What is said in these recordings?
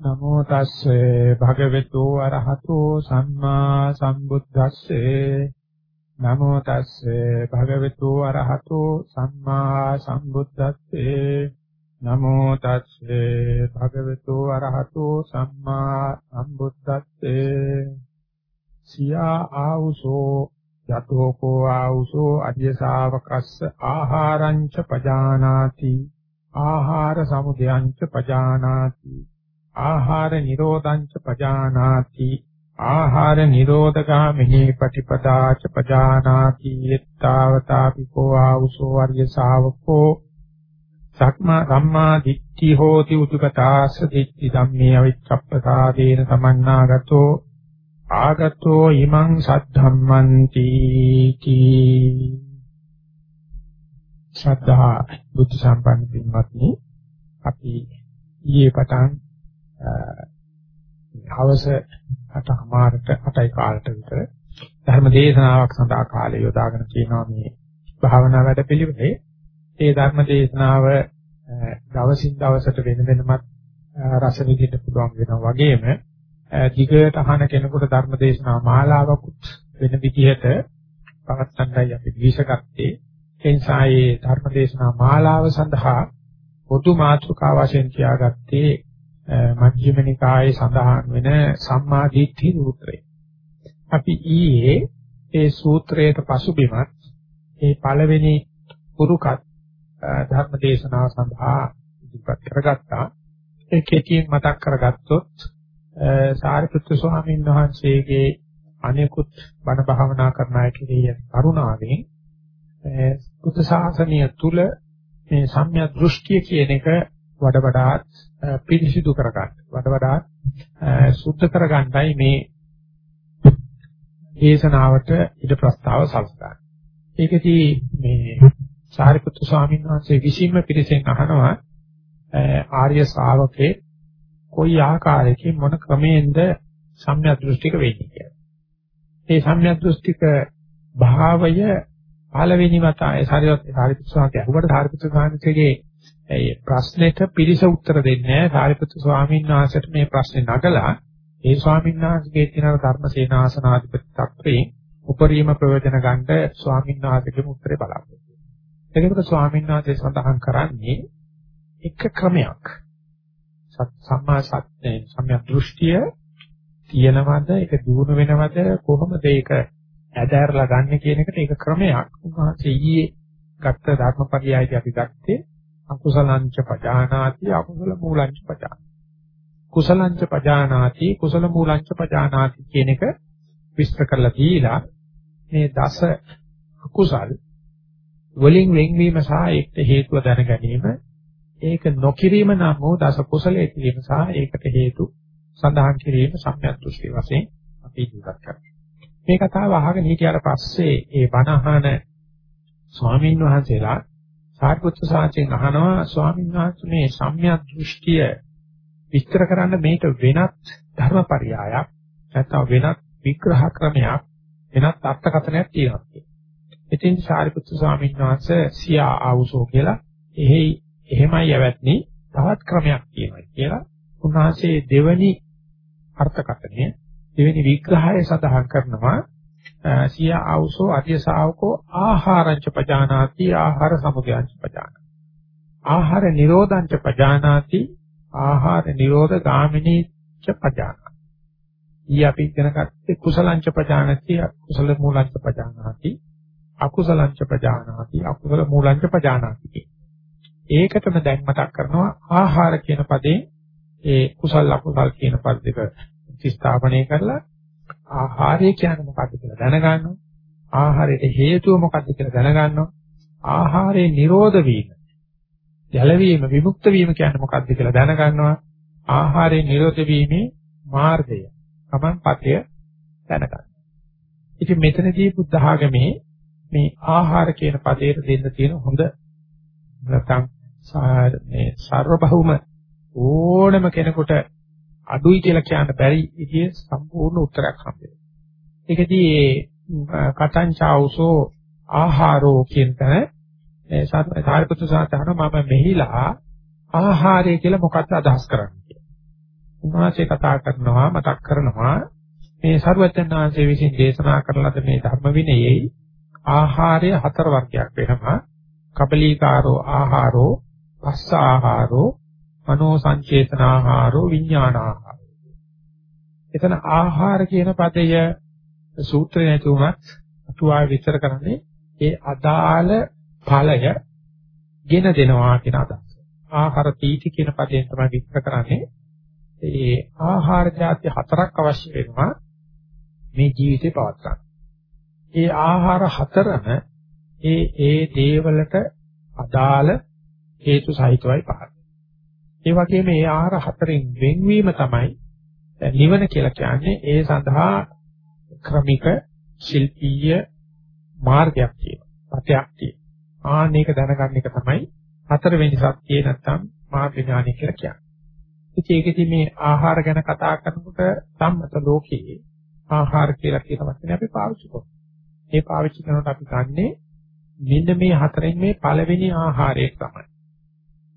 නමෝ තස්සේ භගවතු අරහතෝ සම්මා සම්බුද්දස්සේ. නමෝ තස්සේ භගවතු අරහතෝ සම්මා සම්බුද්දස්සේ. නමෝ තස්සේ භගවතු අරහතෝ සම්මා සම්බුද්දස්සේ. සියා ආවුසෝ යතෝ කෝ ආවුසෝ අධ්‍ය ශාවකස්ස ආහාරංච පජානාති. ආහාර සමුදයංච පජානාති. ආහාර නිරෝධංච පජානාති ආහාර නිරෝධගාමිනී පටිපදාච පජානාති යත්තාවතාපි කෝ ආවුසෝ වර්ය ශාවකෝ සක්මා ධම්මා දිට්ඨි හෝති උතුකතාස්ස දිට්ඨි ධම්මේ අවිච්ඡප්පසාදේන සමන්නාගතෝ ආගතෝ ඉමං සද්ධම්මන්ති කී. ශ්‍රද්ධා බුද්ධ සම්පන්න පින්වත්නි අපි ඊයේ පටන් හවස 8:00මාරට 8යි කාලට විතර ධර්ම දේශනාවක් සඳහා කාලය යොදාගෙන තියෙනවා මේ භාවනා වැඩපිළිවෙලේ. ඒ ධර්ම දේශනාව දවසින් දවසට වෙන වෙනමත් රස විඳින්න පුළුවන් වෙනවා වගේම දිගට අහන කෙනෙකුට ධර්ම දේශනා මාලාවකුත් වෙන විදිහට පවත්වන්නයි අපි විශ්සගත්තේ. ඒ නිසා මේ ධර්ම දේශනා මාලාව සඳහා පොදු මාතෘකාව වශයෙන් තියාගත්තේ මජ්ක්‍ධිම නිකායේ සඳහන් වෙන සම්මා දිට්ඨි සූත්‍රය. අපි ඊයේ ඒ සූත්‍රයට පසුබිමත් ඒ පළවෙනි පුරුකත් ධර්ම දේශනාව සඳහා ඉදිරිපත් කරගත්තා. ඒ කෙටියෙන් මතක් කරගත්තොත් සාරිපුත්‍ර ස්වාමීන් වහන්සේගේ අනෙකුත් බණ භාවනා කරන අය කෙරෙහි කරුණාවෙන් බුද්ධ ශාසනය තුල මේ සම්‍යක් දෘෂ්ටිය කියන එක වඩ වඩාත් පිරිසිදු කරගන්න. වඩ වඩාත් සුද්ධ කරගන්නයි මේ දේශනාවට ඉද ප්‍රස්තාව සල්සන්නේ. ඒකදී මේ සාරිපුත්තු ස්වාමීන් වහන්සේ විසින්ම පිරිසෙන් අහනවා ආර්ය ශ්‍රාවකේ කොයි ආකාරයකින් මොන ක්‍රමයෙන්ද සම්‍යක් දෘෂ්ටික වෙන්නේ කියලා. මේ සම්‍යක් දෘෂ්ටික භාවය පළවෙනි වතාවේ සාරිපුත්තු ස්වාමීන් අහුවට සාරිපුත්තු ස්වාමීන්ගේ ඒ ප්‍රශ්නෙට පිළිස උත්තර දෙන්නේ නැහැ. සාරිපුත්තු ස්වාමීන් වහන්සේට මේ ප්‍රශ්නේ නගලා ඒ ස්වාමීන් වහන්සේගේ තියෙන ධර්මසේනාසනාධිපති තත්ත්වයෙන් උපරිම ප්‍රයෝජන ගන්න ස්වාමීන් වහන්සේගේ උත්තරේ බලාපොරොත්තු වෙනවා. එතකොට ස්වාමීන් වහන්සේ සඳහන් කරන්නේ එක ක්‍රමයක්. සම්මා සත්‍ය සම්‍යක් දෘෂ්ටිය තියෙනවද ඒක දුරු වෙනවද කොහොමද ඒක ඇදහැරලා ගන්න කියන එකට ඒක ක්‍රමයක්. උන්වහන්සේ ඊයේ ගත්ත ධර්මපරියායදී අපි ගත්තේ අකුසලංච පජානාති අකුසල මූලංච පජානාති කුසලංච පජානාති කුසල මූලංච පජානාති කියන එක විස්තර කරලා දීලා මේ දස අකුසල් වලින් වෙන්වීම සහ ඒකට හේතුව දැන ගැනීම ඒක නොකිරීම නම් වූ දස කුසලයේ කිරීම සහ ඒකට හේතු සඳහන් කිරීම සම්‍යක් දෘෂ්ටි වශයෙන් අපි ඉදිරිපත් කරනවා. මේ කතාව අහගෙන හිටියාට පස්සේ ඒ බණහන ස්වාමින් වහන්සේලා සාරිපුත්‍ර සාචෙන් අහනවා ස්වාමීන් වහන්සේ මේ සම්‍යක් දෘෂ්ටිය විස්තර කරන්න මේක වෙනත් ධර්මපරයයක් නැත්නම් වෙනත් විග්‍රහ ක්‍රමයක් වෙනත් අර්ථකථනයක් තියෙනවා. ඉතින් සාරිපුත්‍ර ස්වාමීන් වහන්සේ සියා ආවුසෝ කියලා එහෙයි එහෙමයි යවත්නි තවත් ක්‍රමයක් තියෙනවා කියලා උන්වහන්සේ දෙවනි අර්ථකථනය දෙවෙනි විග්‍රහය සඳහන් කරනවා සිය ආවුසෝ අධ්‍ය ශාවකෝ ආහාරංච පජානාති ආහාර සමුදයංච පජානාති. ආහාර නිරෝධංච පජානාති ආහාර නිරෝධ ගාමිනී ච පජානාති. ඊ අපි ඉගෙන ගත්තේ කුසලංච පජානාති කුසල මූලංච පජානාති අකුසලංච පජානාති අකුසල මූලංච පජානාති ඒකටම දැන් මතක් කරනවා ආහාර කියන පදේ ඒ කුසල අකුසල කියන පද දෙක ස්ථාපනය කරලා ආහාරය කියන්නේ මොකක්ද කියලා දැනගන්නවා. ආහාරයට හේතුව මොකක්ද කියලා දැනගන්නවා. ආහාරයේ නිරෝධ වීම, ජලවීම, විමුක්ත වීම කියන්නේ මොකක්ද කියලා දැනගන්නවා. ආහාරයේ නිරෝධ වීමේ මාර්ගය, සමන්පතය දැනගන්නවා. ඉතින් මෙතනදී බුද්ධ ආගමේ මේ ආහාර කියන පදයට දෙන්න තියෙන හොඳ නැත්නම් මේ සර්වබහුම ඕනම කෙනෙකුට අඩුයි කියලා කියන්න බැරි විදිහේ සම්පූර්ණ උත්තරයක් හම්බෙනවා. ඒකදී ඒ කතංචාවුසෝ ආහාරෝ කියන තැන සාරිපුත්‍ර සාතහන මම මෙහිලා ආහාරය කියලා මොකක්ද අදහස් කරන්නේ උන්වහන්සේ කතා කරනවා මතක් කරනවා මේ සරුවචන් වහන්සේ විසින් දේශනා කරන ලද මේ ධර්ම විනයේ ආහාරය හතර වර්ගයක් වෙනවා. කපලීකාරෝ ආහාරෝ, පස්ස ආහාරෝ, මනෝ සංචේතන ආහාරෝ, විඥාන ආහාරෝ. එතන ආහාර කියන පදය සූත්‍රය නැති වුණත් අතුවා විස්තර කරන්නේ ඒ අදාළ ඵලය ගෙන දෙනවා කියන අදහස. ආහාර තීටි කියන පදයෙන් තමයි විස්තර කරන්නේ. ඒ ආහාර જાති හතරක් අවශ්‍ය වෙනවා මේ ජීවිතේ පවත්වා ඒ ආහාර හතරම ඒ ඒ දේවලට අදාළ හේතු සහිතවයි පහළ. ඒ වගේම මේ ආහාර හතරෙන් වෙන්වීම තමයි නිවන කියලා කියන්නේ ඒ සඳහා ක්‍රමික ශිල්පීය මාර්ගයක් තියෙනවා. පතයක් තියෙනවා. ආනේක දැනගන්න එක තමයි හතරවෙනි සත්‍යය නැත්තම් මාර්ග ඥානය කියලා කියන්නේ. ඉතින් ඒකෙදි මේ ආහාර ගැන කතා කරනකොට සම්මත ලෝකයේ ආහාර කියලා කියන වචනේ අපි පාවිච්චි කරනවා. මේ පාවිච්චි කරනකොට අපි ගන්නේ මෙන්න මේ හතරෙන් මේ පළවෙනි ආහාරය තමයි.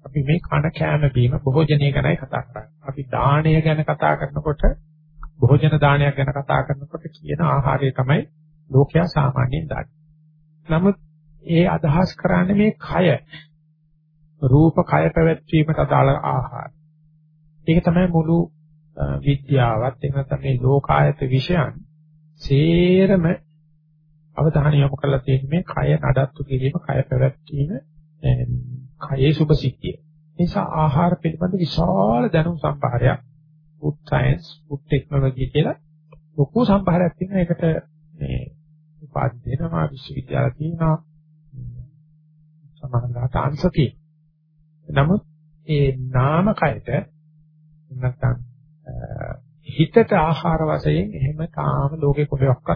අපි මේ කන කෑම බීම භෝජනය ගැනයි කතා කරන්නේ. අපි දාණය ගැන කතා කරනකොට භෝජන දානයක් ගැන කතා කරනකොට කියන ආහාරය තමයි ලෝකයා සාමාන්‍යයෙන් දන්නේ. නමුත් ඒ අදහස් කරන්නේ මේ කය රූප කය පැවැත්වීමට අදාළ ආහාර. ඒක තමයි මුළු විද්‍යාවත් එහෙම නැත්නම් මේ ලෝකායත විෂයන් සේරම අවධානය යොමු කරලා තියෙන්නේ මේ කය නඩත්තු කිරීම, කය පැවැත්වීම, කයේ සුභ සිද්ධිය. නිසා ආහාර පිළිබඳ විශාල දැනුම් සම්භාරයක් food science, food technology කියලා ලොකු සම්භාරයක් තියෙන එකට මේ උපාධි දෙනවා විශ්වවිද්‍යාල තියෙනවා සමානලාට අංශ තියෙනවා. නමුත් ඒ නාමකයට නැත්නම් හිතට ආහාර වශයෙන් එහෙම තාම ලෝකේ කොහෙවත්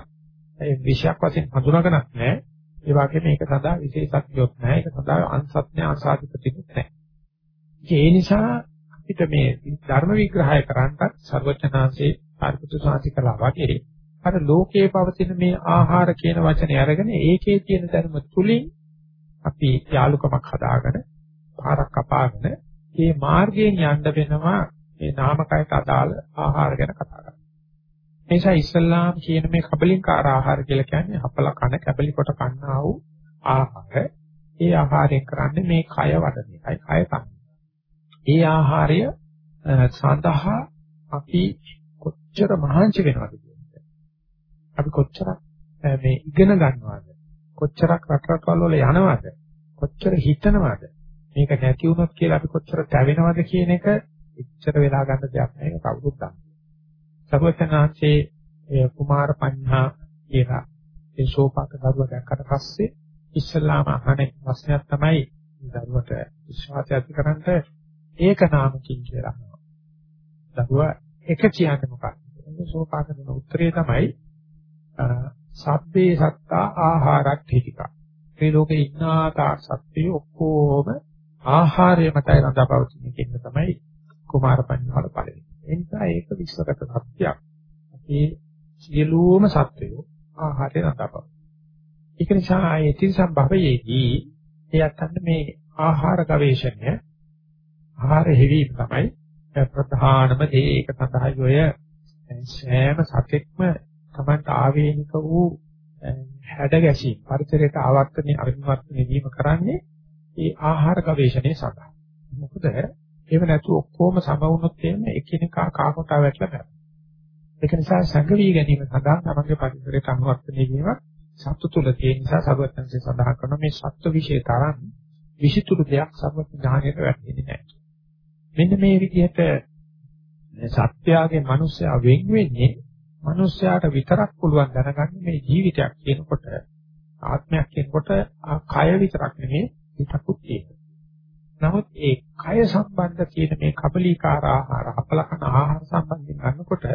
ඒ විෂයක් වශයෙන් හඳුනාගන්නත් නැහැ. ඒ වගේම මේක සඳහා විශේෂඥයොත් නැහැ. ඒක සඳහා අන්සත්‍ය ආසාදිතෙත් නැහැ. ඒ නිසා අපිට මේ ධර්ම විග්‍රහය කරන්නත් සර්වචනාංශේ ආර්ථික සාහිත්‍ය කළා වගේ අර ලෝකයේ පවතින මේ ආහාර කියන වචනේ අරගෙන ඒකේ තියෙන ධර්ම තුලින් අපි යාලුකමක් හදාගෙන පාරක් කපාගෙන මේ මාර්ගයෙන් යන්න වෙනවා මේ නාමකයට අදාළ ආහාර ගැන කතා කරනවා. ඒ නිසා ඉස්ලාම් කියන මේ කබලින්කාර ආහාර කියලා කියන්නේ හපල කන කැබලි කොට කන්නා වූ ආහාර. ඒ ආහාරයෙන් කරන්නේ මේ කය වඩන එකයි, කය කන්නේ. ඒ ආහාරය සඳහා අපි කොච්චර මහන්සි වෙනවද කියන්නේ. අපි කොච්චරක් මේ ඉගෙන ගන්නවද? කොච්චරක් රටරටවල වල යනවද? කොච්චර හිතනවද? මේක නැති වුණොත් කියලා අපි කොච්චර තැවෙනවද කියන එක එච්චර වෙලා ගන්න දෙයක් නෙවෙයි කවුරුත් දන්නේ. සර්වචනාංශේ ඒ කුමාර පඤ්ඤා කියලා ඒ ශෝපාක දරුවා දැක්කට පස්සේ ඉස්ලාම අහන්නේ ප්‍රශ්නයක් තමයි දරුවට විශ්වාසය ඇති කරන්ට ඒක නාමකින් කියලා අහනවා. දරුවා එක කියන්නේ මොකක්ද? ශෝපාක දෙන උත්තරේ තමයි සබ්බේ සත්තා ආහාරක් හිතිකා. මේ ලෝකේ ඉන්නා තා සත්‍යය ඔක්කොම ආහාරය මතයි රඳාපවතින කියන තමයි කුමාර පඤ්ඤාවල පළවෙනි. ඒ නිසා ඒක විශ්වගත සත්‍යයක්. ඒ සියලුම සත්වයෝ ආහාරය නතපව. ඒක නිසා ආයේ තිරසම් භවයේදී එයත් මේ ආහාර ගවේෂණය ආහාර හිවීම තමයි ප්‍රධානම දේ ඒක සඳහායි ඔය සෑම සතෙක්ම තමයි ආවේනික වූ හැඩ ගැසීම් පරිසරයට ආවර්තනය අරිමවර්තනය වීම කරන්නේ ඒ ආහාර ගවේෂණය සඳහා. මොකද එහෙම නැතු ඔක්කොම සම වුණොත් එන්නේ එකිනෙකා කාමතා වැටලා බෑ. ඒක නිසා සංගවි ගැනීම සඳහා තමන්ගේ පරිසරයට අනුවර්තනය වීම සත්තු තුල තියෙන නිසා සර්වඥන්සේ සඳහන් කරන මේ සත්ත්ව විශේෂ තරම් විසිතුරු දෙයක් සර්වඥ ඥානයට වැටෙන්නේ නැහැ. මෙන්න මේ විදිහට සත්‍යයේ මිනිස්සයා වෙන් වෙන්නේ මිනිස්යාට විතරක් පුළුවන් දැනගන්න මේ ජීවිතයක් කියනකොට ආත්මයක් කියනකොට කය විතරක් නෙමෙයි හිතකුත් තියෙනවා. නමුත් ඒ කය සම්බන්ධ කියන මේ කබලීකාර ආහාර අපලකන ආහාර සම්බන්ධයෙන් ගන්නකොට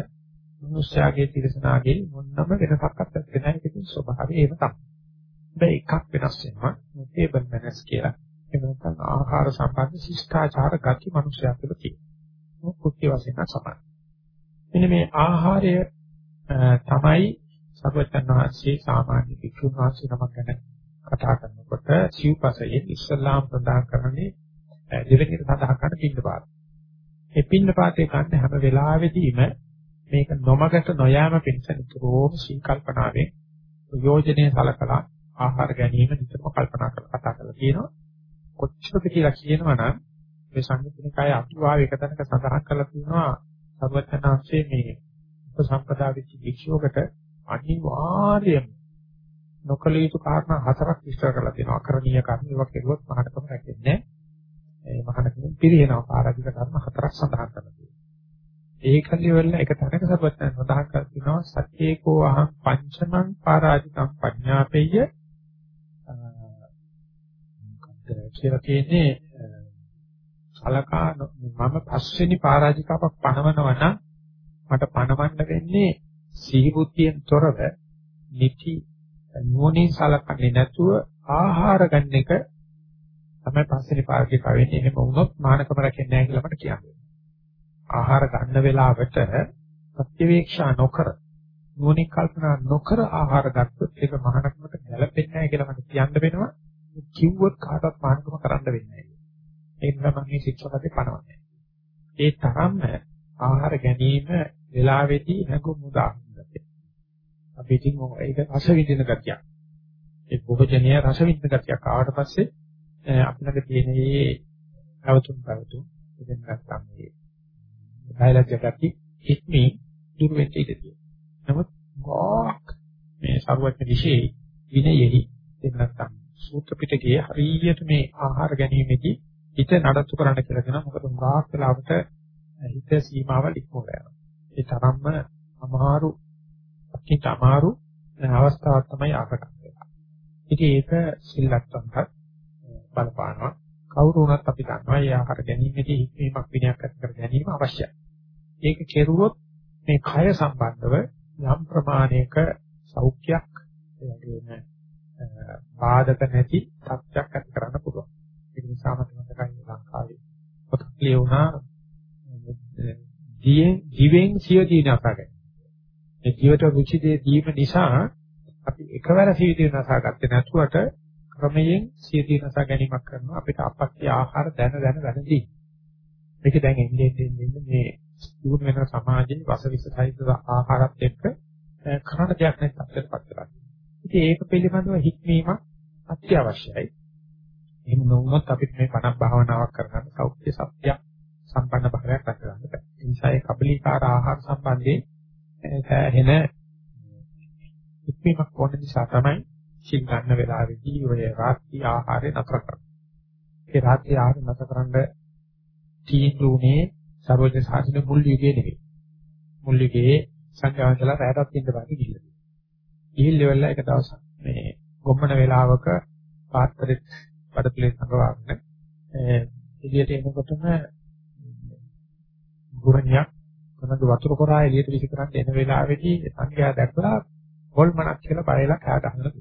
මිනිස්යාගේ තිරසනාගේ මොනම වෙනසක්වත් නැති නැහැ ඒකේ ස්වභාවය ඒව තමයි. හැබැයි එකක් වෙනස් වෙනවා. ටේබල් මැනර්ස් කියලා. එහෙම නැත්නම් ආහාර සම්බන්ධ ශිෂ්ටාචාර ගති මිනිස්යා තුළ තියෙනවා. කුත්‍ය වශයෙන් සමාන. මෙන්න මේ ආහාරය තමයි සර්වඥාන් වහන්සේ සාමාන්‍ය වික්ෂුන් වහන්සේ නමක් ගැන කතා කරනකොට සිව්පසයේ ඉස්ලාම් ප්‍රදාන කරන්නේ දෙවෙනිට සඳහන් කරන පින්න පාත. ඒ පින්න පාතේ ගන්න හැම වෙලාවෙදීම මේක නොමගට නොයෑම පිණිස නිතරම සීකල්පනාවෙන් යෝජනයේ සලකලා ආහාර ගැනීම නිතරම කල්පනා කරලා කතා කරලා තියෙනවා. කොච්චරද කියලා කියනවා නම් මේ සංගීතනිකාය අටුවාව එක තැනක සඳහන් කරලා තියෙනවා සර්වඥාන්සේ මේ උපසම්පදා වෙච්ච භික්ෂුවකට අනිවාර්යයෙන්ම නොකල යුතු කාරණා හතරක් විස්තර කරලා තියෙනවා. අකරණීය කර්ම ඒවා කෙරුවොත් මහානකම රැකෙන්නේ නැහැ. ඒ මහානකම පිරිනව පාරාධික කර්ම හතරක් සඳහන් කරලා තියෙනවා. ඒකලිය වෙල එක තැනක සබත්යන් සඳහන් කර තිනවා සත්‍යේකෝ අහං පංචමං පරාජිතං පඤ්ඤාපෙය්‍ය කියලා කියන්නේ සලකා මම පස්වෙනි පරාජිකාවක් පණවනවා නම් මට පණවන්න වෙන්නේ සිහි බුද්ධියෙන් තොරව නිති නුවණින් සලකන්නේ නැතුව ආහාර ගන්න එක තමයි පස්වෙනි පරාජිකාව වෙන්නේ එහෙම වුණොත් මානකම රැකෙන්නේ නැහැ කියලා මට කියන්න ආහාර ගන්න වෙලාවට ප්‍රතිවේක්ෂා නොකර නුවණින් කල්පනා නොකර ආහාර ගත්තොත් ඒක මහානකමට ගැලපෙන්නේ නැහැ කියලා මට කියන්න වෙනවා. කිව්වොත් කාටවත් මහානකම කරන්න වෙන්නේ නැහැ. ඒ නිසා මම මේ ශික්ෂකගේ පනවන්නේ. ඒ තරම්ම ආහාර ගැනීම වෙලාවේදී හැඟු මුදා අපි ඉතින් ඒක රස විඳින ගතියක්. ඒ භෝජනීය රස විඳින ගතියක් ආවට පස්සේ අපිට තියෙන මේ අවතුම් පැවතුම් ඉතින් නැත්තම් මේ බයලජ්‍ය ගති ඉක්මී දුර වෙච්ච ඉඳී. නමුත් ගෝක් මේ සරුවත්න විශේෂ විනයෙහි එන්නත්නම් සූත්‍ර පිටකයේ හරියට මේ ආහාර ගැනීමේදී හිත නඩත්තු කරන්න කියලා කියනවා. මොකද ගාක් වෙලාවට හිත සීමාවල් ඉක්මවලා යනවා. ඒ තරම්ම අමාරු අකිට අමාරු අවස්ථාවක් තමයි ආකට වෙලා. ඉතින් ඒක සිල්ලත්වන්ට බලපානවා. කවුරු වුණත් අපි දන්නවා ඒ ආහාර ගැනීමේදී හික්මීමක් විනයක් ඇති කර ගැනීම අවශ්‍යයි. ඒක කෙරුවොත් මේ කය සම්බන්ධව යම් ප්‍රමාණයක සෞඛ්‍යයක් ඒ වගේම බාධක නැති තත්ත්වයක් ඇති කරන්න පුළුවන්. ඒ නිසා මම මතකයි ලංකාවේ පොතක් ලියුණා දියෙන් ජීවෙන් සිය දිනසාගෙන. ඒ ජීවිත රුචි දේ දීම නිසා අපි එකවර සිය දිනසා ගත්තේ නැතුවට ක්‍රමයෙන් සිය දිනසා ගැනීමක් කරනවා අපිට අපත්‍ය ආහාර දැන දැන වැළඳී. මේක දැන් එන්නේ එන්නේ මේ දියුණු වෙන සමාජයේ වසවිස සහිත ආහාරات එක්ක කරණ දෙයක් නැති තත්ත්වයකටපත් කරගන්න. ඉතින් ඒක පිළිබඳව හික්මීම අත්‍යවශ්‍යයි. එහෙම නොවුනොත් අපිට මේ පණක් භාවනාවක් කරගන්න සෞඛ්‍ය සත්‍ය සම්පන්න භාවයක් ගන්න බෑ. ඒ නිසා ඒ කබලිකාර ආහාර සම්බන්ධයෙන් සෑහෙන හික්මීමක් ඕන නිසා තමයි සිල් ගන්න වෙලාවේදී ඔය රාත්‍රී ආහාරය නතර කරන්නේ. ඒ රාත්‍රී ආහාර නතර කරන්න තීන්දුවනේ සර්වජ සාසන මුල් යුගයේ නෙවෙයි. මුල් යුගයේ සංඝාංශලා රැයටත් ඉන්න බෑ ගිහිල්ලා. ගිහිල්ල වෙලා එක දවසක් මේ ගොම්මන වේලාවක පාත්‍රෙත් බඩපිලේ සංගවාගෙන එළියට එනකොටම ගුරණියක් කොනද වතුර කොරා එළියට විසි කරන්න එන වෙලාවේදී සංඝයා දැක්කලා හොල්මනක් කියලා බයලා කෑ ගහනවා.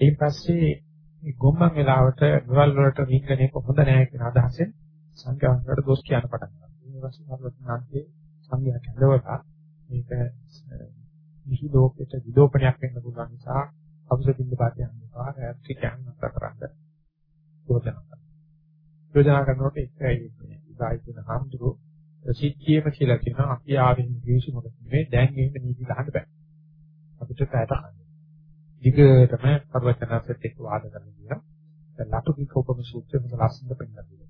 ඊට පස්සේ මේ ගොම්මන් වෙලාවට ගෙවල් වලට රින්ගනේ කොහොමද නැහැ කියන අදහසෙන් සංඝයාට දොස් කියන්න පටන් ගත්තා. වශයෙන් සර්වඥාන්සේ සංඝයා කැඳවලා මේක මිහි ලෝකෙට විදෝපනයක් වෙන්න පුළුවන් නිසා අවසදින්න පාඩයන් නිසා රැත්‍රි කෑම නතර කරන්න යෝජනා කරනවා. යෝජනා කරනකොට එකයි මේ ඉබායිතුන හම්දුරු ප්‍රසිද්ධියම කියලා කියනවා අපි ආවෙන ජීවිත මොකද මේ දැන් එහෙම නීති ගහන්න බෑ. අපිට පැයට ගන්න. ඊගටම පර්වතනාසෙත් එක්ක වාද කරන්න කියලා. දැන් ලටු කිකෝපම සූත්‍රය මොකද ලස්සනට පෙන්නනවා.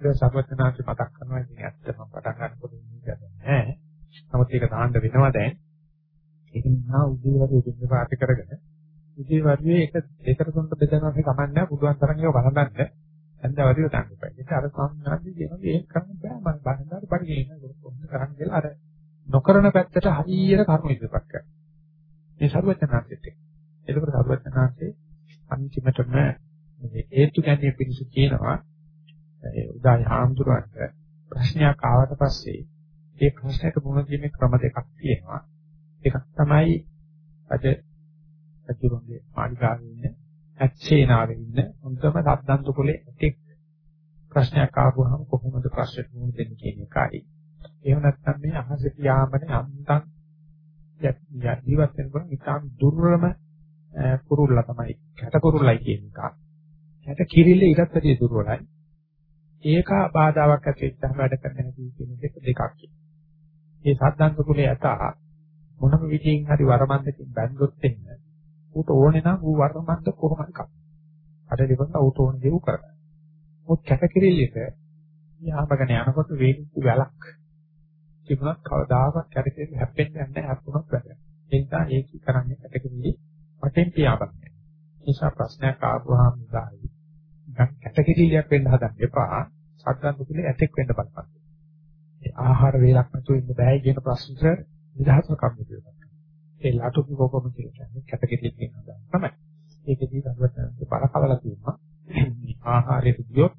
ඒක සර්වඥාන්සේ මතක් කරනවා ඉතින් ඇත්තම පටන් ගන්නකොට නිකන් නෑ. නමුත් ඒක දාන්න වෙනවා දැන්. ඒක නිසා උදේවරු උදේ පාට කරගෙන උදේවරුේ එක දෙකට තුනට බෙදනවා කියලා කමන්නේ පුළුවන් තරම් ඒක බලන්න. හන්දවරිය ගන්න එපා. ඒක අර සම්මාදී කියනවා ඒක කරන්න බෑ මම බලන්දාට බඩ ගේන කොහොමද කරන්න කියලා අර නොකරන පැත්තට හරියට කර්ම ඉදපත් කරනවා. මේ සර්වඥාන්සේට. ඒකවල සර්වඥාන්සේ අන්තිමටම මේ හේතු ගැනීම පිණිස කියනවා ඒ උදායි හාමුදුරුවන්ට ප්‍රශ්නයක් ආවට පස්සේ ඒ ප්‍රශ්නයට මුහුණ දීමේ ක්‍රම දෙකක් තියෙනවා. එකක් තමයි අද අජුරුන්ගේ මාළිගාවේ ඉන්න ඇච්චේනාවේ ඉන්න හොඳම සද්දන්තු කුලේ ඇතෙක් ප්‍රශ්නයක් ආවම කොහොමද ප්‍රශ්නෙට මුහුණ දෙන්නේ කියන එකයි. එහෙම නැත්නම් මේ අහසට යාමනේ අන්තම් ජීවත් වෙනකොට ඉතාම දුර්වලම කුරුල්ලා තමයි කැට කුරුල්ලයි කියන එක. කැට කිරිල්ල ඊටත් වැඩිය දුර්වලයි. ඒක බාධාවක් ඇති වෙච්චාම වැඩ කරන්න හැටි කියන දෙක දෙකක් මේ සද්දංග කුලේ යතා මොනම විදිහින් හරි වරමන්දකින් බැන්දොත් එන්න ඌට ඕනේ නම් ඌ වරමන්ද කොහොමද කක්. අර දෙවන්න ඌට ඕනේ දේ ඌ කරගන්න. මොකද කැටකිරිල්ලක යාමගෙන යනකොට වේලිච්ච වැලක් තිබුණත් කවදාකවත් කැටකිරිල්ල හැප්පෙන්නේ නැහැ හප්පුණොත් වැඩ. ඒ නිසා ඒක කරන්නේ කැටකිරිලි වටෙන් පියාඹන්නේ. නිසා ප්‍රශ්නයක් ආවම ඉඳායි. දැන් කැටකිරිල්ලක් වෙන්න හදන්න එපා. සද්දන් දුකේ ඇතෙක් වෙන්න බලපන්. ඒ ආහාර වේලක් නැතුව ඉන්න බෑ කියන ප්‍රශ්නට නිදහසක් අම්මදේවා. ඒ ලාටු කිව්වකම කියන්නේ කැටකිරිලි කියන දා තමයි. ඒකදී දරුවත් බලකවලා තියෙනවා. මේ ආහාරයට ගියොත්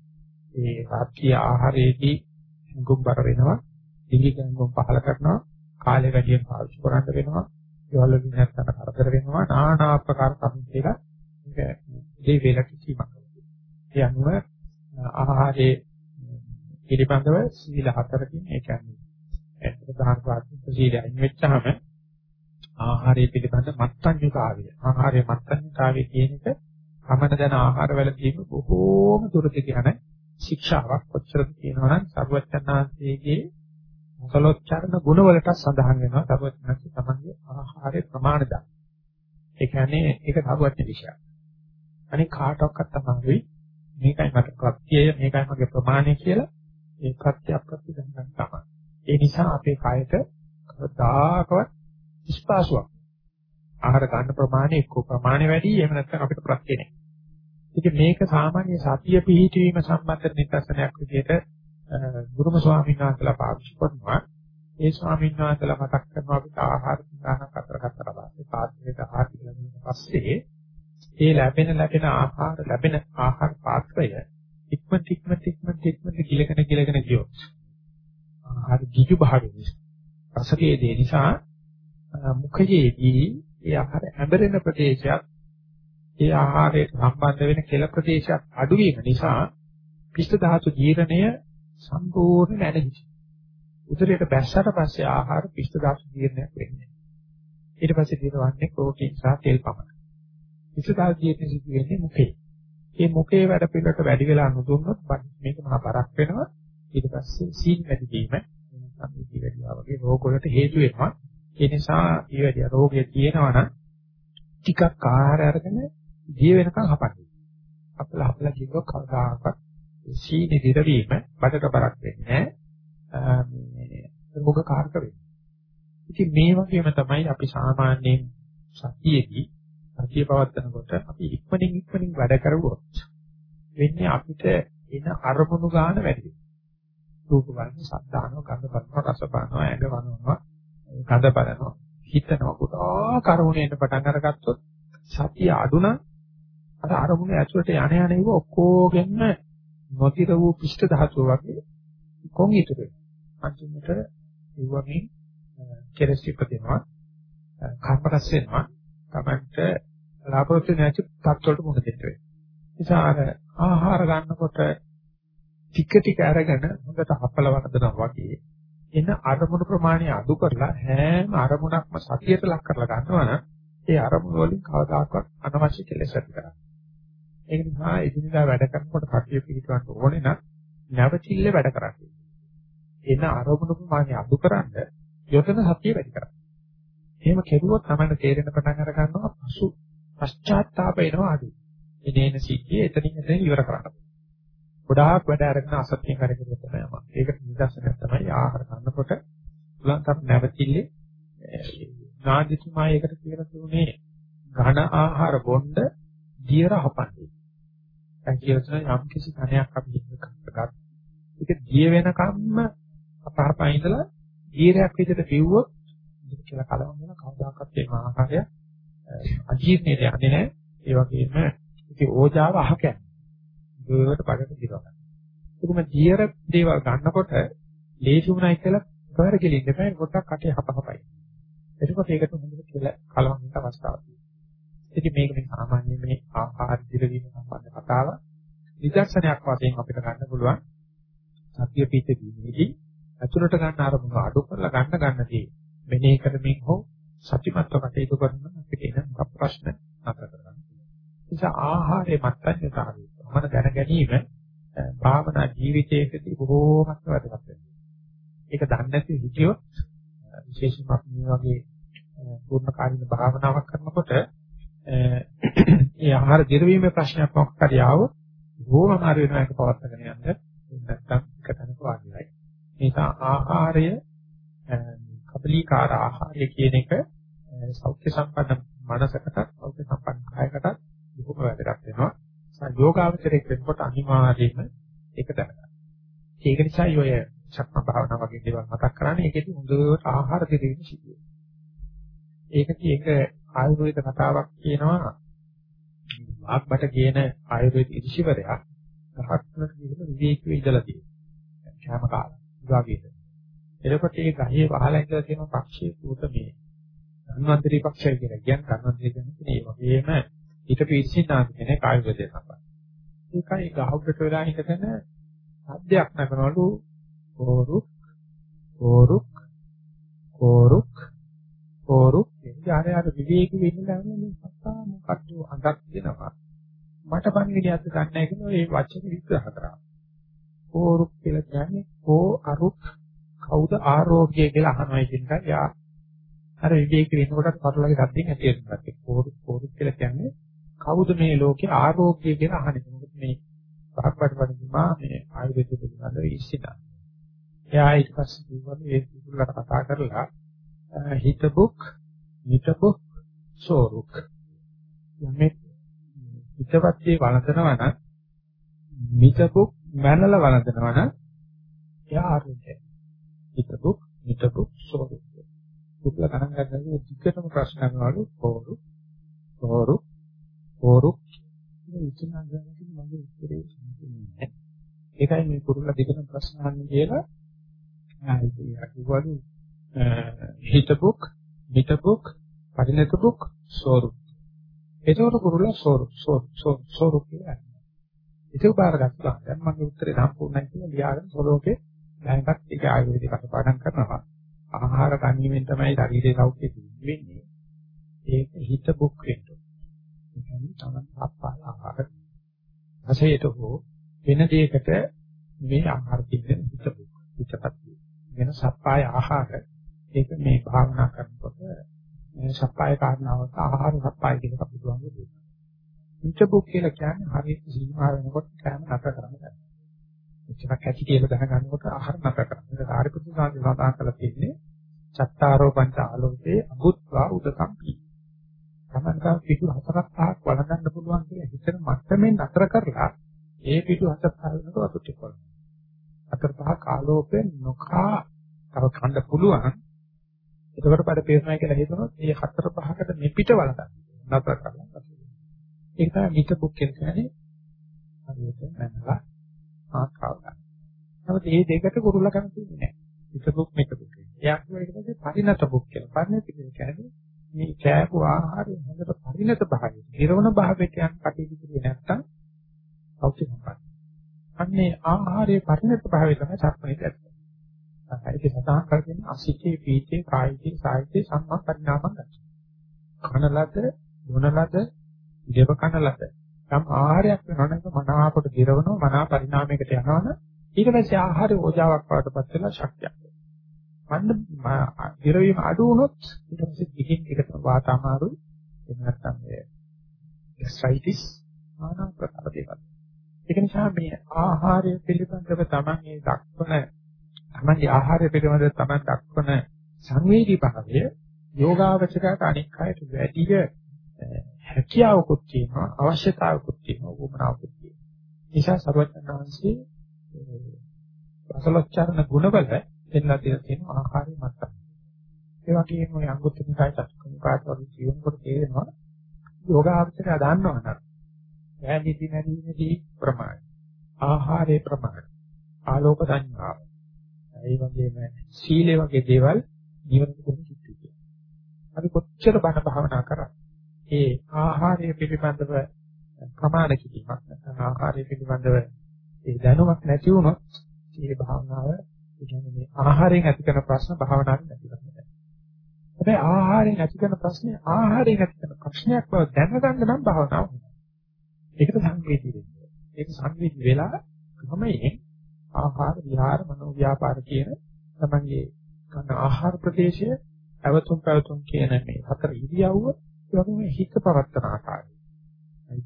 ඒ රාත්‍රී ආහාරයේදී ගුම්බර වෙනවා. දිගි ගැංගුම් පහල කරනවා. කාලය වැඩියෙන් පාවිච්චි කරන්න වෙනවා. ඒවල වලින් නැත්තන කරදර වෙනවා. নানা ආකාර කරුණු කියලා ඒක මේ වේලට සීමා කරනවා. ඒ අනුව ආහාරයේ පිළිබඳව සීල හතරකින් ඒ කියන්නේ ප්‍රධාන පාත්‍ර සීලය අයින් වෙච්චාම ආහාරය පිළිබඳ මත්ඤ්‍යතාවය ආහාරයේ මත්ඤ්‍යතාවය කියන එක අමන දන ආහාර වලදීම බොහෝම දුරට යන ශික්ෂාවක් කොච්චරද කියනවා නම් සර්වචන්නාංශයේගේ සලෝච්චරණ ගුණ වලට සඳහන් වෙනවා සර්වචන්නාංශ තමන්ගේ ආහාරයේ ප්‍රමාණ දා. ඒ කියන්නේ ඒක සර්වඥ විෂයක්. අනික කාටවත් තමයි මේකයි මට ප්‍රත්‍යය මේකයි මගේ ප්‍රමාණය කියලා ඒ ප්‍රත්‍ය අප්‍රත්‍ය දැනගන්න තමයි. ඒ නිසා අපේ කයට කවදාකවත් ස්පාසුවක් ආහාර ගන්න ප්‍රමාණය එක්ක ප්‍රමාණය වැඩි එහෙම නැත්නම් අපිට ප්‍රත්‍ය නැහැ. ඉතින් මේක සාමාන්‍ය සතිය පිහිටවීම සම්බන්ධ නිදර්ශනයක් විදිහට ගුරුම ස්වාමීන් වහන්සේලා පාවිච්චි කරනවා. ඒ ස්වාමීන් වහන්සේලා මතක් කරනවා අපිට ආහාර දාන කතර කතර වාසේ පාත්‍රයට ආහාර පිළිගන්න පස්සේ ඒ ලැබෙන ලැබෙන ආහාර ලැබෙන ආහාර පාත්‍රය ඉක්ම තික්ම තික්ම තික්ම ගිලගෙන ගිලගෙන ගියොත් ආහාර කිචු භාගයේ රසකයේ දේ නිසා මුඛයේදී ඒ ආහාර හැඹරෙන ප්‍රදේශයක් ඒ ආහාරයට සම්බන්ධ වෙන කෙල ප්‍රදේශයක් අඩු වීම නිසා පිෂ්ඨ ධාතු ජීර්ණය සම්පූර්ණ නැරෙයි. උදරයට බැස්සට පස්සේ ආහාර පිෂ්ඨ ධාතු ජීර්ණයක් වෙන්නේ. ඊට පස්සේ දිනවන්නේ ප්‍රෝටීන් සහ තෙල් පමණයි. පිෂ්ඨ ධාතු ජීර්ණය සිදු වෙන්නේ මුඛේ. මේ මුඛේ වැඩ පිළිවෙලට වැඩි වෙලා නොදුන්නොත් මේක මහා බරක් වෙනවා. ඊට පස්සේ සීන් වැඩි වීම සම්පූර්ණ වැඩිවා වගේ රෝග වලට හේතු වෙනවා. ඒ නිසා ඊවැඩිය රෝගය තියෙනවා නම් ටිකක් ආහාර අරගෙන දිය වෙනකන් හපන්න. අපල අපල කිව්ව කවදාකවත් සීනි දිරවීම බඩට බරක් වෙන්නේ නැහැ. මේ මොක කාර්ක වෙන්නේ. ඉතින් මේ වගේම තමයි අපි සාමාන්‍යයෙන් සතියේදී සතිය පවත්නකොට අපි ඉක්මනින් ඉක්මනින් වැඩ කරුවොත් වෙන්නේ අපිට එන අරමුණු ගන්න වැඩි වෙනවා. රූප බලන, ශබ්ද අහනවා, ගන්ධ බලනවා, රස බලනවා, ඇඟ වනනවා, කඳ බලනවා, හිතනවා පුතා කරුණේට පටන් අරගත්තොත් සතිය අඩුනම් අර අරමුණ ඇතුළට යණ යන ඒවා ඔක්කොගෙම නොතිර වූ පිෂ්ඨ ධාතුව වගේ කොන් ඉතුරු වෙනවා. අන්තිමට ඒ වගේ කෙලස් ඉපදෙනවා. කර්මරස් වෙනවා. තමන්ට ලාභෝත් නැති තත්ත්වවලට මුහුණ දෙන්න වෙනවා. නිසා අර ආහාර ගන්නකොට ටික ටික අරගෙන හොඳට හපල වර්ධනවා වගේ එන අරමුණු ප්‍රමාණය අඩු කරලා හැම අරමුණක්ම සතියට ලක් කරලා ගන්නවා නම් ඒ අරමුණු වලින් කවදාකවත් අනවශ්‍ය කෙලෙස් ඇති කරන්නේ. ඒක නිසා එදිනදා වැඩ කරනකොට සතිය පිළිටවන්න ඕනේ නම් නැවතිල්ල වැඩ කරන්නේ. එන අරමුණු ප්‍රමාණය අඩු කරන්න යොදන සතිය වැඩි කරන්න. එහෙම කෙරුවොත් තමයි තේරෙන පටන් අර ගන්නවා පසු පශ්චාත්තාප වෙනවා අඩු. එනේන සිද්ධිය එතනින් එතන ඉවර කරන්න. ගොඩාක් වැඩ අරගෙන අසත්‍යයෙන් කරගෙන තමයි යම. ඒකට නිදර්ශනයක් තමයි ආහාර ගන්නකොට උලන්තර නැවතිල්ලේ නාදිතුමා ඒකට කියලා තුනේ ඝන ආහාර බොණ්ඩ දියර හපන්නේ. දැන් කියලා යම් කිසි කණයක් අපි ගත්තා. ඒක දිය වෙනකම්ම අපහපා ඉඳලා දීරයක් විදිහට පිව්වොත් කියලා කලවම් වෙන කවදාකවත් ඒ ආහාරය අජීර්ණයට යන්නේ නැහැ. ඒ වගේම ඒක ඕජාව අහකයක්. ඒකට බඩට දිරව ගන්න. ඒකම දියර දේවල් ගන්නකොට ලේසි වුණයි කියලා කවර කෙලින්න බෑ පොඩ්ඩක් කටේ හපහපයි. එතකොට ඒකට හොඳට කියලා කලවන්නට අවස්ථාවක් තියෙනවා. ඉතින් මේක මේ සාමාන්‍ය මේ ආහාර දිරවීම සම්බන්ධ කතාව නිදර්ශනයක් වශයෙන් අපිට ගන්න පුළුවන්. සත්‍ය පිටකීමේදී අතුරට ගන්න අරමුණ අඩු කරලා ගන්න ගන්නදී මෙනෙහි කරමින් හෝ සතිමත්ව කටයුතු කරන අපිට එන ප්‍රශ්න නතර කරගන්න. නිසා ආහාරයේ මත්තඤ්‍යතාවය මන දැන ගැනීම භාවනා ජීවිතයකදී බොහෝමත්ම වැදගත් වෙනවා. ඒක දන්නේ නැති හිතියොත් විශේෂයෙන්ම අපි මේ වගේ පූර්ණ කාලින භාවනාවක් කරනකොට ඒ ආහාර දිරවීමේ ප්‍රශ්නයක් මොකක් හරි ආවොත් බොහොම අමාරු වෙනවා ඒක පවත්වාගෙන යන්න. නැත්තම් එක තැනක වාඩිලයි. මේක ආහාරය කබලීකාර ආහාරය කියන එක සෞඛ්‍ය සම්පන්න මනසකට සෞඛ්‍ය සම්පන්න කායකට බොහොම වැදගත් වෙනවා. සංයෝගාවචරයක් වෙනකොට අනිවාර්යයෙන්ම ඒක දැනගන්න. ඒක නිසායි ඔය ශක්ම භාවනා වගේ දේවල් මතක් කරන්නේ ඒකෙදි හොඳට ආහාර දෙවීම සිදු වෙනවා. ඒකදී ඒක ආයුර්වේද කතාවක් කියනවා වාග්බට කියන ආයුර්වේද ඉතිශිවරයා ගහක් කියන විවේකීව ඉඳලා තියෙනවා. කැම කාලා. විවාගයේද. එතකොට මේ ගහේ වහලා ඉඳලා තියෙන පක්ෂයේ කූත මේ ධන්වන්තරී පක්ෂය කියලා කියන්නේ ධන්වන්තරී කියන්නේ මේ වගේම ඊට පිස්සිනාද කෙනෙක් ආයුර්වේදය සම්බන්ධ. ඒකයි ගහකට වෙලා හිටගෙන සද්දයක් නැකනවලු කෝරුක් කෝරුක් කෝරුක් කෝරුක් එයාට අර විවේකී වෙන්න ගන්න මේ සත්තා මොකක්ද අඟක් දෙනවා. මට පණිවිඩයක් ගන්න නැහැ කියන මේ වචන විග්‍රහ කරා. කෝරුක් කියලා කියන්නේ කෝ අරුක් කවුද ආරෝග්‍ය කියලා අහනවා කියන එක යා අර විවේක වෙනකොට පටලගේ සද්දෙන් ඇති වෙනවා. කෝරුක් කෝරුක් කියලා කියන්නේ කවුද මේ ලෝකේ ආරෝග්‍ය කියලා අහන්නේ. මොකද මේ පහක්වට වදිනවා මේ ආයුර්වේද පිළිබඳව ඉස්සිතා. එයා ඊට පස්සේ කිව්වා මේ පිටුලට කතා කරලා හිතබුක් හිතබුක් සෝරුක් යමෙක් හිතවත්දී වළඳනවා නම් මිතබුක් මනල වළඳනවා නම් එයා ආරෝග්‍යයි. හිතබුක් හිතබුක් සෝරුක්. පුදුල ගණන් ගන්නකොට දිගටම ප්‍රශ්න අහනවලු සෝරු සෝරු සෝරු මේ විචිනා ගන්න මගේ උත්තරේ නැහැ. ඒකයි මේ පුදුල දිගටම ප්‍රශ්න අහන්නේ කියලා කිව්වලු හිතබුක් හිතබුක් පරිණතබුක් සෝරු එතකොට කුරුල්ලා සෝරු සෝරු සෝරු කියලා ඒක බාරගත්තා. දැන් මගේ උත්තරේ සම්පූර්ණයි කියලා ලියාගෙන සෝලෝකේ දැනගත් ඒක ආයුර්වේදික කටපාඩම් කරනවා. ආහාර ගැනීමෙන් තමයි ශරීරයේ සෞඛ්‍ය වෙන්නේ. ඒක හිතබුක් වෙන්න. ඒ කියන්නේ තමයි අප්පාල ආහාර. රසයට හෝ වෙන දෙයකට මේ ආහාර පිළිගෙන හිතබුක් හිතපත් වෙන සප්පාය ආහාර ඒක මේ භාවනා කරනකොට මේ සප්පාය කාරණාවට ආහාර සප්පාය කියන එක බුදුහාම දෙනවා. ඉච්ඡබුක් කියලා කියන්නේ හරියට සීමා වෙනකොට කෑම නැතර කරන්නේ. එච්චරක් ඇති කියලා දැනගන්නකොට ආහාර නැතර කරන්නේ. ඒක ආරිපුත්තු සාන්ති සඳහන් කරලා තියෙන්නේ චත්තාරෝ පංච ආලෝකේ අබුත්වා උදකම්පි. තමන්ට පිටු හතරක් පහක් වළඳන්න පුළුවන් කියලා හිතන මට්ටමින් නැතර කරලා ඒ පිටු හතර පහ වෙනකොට අතුටි කරනවා. හතර පහක් ආලෝකයෙන් නොකා තව කන්න පුළුවන්. එතකොට බඩ පේනවා කියලා හිතනොත් මේ හතර පහකට මෙපිට වලදන්න. නතර කරලා. ඒක තමයි මිත බුක් කියන්නේ. හරියට නැනලා ආකාව ගන්න. නමුත් මේ දෙකට කුරුල්ල ගන්න තියෙන්නේ නැහැ. මිත බුක් මිත බුක්. එයා කියනවා ඒක තමයි පරිණත බුක් කියලා. පරිණත කියන්නේ මේ කෑපු ආහාරය හොඳට පරිණත භාවය. නිර්වණ භාවයට යන කටයුතු කරේ නැත්නම් සෞඛ්‍ය සම්පන්න. අන්නේ ආහාරයේ පරිණත භාවය තමයි සක්මණේට ඇත්ත. ඒක සතහන් කරගෙන අසිතේ පීතේ කායිතේ සායිතේ සම්මා පරිණාමං ගන්න. කනලද මොනලද දේව කනලද සම් ආහාරයක් වෙනවනක මනාවකට දිරවනවා මනා පරිණාමයකට යනවනම් ඊට පස්සේ ආහාරය ඕජාවක් වඩටපත් වෙලා ශක්තියක් වෙනවා. මන්න දිරවීම අඩු වුණොත් ඊට පස්සේ දිගින් එකට වාත අමාරුයි එහෙම නැත්නම් ඒ ගස්ට්‍රයිටිස් ආනා ප්‍රකාර දේවල්. ඒක නිසා මේ ආහාරය පිළිබඳව තමන් මේ දක්වන තමන්ගේ ආහාරය පිළිබඳව තමන් දක්වන සංවේදී භාවය යෝගාවචරයට අනික් අයට වැඩි හැකියාවකුත් තියෙනවා අවශ්‍යතාවකුත් තියෙනවා උවමනාවකුත් තියෙනවා. නිසා සර්වඥාන්සේ අසලොච්චාරණ ගුණවල දෙන්නලා තියෙන ආහාරය මතක්. ඒ වගේම ඔය අංගුත්තර නිකාය චතුක්කනිකාය වගේ ජීවනකොට තේරෙනවා යෝගාවචරය දන්නවා නම් ඈදීති නැදීමේදී ප්‍රමාණය ආහාරයේ ප්‍රමාණය ආලෝක සංඥාව ඒ වගේම සීලේ වගේ දේවල් නිවන කොහොමද කිව්වේ අපි කොච්චර බණ භාවනා කරා ඒ ආහාරය පිළිබඳව ප්‍රමාණ කිරීමක් නැත්නම් ආහාරය පිළිබඳව ඒ දැනුමක් නැති වුණොත් මේ භාවනාව ඒ කියන්නේ මේ ආහාරයෙන් ඇති කරන ප්‍රශ්න භාවනාවෙන් නැති කරන්නේ හැබැයි ආහාරයෙන් ඇති කරන ප්‍රශ්නේ ආහාරයෙන් ඇති කරන ප්‍රශ්නයක් බව දැනගන්න නම් භාවනාව. ඒකට සංවේදී වෙන්න. ඒක සංවේදී වෙලා ක්‍රමයෙන් ආහාර විහාර මනෝ ව්‍යාපාර කියන තමන්ගේ ගන්න ආහාර ප්‍රදේශය අවතුම් පැවතුම් කියන මේ හතර ඉරියව්ව ඒ වගේම හිත පවත්තන ආකාරය. ඒ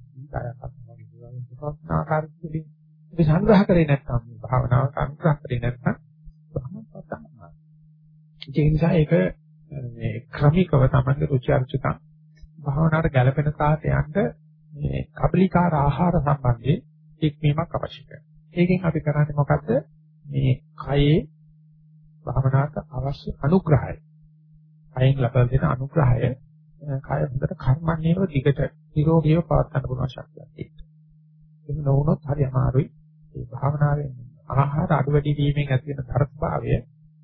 පවත්තන ආකාරයෙන් ඉතින් සංග්‍රහ කරේ නැත්නම් මේ භාවනාව සංග්‍රහ කරේ නැත්නම් භාවනාව පතනවා. ඒ නිසා ඒක මේ ක්‍රමිකව තමන්ගේ රුචි අරුචිකම් භාවනාවට ගැළපෙන තාට යන්න මේ කපලිකාර ආහාර සම්බන්ධයෙන් ඉක්මීමක් අවශ්‍යයි. ඒකෙන් අපි කරන්නේ මොකද්ද? මේ කයේ භාවනාවට අවශ්‍ය අනුග්‍රහය. කයෙන් ලබා දෙන අනුග්‍රහය කය හොඳට කර්මන්නේව දිගට නිරෝගීව පවත්වන්න පුළුවන් ශක්තියක් තියෙනවා. ඒක නොවුනොත් හරි අමාරුයි. ඒ භාවනාවෙන් ආහාර අඩු වැඩි වීමෙන් ඇති වෙන තරස්භාවය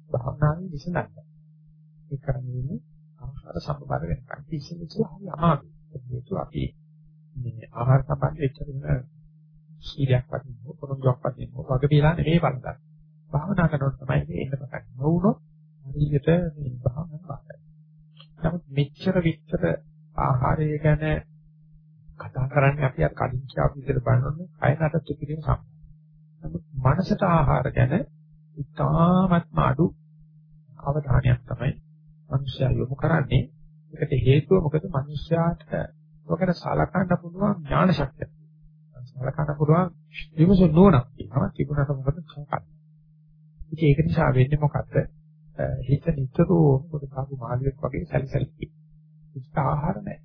භාවනාවේ විසඳන්න. ඒ කරන්නේ ආහාර සම්බර වෙනකන් කිසිම හරි අමාරුයි. ඒක අපි මේ ආහාර සම්බන්ධ එච්චරම සීලයක් වදින්න ඕන, පොරොන්දුවක් වදින්න ඕන. වගේ පිළා නෙමෙයි බලන්න. භාවනා කරනකොට තමයි මේ එන්න පටන් ගන්න. නොවුනොත් හරියට මේ භාවනාව පාඩයි. නමුත් මෙච්චර විස්තර ආහාරය ගැන කතා කරන්නේ අපි අර කලින් කියපු විදිහට බලනොත් කයකට තුකිරීම සම්බන්ධයි. නමුත් මනසට ආහාර ගැන ඉතාමත්ම අඩු අවධානයක් තමයි මිනිස්යා යොමු කරන්නේ. ඒකට හේතුව මොකද මිනිස්යාට ඔකට සලකන්න පුළුවන් ඥාන ශක්තිය. සලකන්න පුළුවන් විමසු නුවණක් තියෙනවා. තිබුණාට මොකද සංකල්ප. ඉතින් ඒක නිසා වෙන්නේ මොකද්ද? හිත නිතරම පොඩ කාපු මාළියෙක් වගේ සැලසැලි. ඒක ආහාර නැහැ.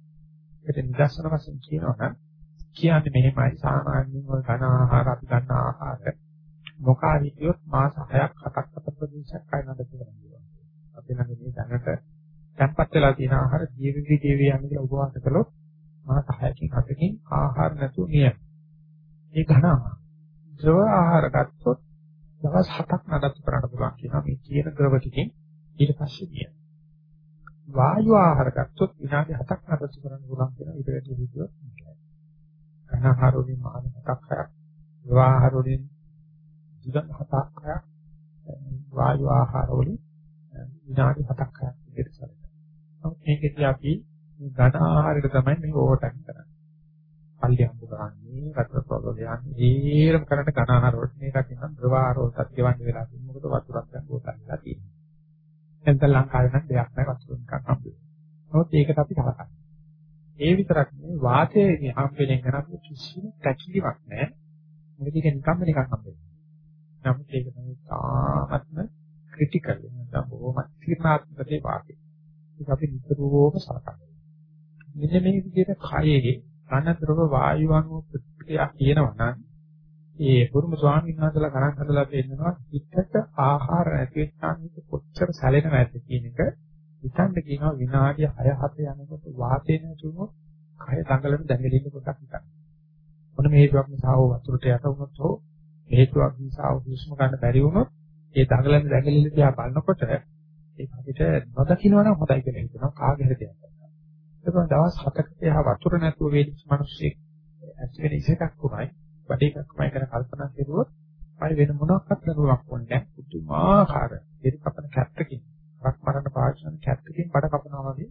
ඒකට නිදර්ශන වශයෙන් කියනවා නම් කියන්නේ මෙහෙමයි සාමාන්‍යයෙන් ඔය ඝන ආහාර අපි ගන්න ආහාර මොකා හිටියොත් මාස 6ක් 7ක් අතර ප්‍රදේශයක් කයනද කියලා. අපි ළඟ මේ දැනට tempat වෙලා තියෙන ආහාර ජීවිතේ ජීවි යන්නේ කියලා උපවාස කළොත් මාස 6කින් 7කින් ආහාර නැතුව නිය. ඒ ඝන ආහාර. ද්‍රව ආහාර ගත්තොත් දවස් 7ක් නඩත්තු කරන්න පුළුවන් කියනවා මේ කියන ද්‍රව ටිකෙන් ඊට පස්සේ නිය. වායු ආහාර ගත්තොත් විනාඩි 7ක් නඩත්තු කරන්න පුළුවන් කියනවා ඊට වැඩි හිතුවොත් ඝන ආහාර වලින් මාන 7ක් 6ක් ආහාර වලින් දිග 7ක් 6ක් වායු ආහාර වලින් විනාඩි 7ක් 6ක් විදිහට සැලකෙනවා. මේකදී අපි ඝන ආහාරයට තමයි මේ ඕවර්ටයිම් කරන්නේ. පල්ලි හම්බ කරන්නේ, රතර ප්‍රෝග්‍රෑම් යන්නේ, ඊරම කරන්න ඝන ආහාර වලට මේකට නම් ද්‍රව ආහාර වලට ගෙවන්න වෙලා තියෙනවා. මොකද වතුරක් දැන් බෝතල්ලා තියෙනවා. එතන ලංකාවේ නම් දෙයක් නැහැ වතුර නිකන් හම්බ වෙනවා. නමුත් ඒකට අපි සලකන්නේ. ඒ විතරක් නෙවෙයි වාතයේ හම්බෙන්නේ කරන්නේ කිසිම පැකිලීමක් නැහැ. මොකද ඒක නිකම්ම නිකන් හම්බෙන්නේ. නමුත් ඒක තමයි තාමත්ම ක්‍රිටිකල් නැත්නම් බොහොම තීරණාත්මක වාක්‍යය. ඒක අපි නිතරම සලකනවා. මෙන්න මේ විදිහට කයේ අනතරව වායු අණු ප්‍රතික්‍රියා කියනවා නම් ඒ පුරුම ස්වාමීන් වහන්සේලා ගණන් හදලා පෙන්නනවා පිටට ආහාර නැති වෙච්චාම කොච්චර සැලෙනවද කියන එක හිතන්න කියනවා විනාඩි 6 7 යනකොට වාතය නැති වුණොත් කය දඟලන දැඟලින්න පොඩක් හිතන්න. මොන හේතුවක් නිසා හෝ වතුරට යට වුණොත් හෝ හේතුවක් නිසා හුස්ම ගන්න බැරි වුණොත් ඒ දඟලන දැඟලිල්ල දිහා බලනකොට ඒක අපිට නොදකින්නවා නම් හොඳයි කියලා හිතනවා කාගේ හරි දෙයක්. ඒක දවස් 7කට එහා වතුර නැතුව වේදිච්ච මිනිස්සෙක් ඇස් වෙන ඉසේකක් උනායි බඩ එකක්මයි කරන කල්පනා කරුවොත් අය වෙන මොනක්වත් නරුවක් වොන්නේ නැහැ. පුදුමාකාර ඒක කපන කැත්තකින් රක් මරණ පාෂණ කැත්තකින් බඩ කපනවා වගේ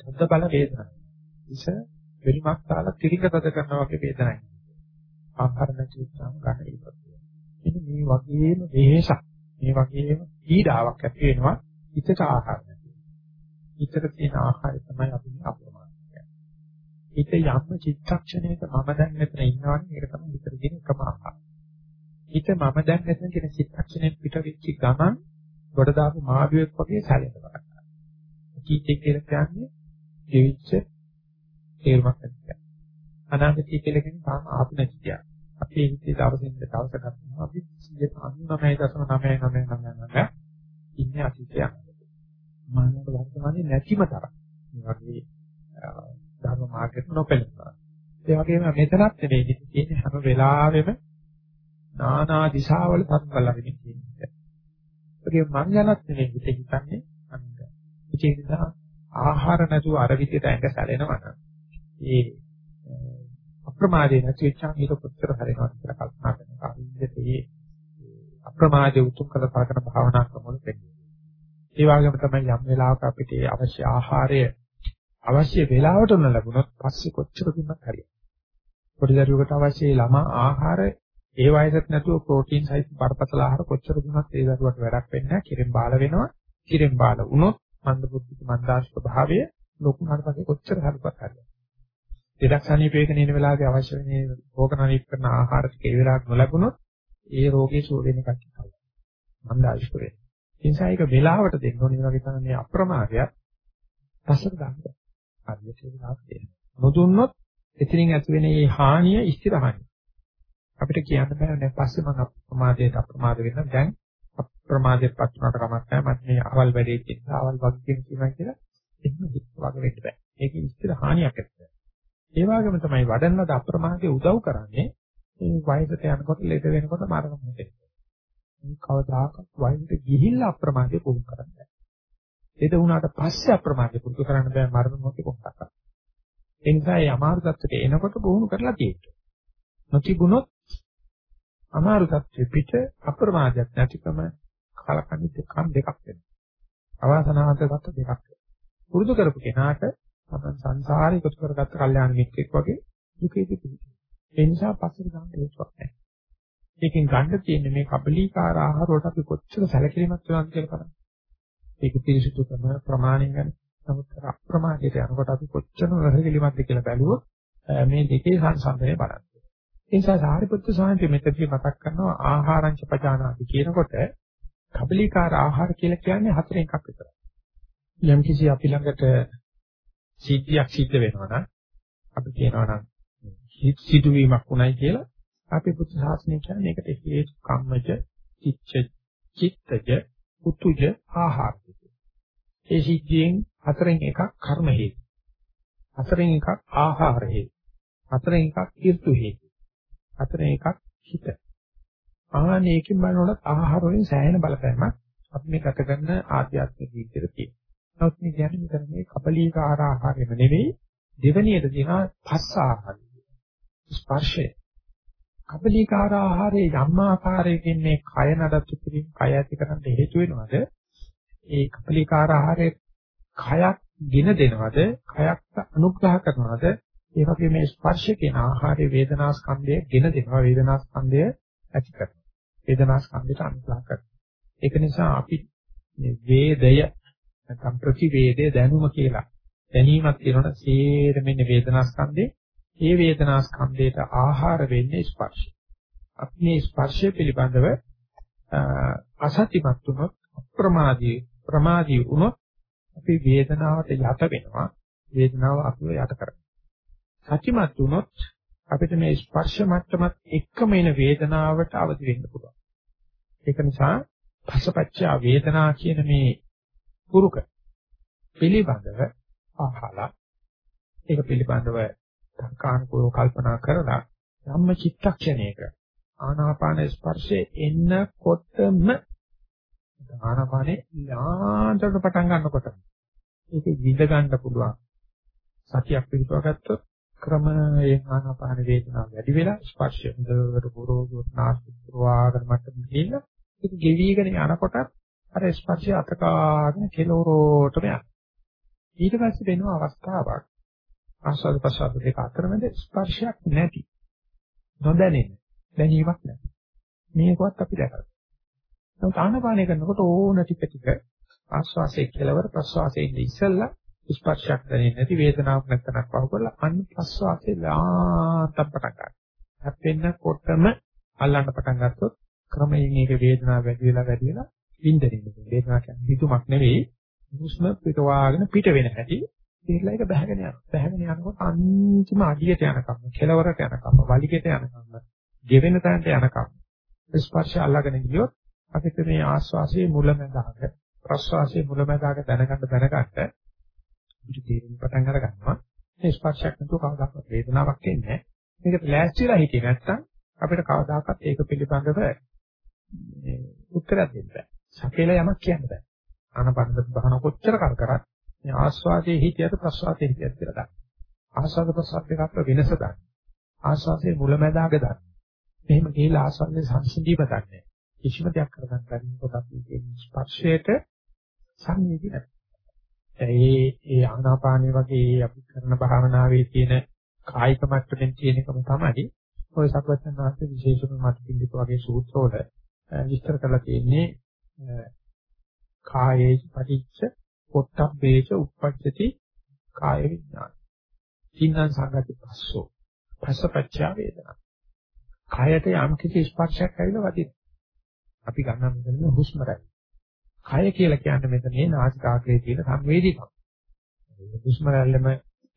තද බල වේදනාවක්. ඉස වෙලිමක් තාලා තිරිඟ තද කරනවා වගේ වේදනාවක්. ආහාර නැති උත්සාහ ගන්න ඉපදුවා. ඉතින් මේ වගේම වෙහසක් මේ වගේම පීඩාවක් ඇති වෙනවා හිතට ආහාර නැති. හිතට තියෙන ආහාරය තමයි අපි අප්‍රමාණ කියන්නේ. හිත යම් චිත්තක්ෂණයක මම දැන් මෙතන ඉන්නවනේ ඒක තමයි හිතට තියෙන එකම ආහාර. හිත මම දැන් මෙතන කියන චිත්තක්ෂණයෙන් පිට වෙච්ච ගමන් ගොඩ දාපු මාළුවෙක් වගේ සැලෙනවා. කීටේ කියලා කියන්නේ දෙවිච්ච තේරුමක් නැහැ. අනාගතය කියලා කියන්නේ තාම ආපු නැති දෙයක්. අපේ හිතේ දවසින් දවස ගන්නවා අපි 99.99999 ඉන්නේ අතීතයක්. මානව වර්තමානයේ නැතිම තරම්. මේ වගේ ධර්ම මාර්ගයට නොපෙළෙනවා. ඒ වගේම මෙතනත් නෙවෙයි තියෙන්නේ හැම වෙලාවෙම නානා දිශාවල සම්බලගෙන ඉන්නේ. ඒකේ මං යනත් නෙවෙයි හිත හිතන්නේ අංග. ඒ නිසා ආහාර නැතුව අර විදිහට ඇඟ සැලෙනවා නම් ඒ අප්‍රමාදේ නැති වෙච්චාම ඊට කොච්චර හරිනවද කියලා කල්පනා කරනවා. අනිත් ඒ අප්‍රමාදයේ උතුම් කළ පාකන භාවනා ක්‍රමවල පෙන්නනවා. ඒ වගේම තමයි යම් වෙලාවක අපිට අවශ්‍ය ආහාරය අවශ්‍ය වෙලාවට නොලැබුණොත් පස්සේ කොච්චර දුන්නත් හරියන්නේ. පොඩි දරුවෙකුට අවශ්‍ය ළමා ආහාර ඒ වයසට නැතුව ප්‍රෝටීන් සහිත බරපතල ආහාර කොච්චර දුන්නත් ඒ දරුවට වැඩක් වෙන්නේ නැහැ. කිරෙන් බාල වෙනවා. කිරෙන් බාල වුණොත් මන්ද බුද්ධික මන්දාශක භාවය ලොකු හරපතේ කොච්චර හරපත් හරියද. දෙදක් සනීපයක නින වෙලාවේ අවශ්‍ය වෙන රෝගනනීප කරන ආහාර ටික ඒ වෙලාවට නොලැබුණොත් ඒ රෝගේ සුව වෙන එකක් තමයි. මන්දාශක වෙන්නේ. ඒ නිසා ඒක වෙලාවට දෙන්න ඕනේ වගේ තමයි මේ අප්‍රමාදයක් පස්සට දාන්න. හරියට වෙලාවට දෙන්න. නොදුන්නොත් එතනින් ඇති වෙන මේ හානිය ස්ථිර හානිය. අපිට කියන්න බෑ නෑ පස්සේ මම අප්‍රමාදයට අප්‍රමාද වෙන්න දැන් අප්‍රමාදයට පත් වුණාට කමක් නැහැ මට මේ අවල් වැඩේ තියෙනවා අවල් වගේ කියනවා කියලා එහෙම හිත වගේ වෙන්න බෑ. ඒක ඉස්තර හානියක් ඇත්තේ. ඒ වගේම තමයි වඩන්නද අප්‍රමාදයේ උදව් කරන්නේ මේ වයසට යනකොට ලෙඩ වෙනකොට මරණ මොහොතේ. මේ කවදාකවත් වයසට ගිහිල්ලා අප්‍රමාදයේ පුහුණු කරන්න බෑ. ලෙඩ වුණාට පස්සේ අප්‍රමාදයේ පුහුණු කරන්න බෑ මරණ මොහොතේ කොහොමද? ඒ නිසා මේ අමාරු තත්ත්වයට එනකොට පුහුණු කරලා තියෙනවා. නොතිබුණොත් අමාරු තත්ත්වෙ පිට අප්‍රමාදයක් නැතිකම කලකන්නේ දෙකක් දෙකක් වෙනවා. අවාසනාවන්ත තත්ත්ව දෙකක් වෙනවා. පුරුදු කරපු කෙනාට තමයි සංසාරේ එකතු කරගත්ත කල්යාණ මිත්‍රෙක් වගේ දුකේදී පිළිගන්න. ඒ නිසා පස්සේ ගන්න හේතුවක් නැහැ. ඒකෙන් ගන්න තියෙන්නේ මේ කබලීකාර ආහාර වලට අපි කොච්චර සැලකිලිමත් වෙනවද කියලා බලන්න. ඒක පිරිසිදුකම ප්‍රමාණයෙන් ගන්න. නමුත් අප්‍රමාදයට යනකොට අපි කොච්චර රහගලිමත්ද කියලා බැලුවොත් මේ දෙකේ සංසන්දනය බලන්න. ඒ නිසා සාරිපුත්තු සාන්ති මෙතනදී මතක් කරනවා ආහාරංච පජානාති කියනකොට කබලීකාර ආහාර කියලා කියන්නේ හතරෙන් එකක් විතරයි. යම් කිසි අපි ළඟට සිද්ධියක් සිද්ධ වෙනවා නම් අපි කියනවා නම් සිදුවීමක් උනායි කියලා අපි බුද්ධ ශාසනය කියන්නේ ඒකට හේතු කම්මජ චිච්ච චිත්තජ උතුජ ආහාර ඒ සිද්ධියෙන් හතරෙන් එකක් කර්ම හේතු හතරෙන් එකක් ආහාර හේතු හතරෙන් එකක් ඍතු හේතු හතරෙන් එකක් හිත ආනේකින් බලනකොට ආහාර වලින් සෑහෙන බලපෑමක් අපි මේ ගත කරන ආධ්‍යාත්මික ජීවිතේ තියෙනවා නමුත් මේ කියන්නේ මෙතන මේ කපලීකාර ආහාරෙම නෙවෙයි දෙවෙනියට දෙනවා පස්ස ආහාරය. ස්පර්ශය. කපලීකාර ආහාරයේ යම් ආකාරයකින් මේ කය නඩත්තු කිරීම කය ඇති කරන්න හේතු වෙනවද? ඒ කපලීකාර ආහාරයේ කයක් ගෙන දෙනවද? කයක් අනුග්‍රහ කරනවද? ඒ වගේ මේ ස්පර්ශ කියන ආහාරයේ වේදනා ස්කන්ධය ගෙන දෙනවා වේදනා ස්කන්ධය ඇති කරනවා. වේදනා ස්කන්ධයට අනුග්‍රහ කරනවා. ඒක නිසා අපි මේ වේදය නැත්නම් ප්‍රතිවේදය දැනුම කියලා දැනීමක් තියෙනවා සේරමෙන්න වේදනා ස්කන්ධේ ඒ වේදනා ස්කන්ධයට ආහාර වෙන්නේ ස්පර්ශය. අපි මේ ස්පර්ශය පිළිබඳව අසත්‍යමත් වුණොත් අප්‍රමාදී ප්‍රමාදී වුණොත් අපි වේදනාවට යට වෙනවා වේදනාව අපිව යට කරනවා. සත්‍යමත් වුණොත් අපිට මේ ස්පර්ශ මට්ටමත් එක්කම එන වේදනාවට අවදි වෙන්න පුළුවන්. ඒක නිසා පසපච්චා වේදනා කියන මේ පුරුක පිළිබඳව අහලා ඒක පිළිබඳව තර්කානුකූලව කල්පනා කරලා ධම්ම චිත්තක්ෂණයක ආනාපාන ස්පර්ශයේ එන්නකොටම ආනාපානේ ලාන්තට පටන් ගන්නකොට ඒක විඳ ගන්න පුළුවන් සතියක් පිළිපව ගත්තොත් ක්‍රමයෙන් ආනාපාන වේදනාව වැඩි වෙලා ස්පර්ශය හොඳට පුරෝගුත් නාස්තික පුරවාගෙන මට්ටම ගිහිල්ලා ඒක ගෙවිගෙන යනකොට අර ස්පර්ශය අතකාගෙන කෙලවරටම යනවා. ඊට පස්සේ වෙනවා අවස්ථාවක් ආස්වාද ප්‍රසආද දෙක අතරමැද ස්පර්ශයක් නැති. නොදැනෙන දැනීමක් නැති. මේකවත් අපි දැකලා. නමුත් ආනපානය කරනකොට ඕන ටික ටික ආස්වාසයේ කෙලවර ප්‍රසවාසයේ ඉඳ ඉස්සෙල්ලා ස්පර්ශයක් දැනෙන්නේ නැති වේදනාවක් නැත්තනක් පහු කරලා අන්න ප්‍රසවාසයේ ලාතක් පටන් ගන්නවා. හැප්පෙන්නකොටම අල්ලන්න පටන් ගත්තොත් ක්‍රමයෙන් මේක වේදනාව වැඩි වෙලා වැඩි වෙලා වින්දනෙන්නේ. වේදනාව කියන්නේ හිතුමක් නෙවෙයි. හුස්ම පිටවාගෙන පිට වෙන හැටි. ඒකලා එක බහගෙන යනවා. බහගෙන යනකොට අන්තිම අඩියට යනකම්, කෙලවරට යනකම්, වලිගෙට යනකම්, ගෙවෙන තැනට යනකම් ස්පර්ශය අල්ලගෙන ගියොත් අපිට මේ ආස්වාසියේ මුලැමැදාක, ප්‍රස්වාසයේ මුලැමැදාක දැනගන්න දැනගන්න අපිට තේරෙන්න පටන් අර ගන්නවා. මේ ස්පර්ශයක් නැතුව කවදාකවත් වේදනාවක් එන්නේ නැහැ. මේකට ලෑස්තිලා හිටියේ නැත්නම් අපිට කවදාකවත් ඒක පිළිබඳව උත්තරයක් දෙන්න බෑ. සකේල යමක් කියන්න බෑ. ආනපනද බහන කොච්චර කර කරත් මේ ආස්වාදයේ හිතියද ප්‍රසවාසයේ හිතියද කියලා ගන්න. ආස්වාද ප්‍රසවාස දෙක අතර වෙනස ගන්න. ආස්වාදයේ මුලැමැදාග ගන්න. එහෙම ගිහිලා ආස්වාදයේ සංසිඳීම ගන්න. කිසිම දෙයක් කරගන්න බැරි කොට අපි මේ ස්පර්ශයට සංවේදී නැහැ. ඒ ඒ ආනාපානිය වගේ අපි කරන භාවනාවේ තියෙන කායික මට්ටමින් තියෙන එකම තමයි ඔය සර්වඥාන්සේ විශේෂම මතකින්දික වගේ සූත්‍රවල විස්තර කරලා තියෙන්නේ කායේ පටිච්ච පොට්ටබ්බේච උප්පච්චති කාය විඥාන. තින්නම් සංගති පස්සෝ. පස්සපච්චා වේදනා. කායට යම් කිසි ස්පර්ශයක් ඇවිල්ලා වදින. අපි ගන්න මෙතන හුස්ම රැල්ල. කය කියලා කියන්නේ මෙතන මේ නාසිකාග්‍රේ තියෙන සංවේදීකම. හුස්ම රැල්ලම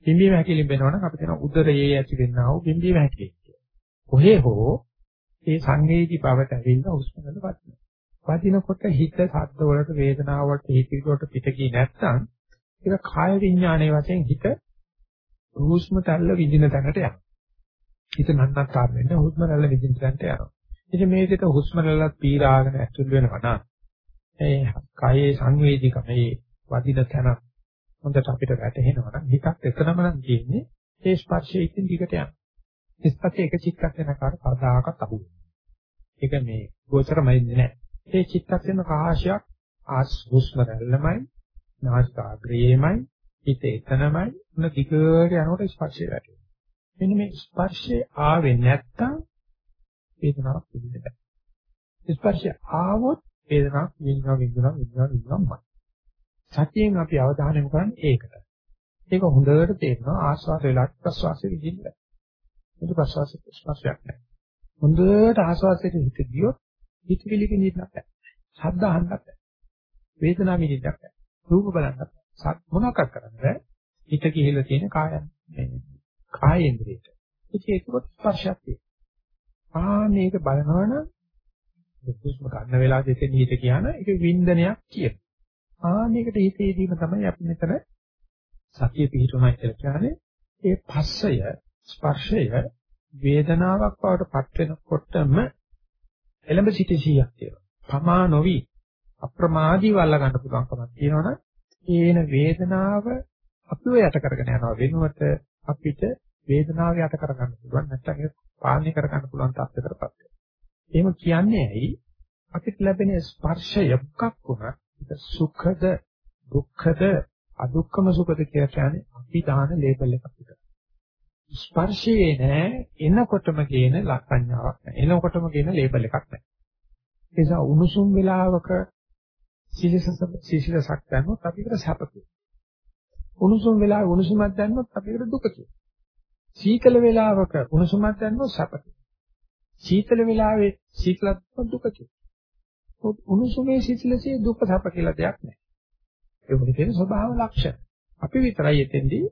පිම්බීම හැකිලින් වෙනවනම් අපිට කියන උදරයේ ඇති වෙන්නා වූ පිම්බීම හැකිලින් කියලා. කොහේ හෝ ඒ සංවේදී බවට ඇවිල්ලා හුස්ම රැල්ල වදිනවා. වදිනකොට හිත සද්ද වලට වේදනාව වලට හිතවිලට පිට ගියේ නැත්නම් ඒක කාය විඥානයේ වශයෙන් හිත හුස්ම තැල්ල විඳින තැනට යනවා. හිත නන්නත්තර වෙන්න හුස්ම තැල්ල විඳින තැනට යනවා. ඉතින් මේ දෙක හුස්ම තැල්ලත් පීරාගෙන ඇතුල් වෙනවා නම් ඒ කායේ සංවේදීකම මේ වදින තැන හොඳට අපිට වැටහෙනවා නම් හිතක් එතනම නම් තියෙන්නේ ඒ ස්පර්ශයෙන් දිගට යනවා. ස්පර්ශය එක චිත්තක්ෂණයකට කවදාකවත් අහු වෙන්නේ. ඒක මේ ගෝචරමයි නෑ. ඒ චිත්තක්ෂණ රාශියක් ආස් හුස්ම රැල්ලමයි නාසිකාග්‍රේයමයි හිත එතනමයි උන දිගට යනකොට ස්පර්ශය වැටෙනවා. මෙන්න මේ ස්පර්ශය ආවේ නැත්තම් වේදනාවක් පිළිදෙන්න බෑ. ස්පර්ශය ආවොත් වේදනාවක් විඳිනවා විඳිනවා විඳිනවා විඳිනවා. සතියෙන් අපි අවධානය යොමු කරන්නේ ඒකට. ඒක හොඳට තේරෙනවා ආස්වාද වෙලා ප්‍රස්වාසයේ විදින්න. ඒක ප්‍රස්වාසයේ ස්පර්ශයක් නෑ. හොඳට ආස්වාදයේ හිත ගියොත් හිතවිලි කිනින්නක් නැහැ. ශබ්ද අහන්නක් නැහැ. වේදනාව විඳින්නක් නැහැ. රූප බලන්නක් නැහැ. සත් මොනවක් කරන්නේ? හිත කිහිල්ල තියෙන කායයන් මේ කායේන්ද්‍රයට. ඉතින් ඒකවත් ස්පර්ශයක් තියෙනවා. ආ මේක බලනවනම් දුක්ඛම ගන්න වෙලාවට එතෙන් හිත කියන ඒක වින්දනයක් කියන. ආ මේකට හිතේදීම තමයි අපි මෙතන සතිය පිහිටුණා කියලා කියන්නේ ඒ පස්සය ස්පර්ශය වේදනාවක් බවට පත් වෙනකොටම එළඹ සිට 100ක් තියෙනවා. පමා නොවි අප්‍රමාදීව අල්ල ගන්න පුළුවන්කමක් තියෙනවනේ ඒන වේදනාව අපිව යට කරගෙන යනවා වෙනුවට අපිට වේදනාව යට කරගන්න පුළුවන් නැත්නම් ඒක පාලනය කරගන්න පුළුවන් තත්ත්වයකටපත් වෙනවා. එහෙම කියන්නේ ඇයි? අපිට ලැබෙන ස්පර්ශය මොකක් වුණත් ඒක සුඛද දුක්ඛද අදුක්ඛම සුඛද කියලා කියන්නේ අපි දාන ලේබල් එකක් විතරයි. ස්පර්ශයේ නෑ එනකොටම කියන ලක්ඥාවක් නෑ. එනකොටම කියන ලේබල් එකක් නෑ. ඒ නිසා උණුසුම් වෙලාවක සිසිලස සිසිලසක් දැන්නොත් අපිට සැපකේ. උණුසුම් වෙලාවේ උණුසුමක් දැන්නොත් අපිට දුකකේ. සීතල වෙලාවක උණුසුමක් දැන්නොත් සැපකේ. සීතල වෙලාවේ සීතලත් දුකකේ. උණුසුමේ සිසිලසේ දුක සැප කියලා දෙයක් නෑ. ඒක මොකද ස්වභාව ලක්ෂණ. අපි විතරයි එතෙන්දී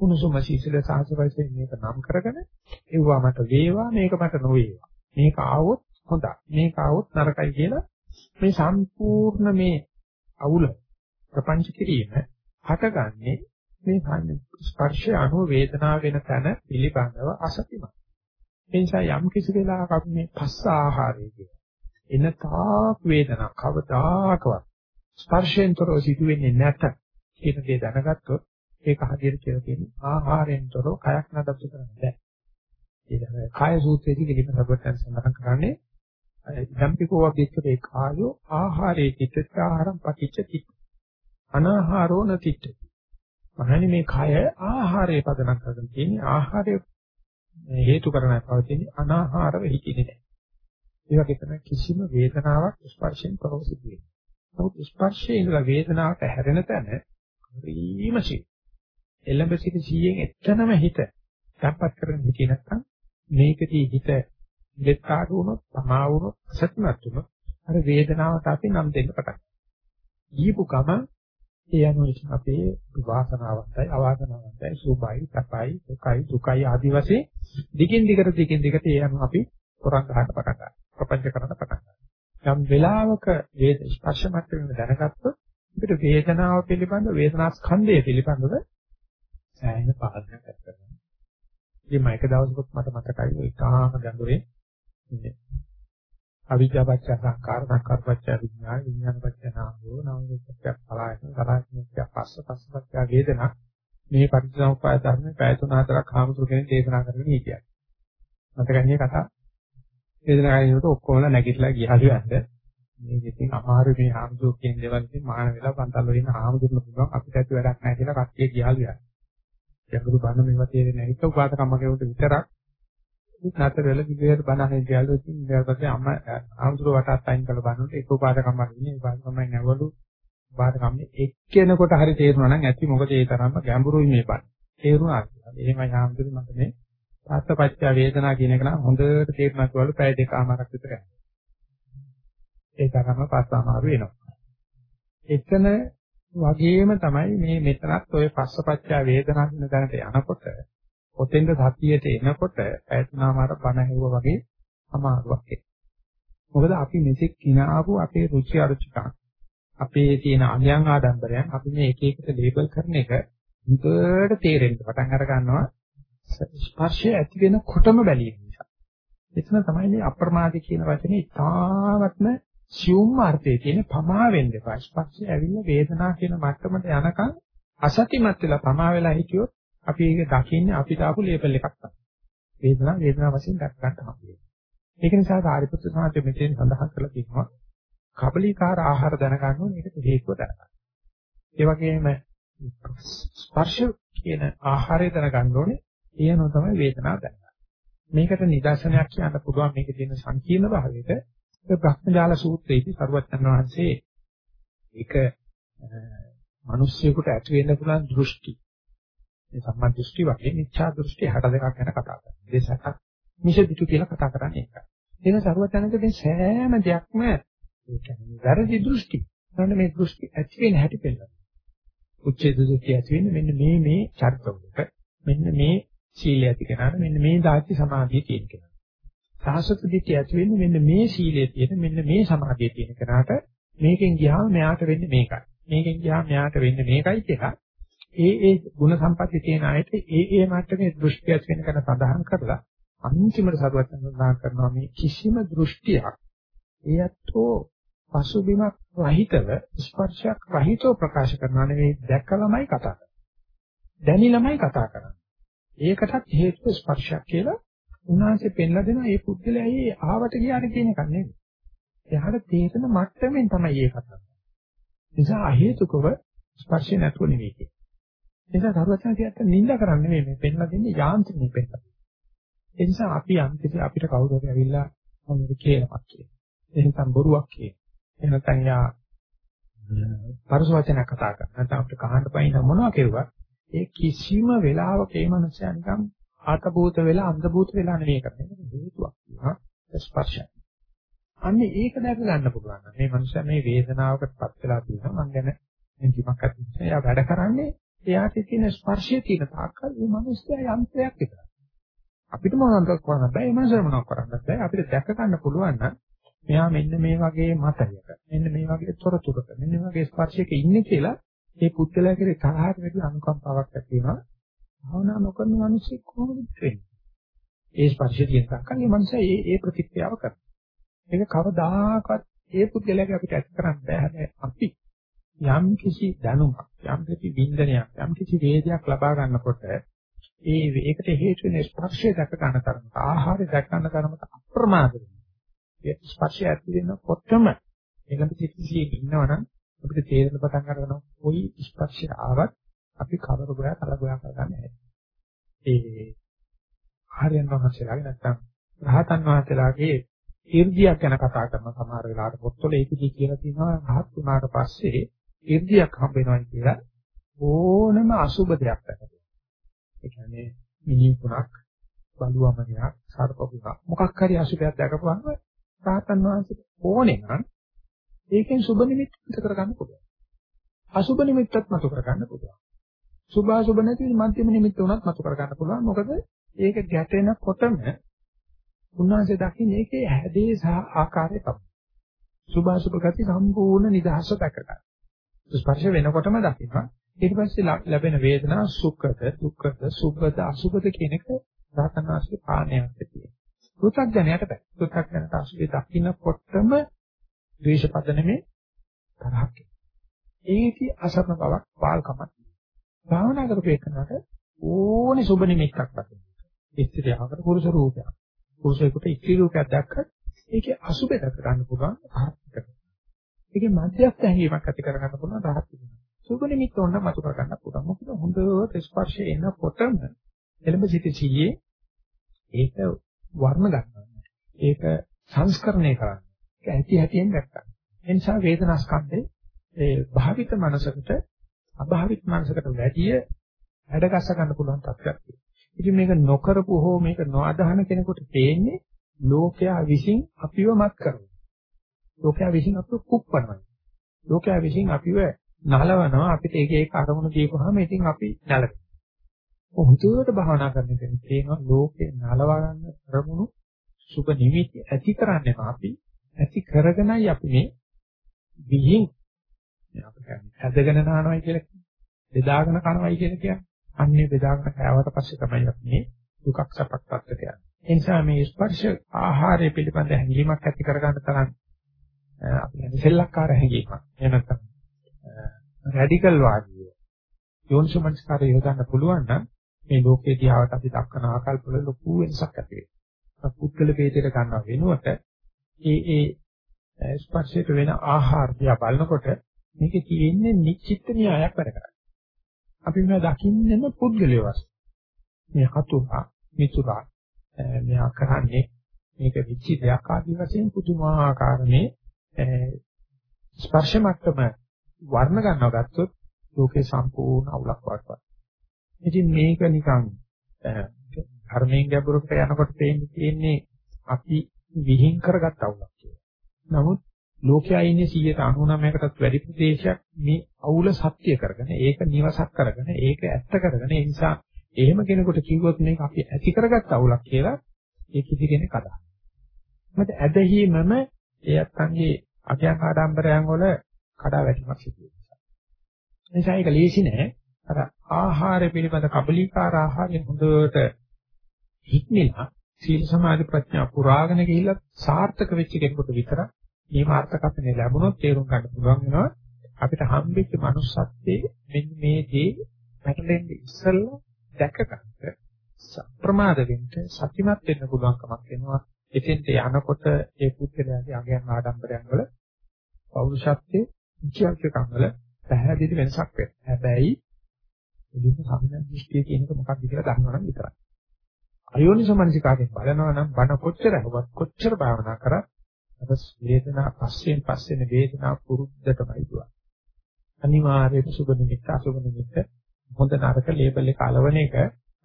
උණුසුම සීසල සාහසවයිසෙන් මේක නම් කරගෙන එව්වා මට වේවා මේක මට නොවේවා මේක ආවොත් හොඳයි මේක ආවොත් නරකයි කියලා මේ සම්පූර්ණ මේ අවුල ප්‍රපංච කිරීම හටගන්නේ මේ ස්පර්ශය අනුව වේදනාව වෙන තැන පිළිබඳව අසතිමත් ඒ නිසා යම් කිසි වෙලාවක අපි මේ පස්ස ආහාරය කියන එන තාක් වේදනා කවදාකවත් ස්පර්ශයෙන් තොරව සිදුවෙන්නේ නැත කියන දේ දැනගත්තොත් ඒක හදිහට කියලා කියන්නේ ආහාරයෙන්තරෝ කයක් නඩත්තු කරන්න බෑ. ඊළඟ කාය සූත්‍රයේදී කිලිම සබතන් සඳහන් කරන්නේ ධම්පිකෝ වගේච්චේ කායෝ ආහාරේ චිත්ත ආහාරම් පටිච්චති. අනාහාරෝ නතිච්චති. මහණනි මේ කය ආහාරයේ පදනම් කරගෙන තියෙන්නේ ආහාරය හේතු කරණයි පවතින්නේ අනාහාරව හිතින්නේ නැහැ. ඒ වගේ තමයි කිසිම වේදනාවක් ස්පර්ශයෙන් තොරව සිදු වෙන්නේ. නමුත් ස්පර්ශයේ ඉඳලා වේදනාවට හැරෙන තැන රීම සිද්ධ. එළඹ සිට 100න් එතනම හිත තැම්පත් කරගෙන හිටියේ නැත්නම් මේකදී හිත දෙත්කාර වුණොත් තමා වුණොත් සත්‍යමත් වුණොත් අර වේදනාවට අපි නම් දෙන්න පටන් ගියපු ගම ඒ අනුව අපේ වාසනාවන්තයි අවාසනාවන්තයි සුභයි සපයි දුකයි දුකයි ආදි වශයෙන් දිගින් දිගට දිගින් දිගට ඒ අනුව අපි තොරන් ගන්න පටන් ගන්නවා ප්‍රපංච කරන්න පටන් ගන්නවා යම් වෙලාවක වේද ස්පර්ශ මට්ටමෙන් දැනගත්තොත් අපිට වේදනාව පිළිබඳ වේදනා ස්කන්ධය පිළිබඳව සෑහෙන පාලනයක් කරනවා. ඉතින් මම එක දවසකට මට මතකයි ඒ තාම ගැඹුරේ ඉන්නේ. අවිජ්ජාපච්ච සංකාර සංකාරපච්ච විඥාන විඥානපච්ච නාමෝ නාමපච්ච පලායන පලායනපච්ච පස්ස පස්සපච්ච වේදනා මේ පරිච්ඡේදෝපාය ධර්මයේ පැය තුන හතරක් ආමතුරු කෙනෙක් දේශනා කරගෙන හිටියා. මතකන්නේ කතා වේදනා කරනකොට ඔක්කොම නැගිටලා ගියහලු යන්න මේ ඉතින් අමාරු මේ ආමතුරු කියන දේවල් ඉතින් මාන වෙලා පන්තල් වල ඉන්න ආමතුරුන පුළුවන් අපිට ඇති වැඩක් නැහැ කියලා කට්ටිය ගියහලු යන්න. ගැඹුරු බණ මේවා තේරෙන්නේ නැහැ. ඒක උපාසකම්ම කෙනෙකුට විතරක් නතර වෙලා විවේක බණහේ ගියලු ඉතින් ඊට පස්සේ අම්මා ආමුදුර වටත් අයින් කරලා බලනකොට ඒක උපාදකම්ම ඉන්නේ ඒ උපාදකම්මයි නැවලු. උපාදකම්ම එක්කෙනෙකුට හරි තේරුණා නම් ඇති මොකද ඒ තරම්ම ගැඹුරුයි මේ බණ. තේරුණා එහෙමයි ආමුදුර මට මේ පාත්තපච්ච වේදනා කියන එක නම් හොඳට තේරුණා කියවලු පැය දෙකමාරක් විතර යනවා. ඒ තරම්ම පස්සමාරු වෙනවා. එතන වගේම තමයි මේ මෙතනත් ඔය පස්සපච්ච වේදනා කියන දැනට යනකොට ඔතෙන්ද සතියට එනකොට ඇයතුනාමාර බණ ඇහුවා වගේ අමාරුවක් එනවා. මොකද අපි මෙතෙක් කිනාවු අපේ රුචි අරුචිකම් අපේ තියෙන අඥාන ආඩම්බරයන් අපි මේ එක එකට ලේබල් කරන එක මුදට තේරෙන්න පටන් අර ගන්නවා ස්පර්ශය ඇති වෙනකොටම බැලීම නිසා. එතන තමයි මේ අප්‍රමාදී කියන වචනේ ඉතාමත්ම සියුම් අර්ථයේ තියෙන පමා වෙන්න එපා. ස්පර්ශය ඇවිල්ලා වේදනාව කියන මට්ටමට යනකම් අසතිමත් වෙලා පමා වෙලා හිටියොත් අපි ඒක දකින්නේ අපිට ආපු ලේබල් එකක් තමයි. වේදනා වේදනා වශයෙන් දක් ගන්න හම්බෙන්නේ. ඒක නිසා සාරිපුත්‍ර සාහිත්‍ය මෙතෙන් සඳහන් කරලා තියෙනවා කබලීකාර ආහාර දැනගන්න ඕනේ ඒකට හේතුව දැනගන්න. ඒ වගේම ස්පර්ශ කියන ආහාරය දැනගන්න ඕනේ ඒනෝ තමයි වේදනාව දැනගන්න. මේකට නිදර්ශනයක් කියන්න පුළුවන් මේකේ තියෙන සංකීර්ණ භාවයට ඒ බ්‍රහ්මජාල සූත්‍රයේදී සරුවත්යන් වහන්සේ ඒක මිනිස්සුෙකුට ඇති වෙන්න පුළුවන් දෘෂ්ටි මේ සම්මා දෘෂ්ටි වගේ මිච්ඡා දෘෂ්ටි 62ක් ගැන කතා කරනවා. දේශක මිෂදිතු කියලා කතා කරන්නේ ඒක. එන සරුවචනකදී සෑම දෙයක්ම ඒ කියන්නේ වැරදි දෘෂ්ටි. නේද මේ දෘෂ්ටි ඇති වෙන හැටි පෙන්නනවා. උච්චේ දෘෂ්ටි ඇති වෙන්නේ මෙන්න මේ මේ චරිතවලට. මෙන්න මේ සීලය ඇති කෙනාට මෙන්න මේ දාති සමාධිය තියෙන කෙනා. සාසත දිට්ඨිය ඇති වෙන්නේ මෙන්න මේ සීලය තියෙන මෙන්න මේ සමාධිය තියෙන කෙනාට මේකෙන් ගියාම මෙයාට වෙන්නේ මේකයි. මේකෙන් ගියාම මෙයාට වෙන්නේ මේකයි කියලා ඒ ඒ ಗುಣ සම්පatti තියෙන අයට ඒ ඒ මට්ටමේ දෘෂ්ටි ඇති වෙන කෙනා සඳහන් කරලා අන්තිමට සරුවත් සඳහන් කරනවා මේ කිසිම දෘෂ්ටියක් ඒත්තෝ පසුබිමක් රහිතව ස්පර්ශයක් රහිතව ප්‍රකාශ කරනවා නෙවෙයි දැකලාමයි කතා කරන්නේ. දැනිලාමයි කතා කරන්නේ. ඒකටත් හේතුව ස්පර්ශයක් කියලා උන්වහන්සේ පෙන්ලා දෙනවා මේ පුද්ගලයා ඒ ආවට ගියාට කියන එක නෙවෙයි. එයාට තේරෙන මට්ටමින් තමයි ඒක කතා කරන්නේ. නිසා අහේතුකව ස්පර්ශය නැතුව නෙවෙයි. නිසා සරුවචනතියට නිඳ කරන්නේ මේ මේ පෙන්ලා දෙන්නේ යාන්ත්‍රණය පෙන්ලා. ඒ නිසා අපි යම්කිසි අපිට කවුරු හරි ඇවිල්ලා මොනවද කියලාක් කියන. එහෙනම් බොරුවක් කියන. එහෙනම් යා පරස වචන කතා කරන. නැත්නම් අපිට කහන්න පයින් මොනවා කෙරුවා ඒ කිසිම වෙලාවක ඒ මනුස්සයා නිකන් ආතබූත වෙලා අන්ධබූත වෙලා නෙවෙයි කරන්නේ. හේතුවක් තියෙනවා ස්පර්ශය. අන්න ඒක දැක ගන්න පුළුවන්. මේ මනුස්සයා මේ වේදනාවකටපත් වෙලා තියෙනවා. මම ගැන නිදිමක් අත් එයා වැඩ කරන්නේ එයාට තියෙන ස්පර්ශය තියෙන තාක්කල් මේ මිනිස්යා යන්ත්‍රයක් විතරයි. අපිට මොනවද කරන්න බෑ, ඒ මනසට මොනවද කරන්න බෑ. අපිට දැක ගන්න පුළුවන් නම් මෙයා මෙන්න මේ වගේ මතයක, මෙන්න මේ වගේ තොරතුරක, මෙන්න මේ වගේ ස්පර්ශයක ඉන්නේ කියලා ඒ පුද්ගලයා කෙරේ තරහට වැඩි අනුකම්පාවක් ඇති වෙනවා. භාවනා නොකරන මිනිස්සු කොහොමද වෙන්නේ? ඒ ස්පර්ශය තියෙන තාක්කල් මේ මනස ඒ ඒ ප්‍රතික්‍රියාව කරනවා. ඒක කවදාකවත් ඒ පුද්ගලයාගේ අපිට ඇති කරන්න බෑ. හැබැයි අපි යම් කිසි දැනුමක් යම් කිසි වින්දනයක් යම් කිසි වේදයක් ලබා ගන්නකොට ඒ ඒකට හේතු වෙන ස්පර්ශය දැක ගන්න තරමට ආහාරය දැක ගන්න තරමට අප්‍රමාද වෙනවා. ඒ ස්පර්ශය ඇති වෙනකොටම ඒකට සිතිසියේ ඉන්නවනම් අපිට තේරෙන පටන් ගන්නවා කොයි ස්පර්ශය ආවත් අපි කවර ගෝයා කල ගෝයා කරගන්න හැටි. ඒ ආර්යයන් වහන්සේලාගේ නැත්තම් රහතන් වහන්සේලාගේ 이르දියක් ගැන කතා කරන සමහර වෙලාවට පොත්වල ඒකදී කියලා තියෙනවා රහත් වුණාට පස්සේ ඉර්ධියක් හම්බ වෙනවා කියලා ඕනම අසුබ දෙයක් දැකලා. ඒ කියන්නේ මිනිකුණක්, බලුවමනියක්, සර්පකුණක් මොකක් හරි අසුබයක් දැකපුවම රාතන් වහන්සේ ඕනේ නම් ඒකෙන් සුබ නිමිත්ත කරගන්න පුළුවන්. අසුබ නිමිත්තත් මතු කරගන්න පුළුවන්. සුභ අසුබ නැති මධ්‍යම නිමිත්ත උනත් මතු කරගන්න පුළුවන්. මොකද ඒක ගැටෙනකොටම උන්වහන්සේ දකින්නේ ඒකේ හැදේ සහ ආකාරය තමයි. සුභ අසුබ ගති සම්පූර්ණ නිදහස දැක ගන්න. ස්පර්ශ වෙනකොටම දකිනවා. ඊට පස්සේ ලැබෙන වේදනා සුඛද, දුක්ඛද, සුභද, අසුභද කියන එක රහතන්වාසේ පාණයක් තියෙනවා. පෘථග්ජනයට බෑ. පෘථග්ජනට අසුභය දකින්නකොටම ද්වේෂපද නෙමේ තරහක්. ඒකී අසරණ බවක් පාල්කමක්. භාවනා කරපේකනට ඕනේ සුබ නිමිත්තක් දකින්න. ඉස්ත්‍රියකට පුරුෂ රූපයක්. පුරුෂයෙකුට ඉස්ත්‍රි රූපයක් දැක්කත් ඒකේ අසුබය දක ගන්න පුළුවන් ආත්මික. ඒකේ මධ්‍යස්ථ හැඟීමක් ඇති කරගන්න පුළුවන් රහත් වෙනවා. සුභ නිමිත්ත ඕන මතු කරගන්න පුළුවන්. මොකද හොඳට ස්පර්ශය එනකොටම එළඹ සිට සිහියේ ඒක වර්ණ ගන්නවා. ඒක සංස්කරණය කරන්න. ඒක ඇති හැටියෙන් දැක්කා. ඒ නිසා වේදනා ස්කන්ධේ ඒ භාවිත මනසකට අභාවිත මනසකට වැඩිය වැඩගස්ස ගන්න පුළුවන් තත්ත්වයක් තියෙනවා. ඉතින් මේක නොකරපු හෝ මේක නොඅදහන කෙනෙකුට තේන්නේ ලෝකයා විසින් අපිව මත් කරනවා. ලෝකයා විසින් අපිව කුප්පනවා. ලෝකයා විසින් අපිව නලවනවා අපිට එක එක අරමුණු දීපුවාම ඉතින් අපි නැලකෙනවා. හොඳට භාවනා කරන කෙනෙක් තේනවා ලෝකේ නලවා ගන්න අරමුණු සුබ නිමිති ඇති කරන්නේ අපි ඇති කරගෙනයි අපි මේ විහිං අපිට ඇදගෙන නානවයි කියලා කියන්නේ. බෙදාගෙන කනවයි කියලා කියන්නේ. අන්නේ බෙදාගෙන කෑවට පස්සේ තමයි අපි මේ දුකක් සපක් තත්ත්වයට යන්නේ. ඒ නිසා මේ ස්පර්ශ ආහාරය පිළිබඳ හැඟීමක් ඇති කරගන්න තරම් අපි කියන්නේ සෙල්ලක්කාර හැඟීමක්. එහෙම නැත්නම් රැඩිකල් වාදී යෝනිසමනස්කාරය යොදන්න පුළුවන් නම් මේ ලෝකේ දිහාවට අපි දක්වන ආකල්පවල ලොකු වෙනසක් ඇති වෙනවා. පුද්ගල ભેදයට ගන්නව වෙනුවට ඒ ඒ ස්පර්ශයට වෙන ආහාර දිහා බලනකොට මේකේ තියෙන්නේ නිශ්චිත න්‍යායක් වැඩ කරන්නේ. අපි මේ දකින්නෙම පුද්ගලයේ වස්තු. මේ හතුරා, මිතුරා මෙයා කරන්නේ මේක විචි දෙයක් ආදී වශයෙන් පුදුමාකාර මේ ස්පර්ශ මට්ටම වර්ණ ගන්නව ගත්තොත් ලෝකේ සම්පූර්ණ අවුලක් වටපත්. ඉතින් මේක නිකන් ධර්මයෙන් ගැඹුරට යනකොට තේින්නේ අපි විහිං කරගත් අවුලක් කියලා. නමුත් ලෝකයා ඉන්නේ 199කටත් වැඩි ප්‍රදේශයක් මේ අවුල සත්‍ය කරගෙන ඒක නිවසක් කරගෙන ඒක ඇත්ත කරගෙන ඒ නිසා එහෙම කෙනෙකුට කිව්වොත් මේක අපි ඇති කරගත්ත අවුලක් කියලා ඒ කිසි කෙනෙක් අදහනවා. මොකද ඇදහිමම ඒ අත්ංගේ අධ්‍යාත්ම ආඩම්බරයන් වල කඩා වැටීමක් සිදු වෙනවා. ඒ නිසා ඒක ලේසි නෑ. අර ආහාර පිළිබඳ කබලීකාර ආහාරයෙන් හොඳට හික්මිලා සීල සමාධි ප්‍රඥා පුරාගෙන ගිහිල්ලා සාර්ථක වෙච්ච කෙනෙකුට විතරක් මේ මාර්ථකපනේ ලැබුණොත් තේරුම් ගන්න පුළුවන් වෙනවා අපිට හම්බෙච්ච manussත්වයේ මෙන්න මේ දේ පැටලෙන්න ඉස්සෙල්ලා දැක ගන්න ප්‍රමාද වෙන්න සත්‍යමත් වෙන්න පුළුවන්කමක් වෙනවා එතෙන්ට යනකොට ඒ පුද්ගලයාගේ අගයන් ආඩම්බරයන් වල පෞරුෂත්වයේ විචාරකම් වල පැහැදිලි වෙනසක් වෙනවා හැබැයි මුලින්ම සම්මත දෘෂ්ටිය කියන එක මොකක්ද කියලා දන්නවනම් විතරයි අයෝනිසමනසිකාරයෙන් බලනවා නම් බණ කොච්චර හවත් කොච්චර භාවනා කරත් අර වේදනා පස්සෙන් පස්සෙන වේදනා පුරුද්දටමයි දුවන්නේ. අනිවාර්යයෙන්ම සුබ නිමිත්ත අසුබ නිමිත්ත හොඳ නරක ලේබල් එක අලවන එක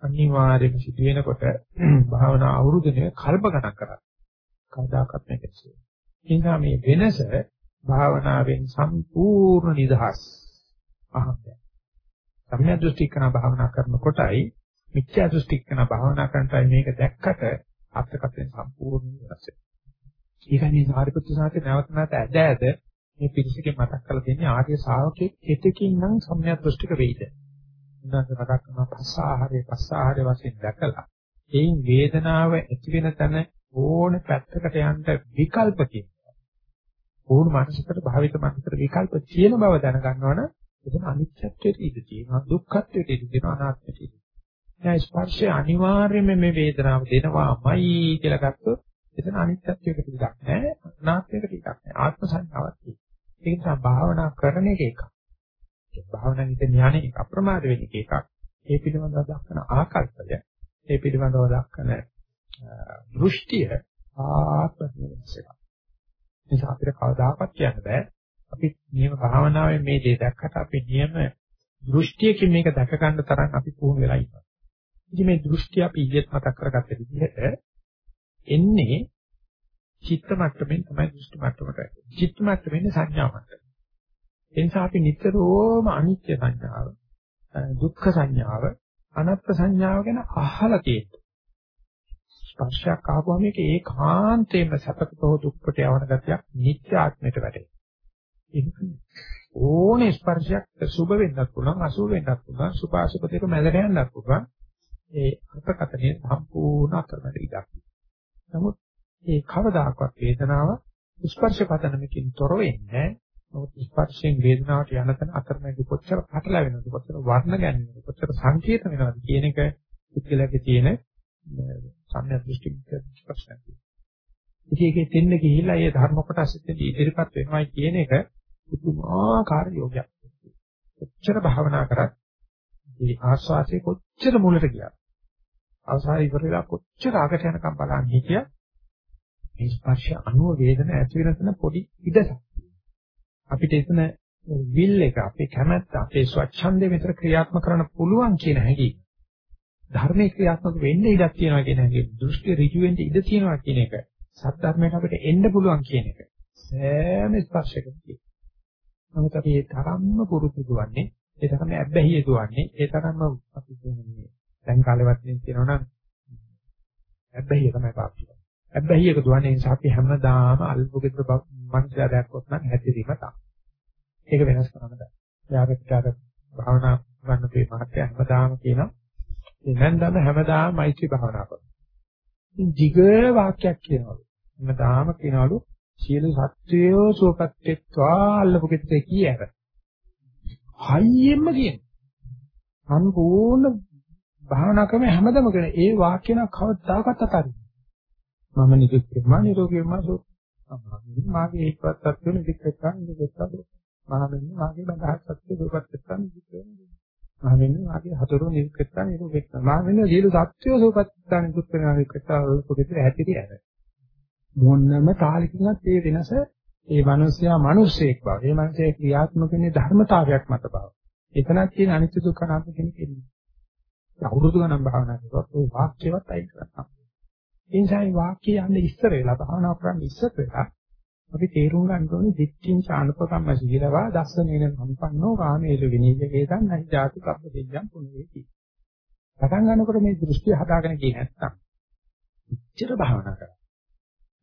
අනිවාර්යයෙන්ම සිදු වෙනකොට භාවනා අවුරුදුනේ කල්ප ගණන් කරා. කවදාකවත් මේක සිදු වෙන්නේ. මේ වෙනස භාවනාවෙන් සම්පූර්ණ නිදහස් අහන්න. සම්‍යක් දෘෂ්ටිකන භාවනා කරනකොටයි මිත්‍යා දෘෂ්ටිකන භාවනා කරනටයි මේක දැක්කට අත්කතෙන් සම්පූර්ණ වෙනස් වෙනවා. ඒකයි මේ සාරිපුත්‍ර සාහිත්‍ය නැවත නැවත ඇද ඇද මේ පිරිසකේ මතක් කරලා දෙන්නේ ආර්ය ශාවකෙක් හිතකින් නම් සම්‍යක් දෘෂ්ටික වෙයිද. උන්වහන්සේ මතක් කරනවා පස්ස ආහාරයේ පස්ස ආහාරයේ වශයෙන් දැකලා එයින් වේදනාව ඇති වෙන තැන ඕන පැත්තකට යන්න විකල්ප තියෙනවා. ඕන මානසිකට භාවිත මානසිකට විකල්ප තියෙන බව දැනගන්නවනම් එතන අනිත්‍යත්වයට ඉඳ තියෙනවා දුක්ඛත්වයට ඉඳ තියෙනවා අනාත්මයට ඉඳ. දැන් ස්පර්ශය අනිවාර්යයෙන්ම මේ වේදනාව දෙනවාමයි කියලා ගත්තොත් එතන අනිත්‍යත්වයකට ඉඩක් නැහැ අනාත්මයකට ඉඩක් නැහැ ආත්ම සංඥාවක් තියෙනවා ඒ නිසා භාවනා කරන එක එකක් ඒ භාවනා නිත ඥානෙ අප්‍රමාද වෙන එක එකක් ඒ පිළිබඳව දක්වන ආකල්පය ඒ පිළිබඳව දක්වන දෘෂ්ටිය ආත්ම වෙනස් එකක් නිසා අපිට කවදාකවත් කියන්න බෑ අපි නියම භාවනාවේ මේ දේ දැක්කට අපි නියම දෘෂ්ටියකින් මේක දැක ගන්න තරම් අපි පුහුණු වෙලා ඉන්නවා ඉතින් මේ දෘෂ්ටි අපි ඊයේත් මතක් කරගත්ත විදිහට එන්නේ චිත්ත මට්ටමින් තමයි දෘෂ්ටි මට්ටමට එන්නේ. චිත්ත මට්ටමින් සංඥා මට්ටම. ඒ නිසා අපි නිතරම අනිත්‍ය සංඥාව, දුක්ඛ සංඥාව, අනාත්ම සංඥාව ගැන අහලා තියෙනවා. ස්පර්ශයක් ආවම මේක ඒකාන්තයෙන්ම සැපකට හෝ දුක්කට යවන ගතියක් නිත්‍ය ආත්මයට වැටේ. ඕනේ ස්පර්ශයක් සුබ වෙන්නත් පුළුවන් අසුබ වෙන්නත් පුළුවන් සුභ අසුබ දෙක මැදට යන්නත් පුළුවන්. ඒ අර්ථකථනයේ සම්පූර්ණ අතරමැද ඉඩක්. නමුත් ඒ කවදාකවත් වේදනාව ස්පර්ශ පදනමකින් තොර වෙන්නේ නමුත් ස්පර්ශයෙන් වේදනාවට යන තැන අතරමැදි කොච්චර පටලැවෙනවද කොච්චර වර්ණ ගැන්වෙනවද කොච්චර සංකීර්ණ වෙනවද කියන එක පුද්ගලයාගේ තියෙන සම්‍යක් දෘෂ්ටික ප්‍රශ්නයක්. ඉතින් ඒකේ දෙන්න ගිහිල්ලා ඒ ධර්ම කොටස් ඉදිරිපත් වෙනවයි කියන එක පුදුමාකාර යෝගයක්. කොච්චර භාවනා කරත් මේ ආස්වාසිය කොච්චර මුලට ගියත් අවසාන ඉවරලා කොච්චර අගට යනකම් බලන්න හිටිය මේ ස්පර්ශ අනුව වේදන ඇති වෙන තැන පොඩි ඉඩසක් අපිට එතන විල් එක අපේ කැමැත්ත අපේ ස්වච්ඡන්දය විතර ක්‍රියාත්මක කරන්න පුළුවන් කියන හැඟීම ධර්මයේ ක්‍රියාත්මක වෙන්න ඉඩක් තියෙනවා කියන හැඟීම දෘෂ්ටි ඍජු වෙන්න ඉඩ තියෙනවා කියන එක සත්‍යධර්මයට අපිට එන්න පුළුවන් කියන එක. සෑම ස්පර්ශයකම තියෙනවා. නමුත් අපි ඒ තරම්ම පුරුදු දුවන්නේ ඒ තරම්ම ඇබ්බැහිය දුවන්නේ ඒ තරම්ම අපි කියන්නේ දැන් කාලෙවත් කියනවා නම් ඇබ්බැහිය තමයි පාවිච්චි කරන්නේ. ඇබ්බැහියක දුවන්නේ නිසා අපි හැමදාම අල්පුගෙදර මනුස්සයා දැක්කොත් නම් හැදිරීම තමයි. ඒක වෙනස් කරන්න බෑ. යාගට අර භාවනා ගන්න මේ මහත්ය හැමදාම කියනවා එනන්දම හැමදාම මෛත්‍රී භාවනා කරනවා. ඉතින් jig වාක්‍යයක් කියනවලු. හැමදාම කියනවලු සියලු සත්වයෝ සුවපත් වෙත්වා අල්ලපු කෙතේ කීයර. හයියෙන්ම කියන. සම්පූර්ණ භාවනා ක්‍රම හැමදම කරන ඒ වාක්‍ය නම් කවදාකවත් අතාරින්න. මම නිදුක් වෙනවා නිරෝගී වෙනවා සෝ. මාගේ ඒකවත් සත්‍ය නිදුක් වෙනවා නිදුක් වෙනවා මහවෙන්නේ වාගේ බඳහත් සත්‍ය දුපත් වෙත්තා නිදුක් වෙනවා. මහවෙන්නේ වාගේ හතරු නිදුක් වෙත්තා නිදුක් වෙත්තා. මහවෙන්නේ සියලු සත්‍යෝ සුපත් වෙත්තා නිදුක් වෙනවා නිදුක් වෙත්තා ඔකෙතර ඇතිරිය ඇර. මොන්නම තාලකින්වත් මේ වෙනස ඒ මිනිසයා මිනිස්සෙක් බව. ඒ මිනිසේ ක්‍රියාත්මක වෙන්නේ ධර්මතාවයක් මත බව. එතනක් තියෙන අනිත්‍ය දුක්ඛ අනාත්ම කෙනෙක් ඉන්නේ. අවුරුදු ගණන් භාවනා කරලා ওই වාක්‍යවත් අයින් කරන්න. ඒ නිසා මේ වාක්‍යය යන්නේ ඉස්සර වෙලා භාවනා කරන්න ඉස්සර වෙලා අපි තේරුම් ගන්න ඕනේ දිට්ඨින් චානපකම්ම සීලවා දස්සනේන සම්පන්නෝ කාමේසු විනීතකේතං නහි ජාති කප්ප දෙයයන් පුනේති. පටන් ගන්නකොට මේ දෘෂ්ටි හදාගෙන ගියේ නැත්තම් උච්චර භාවනා කරා.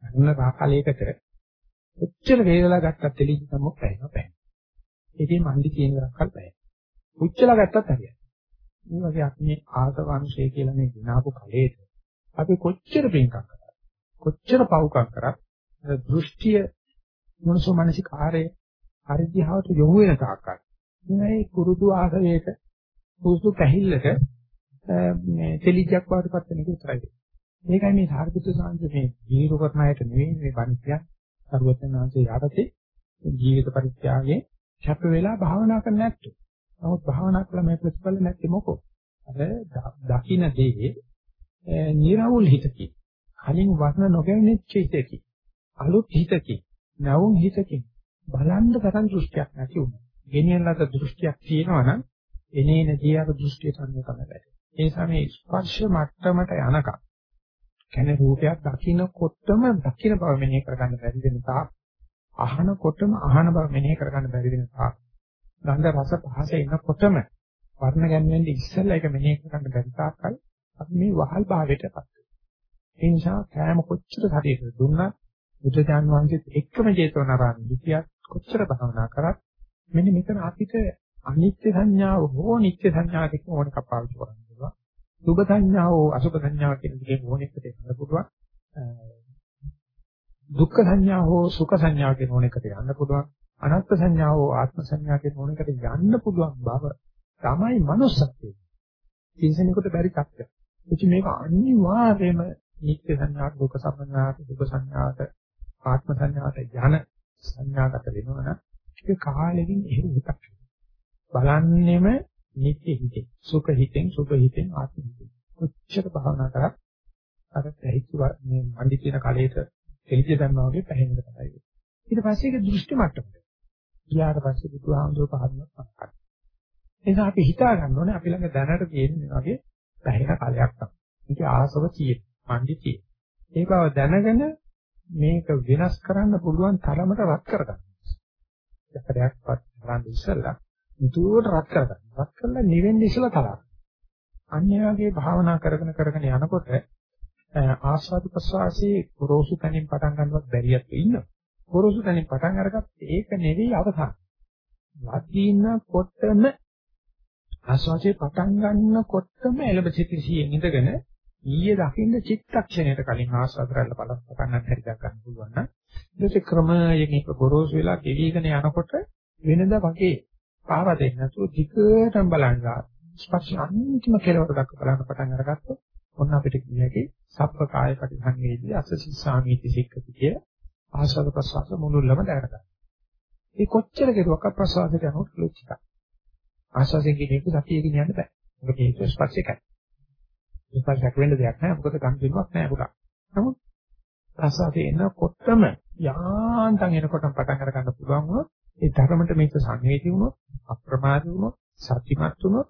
අන්න රාකලයකට උච්චර වේදලා ගත්තත් එළිය තමයි පැහැෙනවා පැහැ. ඒකේ මන්දි කියන දක්වල් පැහැ. උච්චලා ගත්තත් හරියයි. මේ වගේ අපි මේ ආසවංශය කියලා මේ දිනාපු කලේට අපි කොච්චර පින්කම් කරා කොච්චර පව්කම් කරා දෘෂ්ටිය මොනසෝ මානසිකාරය හරිදිහවට යොමු වෙන තාක්කල් මේ කුරුදු ආසවයක පුරුදු පැහිල්ලක මේ තෙලිජක් වඩපත් වෙන එක විතරයි. මේකයි මේ සාර්ථක සාංශ මේ ජීවිත කරනායට නෙවෙයි මේ බණිතියක් සරුවචනාංශය යටතේ ජීවිත පරිත්‍යාගයේ කැප වෙලා භාවනා කරන්න නැත්තේ. නමුත් භාවනා කළා මේ ප්‍රතිඵල නැත්තේ මොකෝ? අර දකින්න දේ නිර්වුල් හිතකින් කලින් වර්ණ නොගෙනෙච්ච හිතකින් අලුත් හිතකින් නවුන් හිතකින් බලන්න තරම් දෘෂ්ටියක් නැති වුණා. ගෙනියන ලද දෘෂ්ටියක් තියෙනවා නම් එනේන දියාක දෘෂ්ටිය සංය තමයි වැඩි. ඒ නිසා මේ ස්පර්ශ මට්ටමට යනකම් කියන්නේ රූපයක් දකින්නකොටම දකින්න බව මෙනෙහි කරගන්න බැරි වෙන තාක් අහනකොටම අහන බව මෙනෙහි කරගන්න බැරි වෙන තාක් ගන්ධ රස පහස එනකොටම වර්ණ ගැන්වෙන්නේ ඉස්සෙල්ලා ඒක මෙනෙහි කරගන්න බැරි තාක්කල් අපි මේ වහල් භාවයටපත් වෙනවා. ඒ නිසා කෑම කොච්චර හරියට දුන්නත් බුදුජාන් වහන්සේත් එක්කම ජේතවනාරාමයේ හිටියත් කොච්චර භවනා කරත් මෙන්න මෙතන අපිට අනිත්‍ය සංඥාව හෝ නිත්‍ය සංඥාව දෙක ඕන කපාවිච්චි කරන්න පුළුවන්. සුභ සංඥාව හෝ අසුභ සංඥාව කියන දෙකෙන් ඕන එකට යන්න පුළුවන්. දුක්ඛ සංඥාව හෝ සුඛ සංඥාව කියන ඕන එකට යන්න පුළුවන්. අනාත්ම සංඥාව හෝ ආත්ම සංඥාව කියන ඕන එකට යන්න පුළුවන් බව තමයි manussත්වය. කිසිනෙකුට බැරි තත්ත්වයක්. ඉතින් මේක අනිවාර්යයෙන්ම නිත්‍ය සංඥාවක් දුක්ඛ සංඥාවක් සුභ සංඥාවක් ආත්ම සංඥාවට යන සංඥාගත වෙනවා නම් ඒක කාලෙකින් එහෙම හිතක් බලන්නෙම නිත්‍ය හිතේ සුඛ හිතෙන් සුභ හිතෙන් ආත්ම හිතෙන්. කොච්චර භාවනා කරත් අර පැහිච්ච මේ මණ්ඩි කියන කලයට එළිය දැම්මා වගේ පැහැෙන්න තමයි. වෙන්නේ ඊට පස්සේ ඒක දෘෂ්ටි මට්ටමට ගියාට පස්සේ බුදුහාමුදුරුවෝ පහරන පහක් එනිසා අපි හිතා ගන්න ඕනේ අපි ළඟ දැනට තියෙන මේ වගේ පැහැෙන කලයක් තමයි. මේක ආසව තියෙන මණ්ඩි තියෙන. ඒ බව දැනගෙන මේක වෙනස් කරන්න පුළුවන් තරමට රත් කරගන්න. යකඩයක්වත් කරන් ඉස්සෙල්ලා මුතුවට රත් කරගන්න. රත් කරලා නිවෙන්න ඉස්සෙල්ලා තරහ. අන්‍ය වගේ භාවනා කරගෙන කරගෙන යනකොට ආස්වාද ප්‍රසවාසී ගොරෝසු තැනින් පටන් ගන්නවත් බැරියක් ඉන්නවා. ගොරෝසු තැනින් පටන් අරගත්ත ඒක නෙවෙයි අවසාන. වදිනකොටම ආස්වාදේ පටන් ගන්නකොටම එළඹ සිටිසියෙන් ඉඳගෙන ඊයේ දකින්න චිත්තක්ෂණයට කලින් ආස්වාද කරලා බලන්න පටන් ගන්න හැටි දක්වන්න පුළුවන් නම් ඊට ක්‍රමයෙන් ඒක ගොරෝසු වෙලා ගෙවිගෙන යනකොට වෙනද වගේ පාව දෙන්න නැතුව ධිකටම බලන්න ස්පර්ශ අන්තිම කෙලවර දක්වා බලන්න පටන් අරගත්තොත් ඔන්න අපිට කියන්නේ සබ්බ කාය පරිසංවේදී අසසි සාමීති සික්කති කිය ආස්වාද ප්‍රසවාස මුළුල්ලම දැනගන්න. ඒ කොච්චර කෙරුවක් ප්‍රසවාසයට යනකොට ලොච්චික. ආස්වාදයෙන් කියන එක සතියකින් යන්න බෑ. මොකද ඒක ස්පර්ශයකයි. ස්පර්ශයක් වෙන්න දෙයක් නැහැ. මොකද ගන්න දෙයක් නැහැ පුතා. නමුත් ප්‍රසාදේ එනකොටම යාන්තම් එනකොටම පටන් අර ගන්න පුළුවන් වුණොත් ඒ ධර්මයට මේක සංවේදී වුණොත් අප්‍රමාදී වුණොත් සත්‍යමත් වුණොත්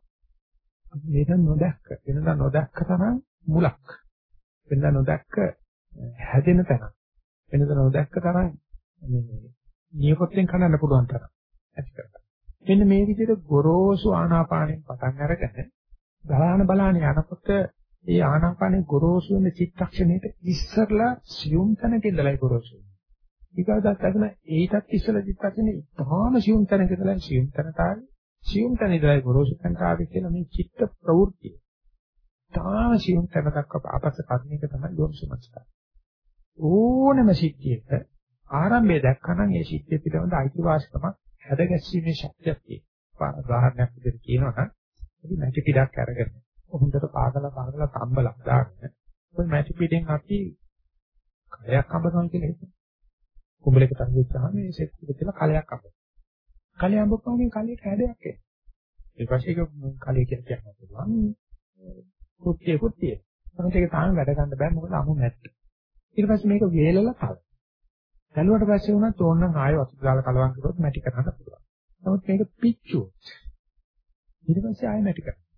වෙන නොදැක්ක වෙනද නොදැක්ක තරම් මුලක් වෙනද නොදැක්ක හැදෙන තැන වෙනද නොදැක්ක තරම් මේ නියපොත්තෙන් කනන්න පුළුවන් තරම් ඇති කරගන්න. මෙන්න මේ විදිහට ගොරෝසු ආනාපානෙන් පටන් අරගෙන බලහන බලහන යනකොට ඒ ආනාපානේ ගොරෝසු වෙන චිත්තක්ෂණයට ඉස්සරලා සියුම් තැනක ඉඳලා ගොරෝසු වෙනවා. ඊගාවට අතන ඒකත් ඉස්සලා චිත්තක්ෂණේ ඉතාම සියුම් තැනක ඉඳලා සියුම් තැනට ආවේ. සියුම් තැන ඉඳලා ගොරෝසු තැනට ආවේ කියලා මේ චිත්ත ප්‍රවෘත්තිය. තාම සියුම් තැන දක්වා ආපස්ස කර්ණයක තමයි යොමුසුමස්ත. ඕනම සිද්ධියක ආරම්භය දැක්කනම් ඒ සිද්ධිය පිටවෙන අයිතිවාසිකමක් හැදගැස්ීමේ ශක්තියක් තියෙනවා. උදාහරණයක් විදිහට කියනවා නම් අපි මැටි පිටක් අරගෙන හොඳට පාගලා පාගලා තම්බලක් දාගෙන ඔය මැටි පිටෙන් අපි කලයක් අඹනවා කියලා හිතමු. කුඹලයකට අහුවෙච්චාම මේ සෙට් එක කියලා කලයක් අඹනවා. කලය අඹපුවාම කලයට හැඩයක් එනවා. ඊට පස්සේ ඒක කලය කියලා කියන්න පුළුවන්. කුට්ටිය කුට්ටිය. නමුත් ඒක තාම වැඩ ගන්න බෑ මොකද අමු නැත්te. ඊට පස්සේ මේක වේලලා කල. කලුවට පස්සේ වුණත් ඕනනම් ආයෙ වතුර දාලා කලවම් කරොත් මැටි කරන්න පුළුවන්. නමුත් මේක පිච්චුවොත් ඊට පස්සේ ආයෙ මැටි කරනවා.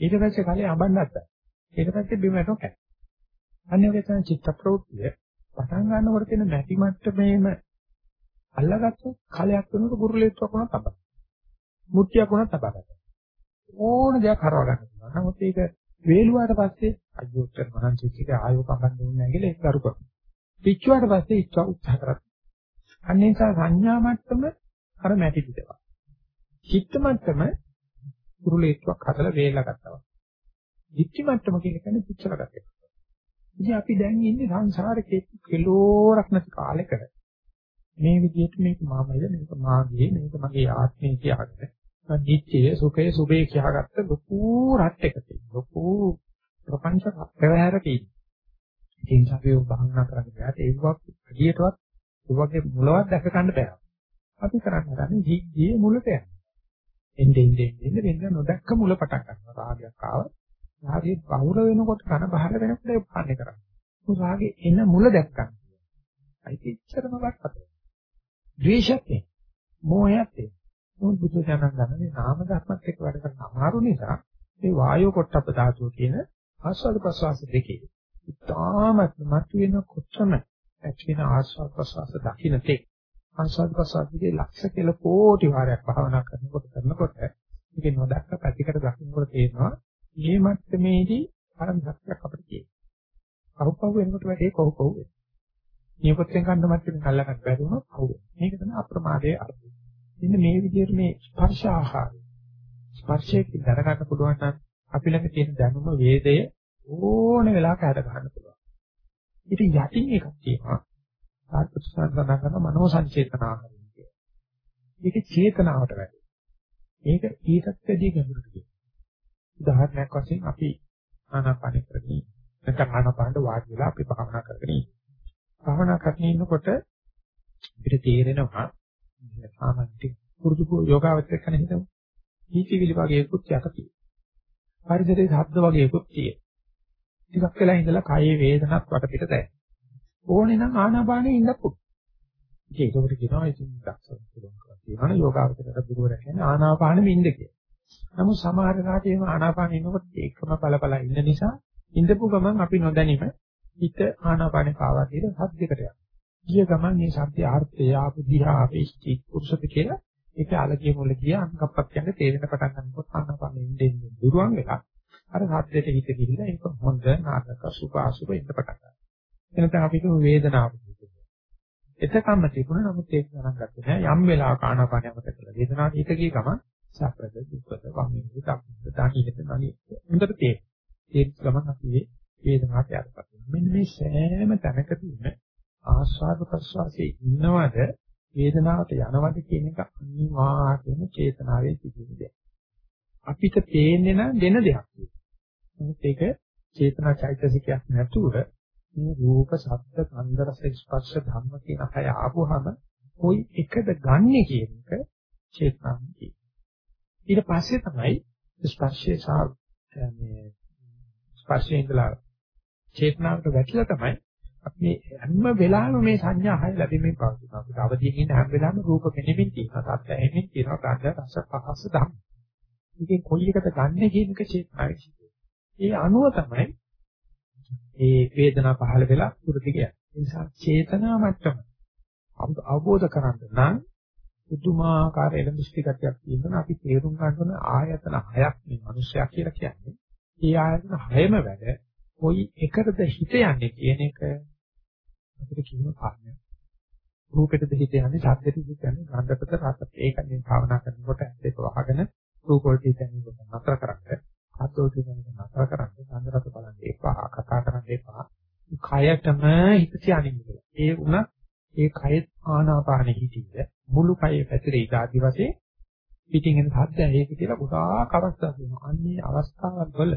ඊට පස්සේ කලේ අඹන්නත් බෑ. ඊට පස්සේ බිම වැටෙනවා කැ. අන්නේ වගේ තමයි චිත්ත ප්‍රවෘත්තිය පටන් ගන්නකොට තියෙන මැටි මට්ටමේම අල්ලගත්තොත් කලයක් වෙනකොට ගුරුලෙත්වක් වුණා තබා. මුට්ටියක් වුණා තබා ගන්න. ඕන දෙයක් හරව ගන්න පුළුවන්. නමුත් ඒක වේලුවාට පස්සේ අයියෝච්චර මහන්සිච්චික ආයෝ කම්බන් දෙන්නේ නැහැ කියලා ඒක කරු කරනවා. පිච්චුවාට පස්සේ ඉච්ඡා උත්සාහ කරත්. අන්න ඒ නිසා සංඥා මට්ටම අර මැටි පිටවා. චිත්ත මට්ටම කුරුලේට්ටුවක් හදලා වේලලා ගත්තා. දික්ටි මට්ටම කියන්නේ පිච්චලා ගත්තා. ඉතින් අපි දැන් ඉන්නේ සංසාරේ කෙලෝරක් නැති කාලෙක. මේ විදිහට මේක මාමය මේක මාගේ මේක මගේ ආත්මය කියාගන්න. නිත්‍යය සුඛය සුභය කියාගත්ත ලොකු රට් එකක ලොකු ප්‍රපංච පෙරහැරක ඉන්නේ. ඒ නිසා අපි භාවනා කරන්න බෑ. ඒකක් අඩියටවත් ඒ වගේ මුලවත් දැක ගන්න බෑ. අපි කරන්නේ ජීවිතයේ මුලට යන්න. එන්නේ එන්නේ එන්නේ වෙන නොදැක්ක මුල පටන් ගන්නවා. රාගයක් ආව. රාගේ බහුල වෙනකොට කන බහල වෙනකොට ඒක පාන්නේ කරන්නේ. රාගේ එන මුල දැක්කම. අයිති ඉච්චරම වක්පත. ද්වේෂයක් එන්නේ. මෝහයක් එන්නේ. මොහොත බුදු දනන් ගන්න මේ නාම ධර්මත් එක්ක වැඩ කරන අමාරු නිසා මේ වායෝ කොට්ටප ධාතුව කියන ආස්වාද ප්‍රසවාස දෙකේ ඉතාමත් මත වෙන කොච්චම ඇති වෙන ආස්වාද ප්‍රසවාස දකින්න තේ ආස්වාද ප්‍රසවාසයේ ලක්ෂ කියලා කෝටි වාරයක් භාවනා කරනකොට කරනකොට මේක නොදක්ක පැතිකඩ දකින්නකොට තේරෙනවා මේ මට්ටමේදී ආරම්භයක් අපිට තියෙනවා. අහුපහුව වෙනකොට වැඩේ කොහො කොහො වෙනවා. නියපොත්තෙන් කන්න මට්ටමින් කල්ලා ගන්න බැරි වුණොත් අවු. මේක තමයි අප්‍රමාදයේ අර්ථය. ඉන්න මේ විදිහට මේ ස්පර්ශ ආහාරය. ස්පර්ශයේ දරගන්න පුළුවන් නම් අපි ළඟ තියෙන දැනුම වේදය ඕන වෙලාවක හැද ගන්න පුළුවන්. ඉතින් යටින් එකක් තියෙනවා. සාර්ථක සඳහන් කරන මනෝ සංචේතනාහාරය කියන්නේ. මේක චේතනාවට වැඩි. මේක ඊටත් වැඩි ගැඹුරට කියනවා. උදාහරණයක් වශයෙන් අපි ආනාපාන කරගෙන නැත්නම් ආනාපානට වාඩි වෙලා අපි භාවනා කරගෙන ඉන්නවා. භාවනා කරගෙන ඉන්නකොට අපිට තේරෙනවා සාමාන්‍ය පුරුදු යෝගාවචර කරන හිතමු. හිතවිලි වගේකුත් යට තියෙනවා. පරිසරයේ ශබ්ද වගේකුත් තියෙනවා. ටිකක් වෙලා ඉඳලා කයේ වේදනක් වටපිට දැනෙනවා. ඕනේ නම් ආනාපානෙ ඉන්න පුළුවන්. ඉතින් ඒකට කියනවා ඉතින් දක්ෂ පුළුවන් කරලා තියෙනවා යෝගාවචරයට බුදුරජාණන් කියන්නේ ආනාපානෙ ඉන්න කියලා. නමුත් සමහර කාට එහෙම ආනාපානෙ ඉන්නකොට ඒකම බල බල ඉන්න නිසා ඉඳපු ගමන් අපි නොදැනීම හිත ආනාපානෙ පාවා කියලා සද්දයකට යනවා. ගිය ගමන් මේ සද්දේ ආර්ථය ආපු දිහා අපේක්ෂිත පුරුෂත කියලා ඒක අලගිය මුල ගිය අංගප්පක් කියන්නේ තේරෙන පටන් ගන්නකොට ආනාපානෙ ඉන්නේ දුරුවන් එකක්. අර සද්දෙට හිත ගිහිල්ලා ඒක හොඳ නාටක සුඛ අසුභ ඉන්න පටන් ගන්නවා. එනතන අපි කියමු වේදනාව එතකම්ම තිබුණා නමුත් ඒක ගණන් ගත්තේ නෑ යම් වෙලාවක ආනාපානය මත කළා වේදනාව හිත ගිය ගමන් සැපද දුක්ද වමින්ද දක්ද දණිලද නණි හොඳට තේ ඒ ගමන් අපි වේදනාවට යටපත් වෙනවා. මෙන්න මේ සෑම තැනකදීම ආස්වාද ප්‍රසවාසයේ ඉන්නවද වේදනාවට යනවද කියන එක අනිවාර්යයෙන්ම චේතනාවේ තිබෙන දෙයක්. අපිට පේන්නේ නම් දෙන දෙයක්. නමුත් ඒක චේතනා චෛතසිකයක් නැතුව මේ රූප, ශබ්ද, ගන්ධ, රස, ස්පර්ශ ධම්ම කියන හය ආපුවාම කොයි එකද ගන්නෙ කියන එක චේතනාවයි. ඊට පස්සේ තමයි ස්පර්ශයේ සහ මේ ස්පර්ශයේ ඉඳලා චේතනාවට වැටිලා තමයි අපි හැම වෙලාවෙම මේ සංඥා හය ලැබෙමින් පවතින. අපිට අවදියෙන් ඉන්න හැම වෙලාවෙම රූප පෙනෙමින් තියෙනවා. සත්‍ය ඇහෙමින් තියෙනවා. ගන්ධ රස පහස ධම්ම. ඉතින් කොයි එකද ගන්නෙ කියන එක චේතනාවේ සිදුවේ. ඒ අනුව තමයි ඒ වේදනා පහළ වෙලා පුරුදු කියන්නේ. ඒ නිසා චේතනා මට්ටම අවබෝධ කරගන්න නම් පුදුමාකාර එළඹිස්ටි ගතියක් තියෙනවා. අපි තේරුම් ගන්න ඕන ආයතන හයක් මේ මිනිස්සයා කියලා කියන්නේ. ඒ ආයතන හයම වැඩ කොයි එකටද හිත යන්නේ කියන එක අපිට කියන කාරණය. රූපෙටද හිත යන්නේ, ශබ්දෙටද හිත යන්නේ, ගන්ධකට රසට. ඒකෙන් භාවනා කරනකොට ඇත්තට වහගෙන රූප වලට හිත යන්නේ නතර කරන්නේ. හතෝ කියන නතර කරන්නේ. ගන්ධ රස බලන්න එපා, කතා කරන්න එපා. කයටම හිත තියානින්න කියලා. ඒ වුණත් ඒ කයෙත් ආනාපානෙ හිටින්ද මුළු කයේ පැතිරේ ඉදාදි වශයෙන් පිටින් එන සද්ද ඇහික කියලා ගොඩාක් අවස්ථා තියෙනවා. අන්නේ අවස්ථාවල් වල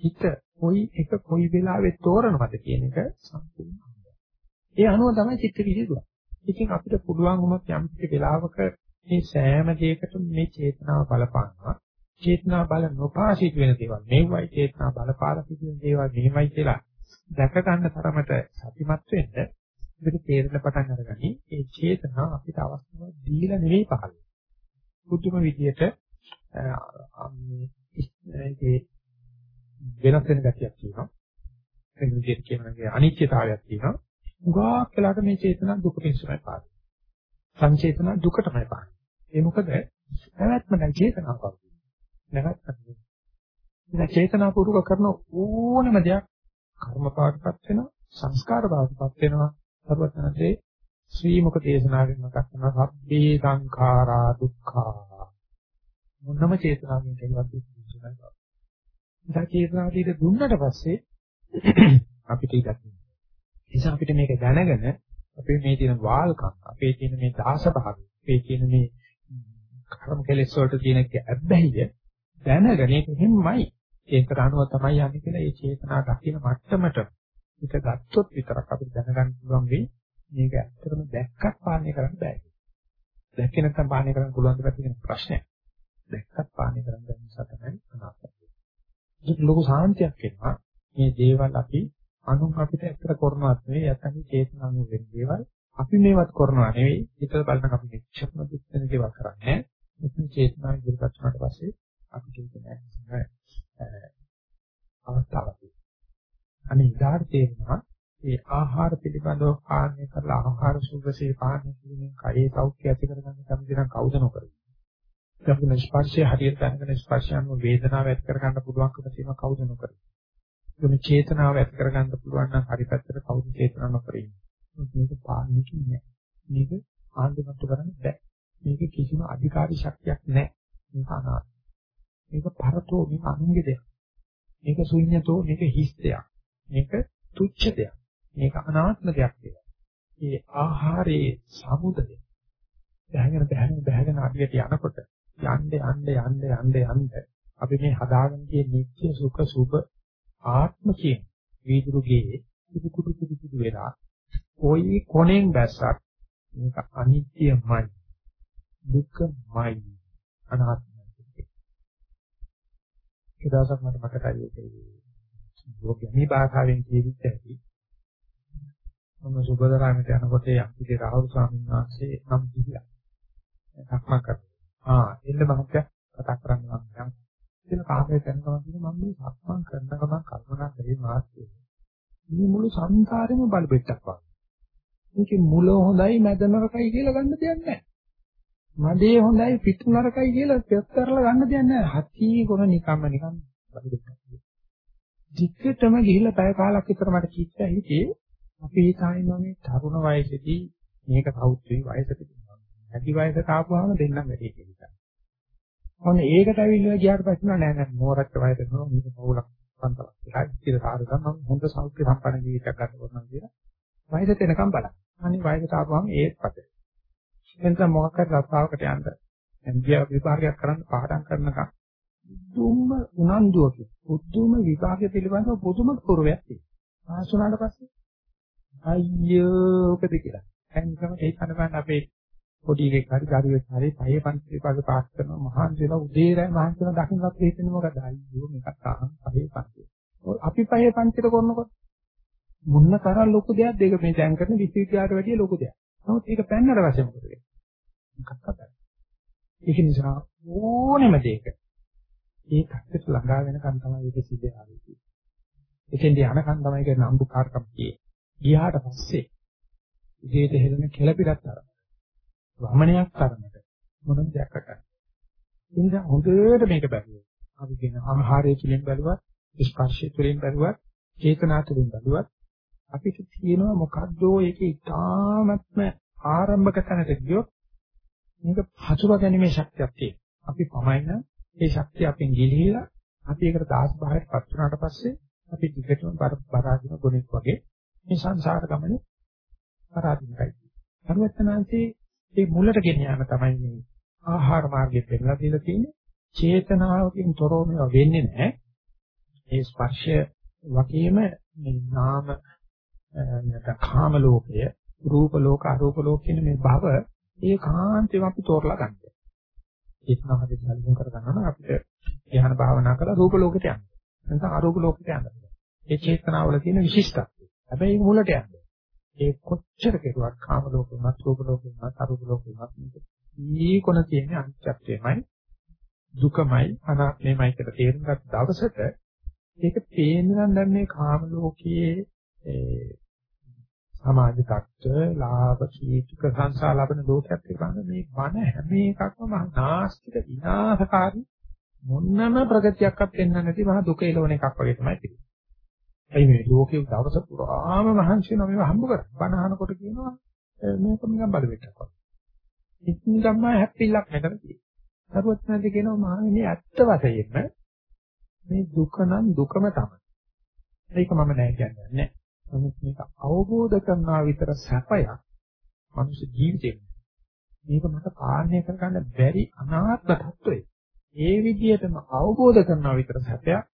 හිත කොයි එක කොයි වෙලාවෙ තෝරනවද කියන එක සම්පූර්ණ ඒ අනුව තමයි චිත්ත විහිදුව. ඉතින් අපිට පුළුවන් වුණොත් යම් කිසි වෙලාවක මේ සෑම දෙයකටම මේ චේතනාව බලපානවා. චේතනාව බල නොපාසිත වෙන දේවල් මේවයි චේතනාව බලපාලා සිටින දේවල් මෙහෙමයි කියලා දැක ගන්න තරමට සතිමත් වෙන්න අපිට තේරෙන පටන් අරගනි. ඒ චේතනාව අපිට අවස්ථාවක් දීලා නෙවෙයි පහළ. බුදුම විදියට මේ වෙනස් වෙන ගතියක් තියෙනවා. ඒ විදිහට කියනවාගේ අනිත්‍යතාවයක් තියෙනවා. උගාක් වෙලාට මේ චේතනා දුක පිස්සුමයි පාන්නේ. සංචේතන දුක තමයි පාන්නේ. ඒ මොකද නැවැත්ම දැන් චේතනාව පවතින. නැවැත්ම. ඉතින් චේතනා පුරුක කරන ඕනම දෙයක් කර්ම පාඩපත් වෙනවා, සංස්කාර පාඩපත් වෙනවා. සර්වඥාන්සේ ශ්‍රී මුක දේශනාවෙන් මතක් කරනවා සබ්බේ සංඛාරා දුක්ඛා. මොනම චේතනාවකින් කෙනෙක් දුක් විඳිනවා. ඉතින් චේතනාවට ඉඳ දුන්නට පස්සේ අපිට ඉඩක් නෑ. නිසා අපිට මේක දැනගෙන අපේ මේ තියෙන වාල්කම්, අපේ තියෙන මේ දාස භාවය, අපේ තියෙන මේ කර්ම කෙලෙස් වලට තියෙන ඇබ්බැහිය දැනගෙන ඒක හිම්මයි. ඒකට අනුව තමයි යන්නේ කියලා ඒ චේතනා දකින්න මට්ටමට ඒක ගත්තොත් විතරක් අපිට දැනගන්න පුළුවන් වෙයි මේක ඇත්තටම දැක්කත් පාලනය කරන්න බෑ. දැක්කේ නැත්නම් පාලනය කරන්න පුළුවන් දෙයක් තියෙන ප්‍රශ්නයක්. දැක්කත් පාලනය කරන්න බැරි නිසා තමයි අනාත්මය. ඒක ලොකු සාන්තියක් එනවා. මේ දේවල් අපි අනුන් අපිට ඇත්තට කරනවත් නෙවෙයි යතන චේතනාවෙන් වෙන දේවල් අපි මේවත් කරනවා නෙවෙයි හිතල බලන අපි වික්ෂප්න දුක්න දේවල් කරන්නේ මුලින් චේතනාවෙන් ඉදිරියට වුණාට පස්සේ අපි කියන්නේ අවස්ථාවක් අනේ ඉදාට තේරෙනවා ඒ ආහාර පිළිබඳව පාලනය කරලා ආහාර සුභසේ පාලනය කිරීමෙන් කයේ සෞඛ්‍ය ඇති කරගන්න කැමති නම් කවුද නොකරන්නේ අපේ ස්පර්ශය හරියට දැනගෙන ස්පර්ශයන්ව වේදනාව ඇති කරගන්න පුළුවන්කම තියෙන කවුද නොකරන්නේ. ඒකම චේතනාව ඇති කරගන්න පුළුවන් නම් හරි පැත්තට කවුද චේතනාව නොකරන්නේ. මේක පාලනය කියන්නේ මේක ආන්දමත්තු කරන්න බෑ. මේක කිසිම අධිකාරී ශක්තියක් නැහැ. මේක අනාත්මයි. මේක පරතෝ මේක අනුන්ගේ දෙයක්. මේක ශුන්‍යතෝ මේක හිස් දෙයක්. මේක තුච්ඡ දෙයක්. මේක අනාත්ම දෙයක් කියලා. ඒ ආහාරයේ සමුදය බැහැගෙන බැහැගෙන බැහැගෙන අඩියට යනකොට යන්න යන්න යන්න යන්න යන්න අපි මේ හදාගෙන තියෙන නිත්‍ය සුඛ සුභ ආත්ම කියන වීදුරුගේ කුඩු කුඩු කුඩු කුඩු වෙලා කොයි කොනෙන් බැස්සක් මේක අනිත්‍යමයි දුක්ඛමයි අනාත්මයි ඒ දවසක් මට මතකයි ඒක ලෝකෙ මේ භාෂාවෙන් කියවිච්ච හැටි මම සුබදරාමයට යනකොට යම්කිසි රාහුල් ස්වාමීන් වහන්සේ නම් කිව්වා සක්මන් කරනවා ආ එන්න මහත්තයා කතා කරන්න මම දැන් ඉතින් කාමයේ කරනවා කියන්නේ මම මේ සක්මන් කරන ගමන් කල්පනා කරේ මාත්‍යේ මේ මුළු සංසාරෙම බලපෙට්ටක් වගේ. මේකේ මුල හොඳයි මැද නරකයි කියලා ගන්න දෙයක් නැහැ. මඩේ හොඳයි පිටු නරකයි කියලා පෙත් කරලා ගන්න දෙයක් නැහැ හති කොන නිකම්ම නිකම් බලපෙට්ටක් දික්කටම ගිහිල්ලා පැය කාලක් විතර මට කිව්වා හිතේ අපි හිතාගෙන මේ තරුණ වයසේදී මේක කවුත් වේ වයසට නැති වයසට ආපුවාම දෙන්නම් වැඩි කියලා. ඔන්න ඒකට ඇවිල්ලා ගියාට පස්සේ නෑ නෑ මෝරච්ච වයසට නෝ මේක පොලක් පන්තලක්. ඒකයි ඉතින් සාරකම් මම හොඳ සෞඛ්‍ය සම්පන්න ජීවිතයක් ගත කරනවා කියලා. වයසට එනකම් බලන්න. අනිත් වයසට ආපුවාම ඒත් පතේ. එතන මොකක් හරි රස්සාවකට යන්න. එම්බියා විභාගයක් කරන්න පාඩම් කරනකම්. දුම්ම උනන්දුවකින් උතුම් විභාගය පිළිබඳව පුදුම කරුවයක් තියෙනවා. පාස් වුණාට පස්සේ අයියෝ ඔකද කියලා. එන්කම ඒ කනබන් අපේ පොඩි එකෙක් හරි දරුවෙක් හරි පහේ පන්ති විභාග පාස් කරනවා. මහන්සි වෙලා උදේ රැ මහන්සි වෙලා දකින්නත් හිතෙන්නේ මොකද? අයියෝ මේක තාම පහේ පන්ති අපි පහේ පන්තිර කරනකොට මුන්න තරම් ලොකු දෙයක්ද? ඒක මේ දැන් කරන විශ්වවිද්‍යාලයට වැඩිය ලොකු දෙයක්. නමුත් ඒක පැන්නට පස්සේ මොකද වෙන්නේ? මොකක් කරන්නේ? ඒක නිසා ඕනෙම දෙයක ඒ කටට ළඟා වෙනකන් තමයි ඒක සිද්ධ වෙන්නේ. එතෙන්දී යනකන් තමයි ඒක නම්බුකාරකම් කියේ. ගියාට පස්සේ ඉතේට හෙළන කෙලපිරක් තරම. වමනයක් තරමට මොනම දෙයක් කරන්නේ. ඒ නිසා හොඳට මේක බැලුවා. අපි කියන ආහාරය තුලින් බැලුවත්, ස්පර්ශය තුලින් බැලුවත්, චේතනා තුලින් බැලුවත් අපිට තියෙනවා මොකද්ද ඒකේ ඉතාමත්ම ආරම්භක තැනට ගියොත් මේක හසුර ගැනීමේ ශක්තියක් තියෙනවා. අපි පමයින ඒ ශක්තිය අපෙන් ගිලිහිලා අපි ඒකට දාස භාවයට පත් වුණාට පස්සේ අපි දිගටම බරාදින ගුණෙක් වගේ මේ සංසාර ගමනේ පරාදිනයි. සර්වඥාන්සේ ඒ මුලට ගෙන යාම තමයි මේ ආහාර මාර්ගයේ පෙන්නලා දීලා තියෙන්නේ. චේතනාවකින් තොරව මේවා වෙන්නේ නැහැ. ඒ ස්පර්ශය වගේම මේ නාම නැත්නම් කාම ලෝකය, රූප ලෝක, අරූප ලෝක කියන මේ භව ඒකාන්තයෙන් අපි තෝරලා ගන්නවා. චේතනාවෙන් සැලසුම් කර ගන්නවා අපිට ධ්‍යාන භාවනා කරලා රූප ලෝකෙට යන්න. නැත්නම් අරූප ලෝකෙට යන්න. ඒ චේතනාවල තියෙන විශිෂ්ටත්වය. හැබැයි ඒක මුලට යන්න. ඒ කොච්චර කෙරුවත් කාම ලෝකෙමත් රූප ලෝකෙමත් අරූප ලෝකෙමත් මේ කොන තියෙන අනිත්‍යත්වයමයි දුකමයි අනාත්මයමයි කියලා තේරුම් ගත්ත දවසට ඒක පේනවා දැන් මේ කාම ලෝකයේ සමාජ තත්ත්ව ලාභ කීර්ති ප්‍රශංසා ලබන ලෝකයක් එක්කම මේ බණ හැම එකක්ම මහා නාස්තික විනාශකාරී මොන්නම ප්‍රගතියක්වත් වෙන්න නැති මහා දුක එළවන එකක් වගේ තමයි තියෙන්නේ. එයි මේ ලෝකේ දවස පුරාම මහන්සි වෙනවා මේව හම්බ කරගන්න. බණ අහනකොට කියනවා මේක නිකන් බඩ වෙටක් වගේ. ඉතින් ගම්මා හැප්පිලක් මෙතන තියෙනවා. සරුවත් නැති කියනවා මහන්නේ ඇත්ත වශයෙන්ම මේ දුක නම් දුකම තමයි. ඒක මම නෑ කියන්නේ නෑ. නමුත් මේක අවබෝධ කරනවා විතර සැපයක් මනුෂ්‍ය ජීවිතේ. මේක මට පාලනය කරගන්න බැරි අනාත්ම තත්වයක්. ඒ විදිහටම අවබෝධ කරනවා විතර සැපයක්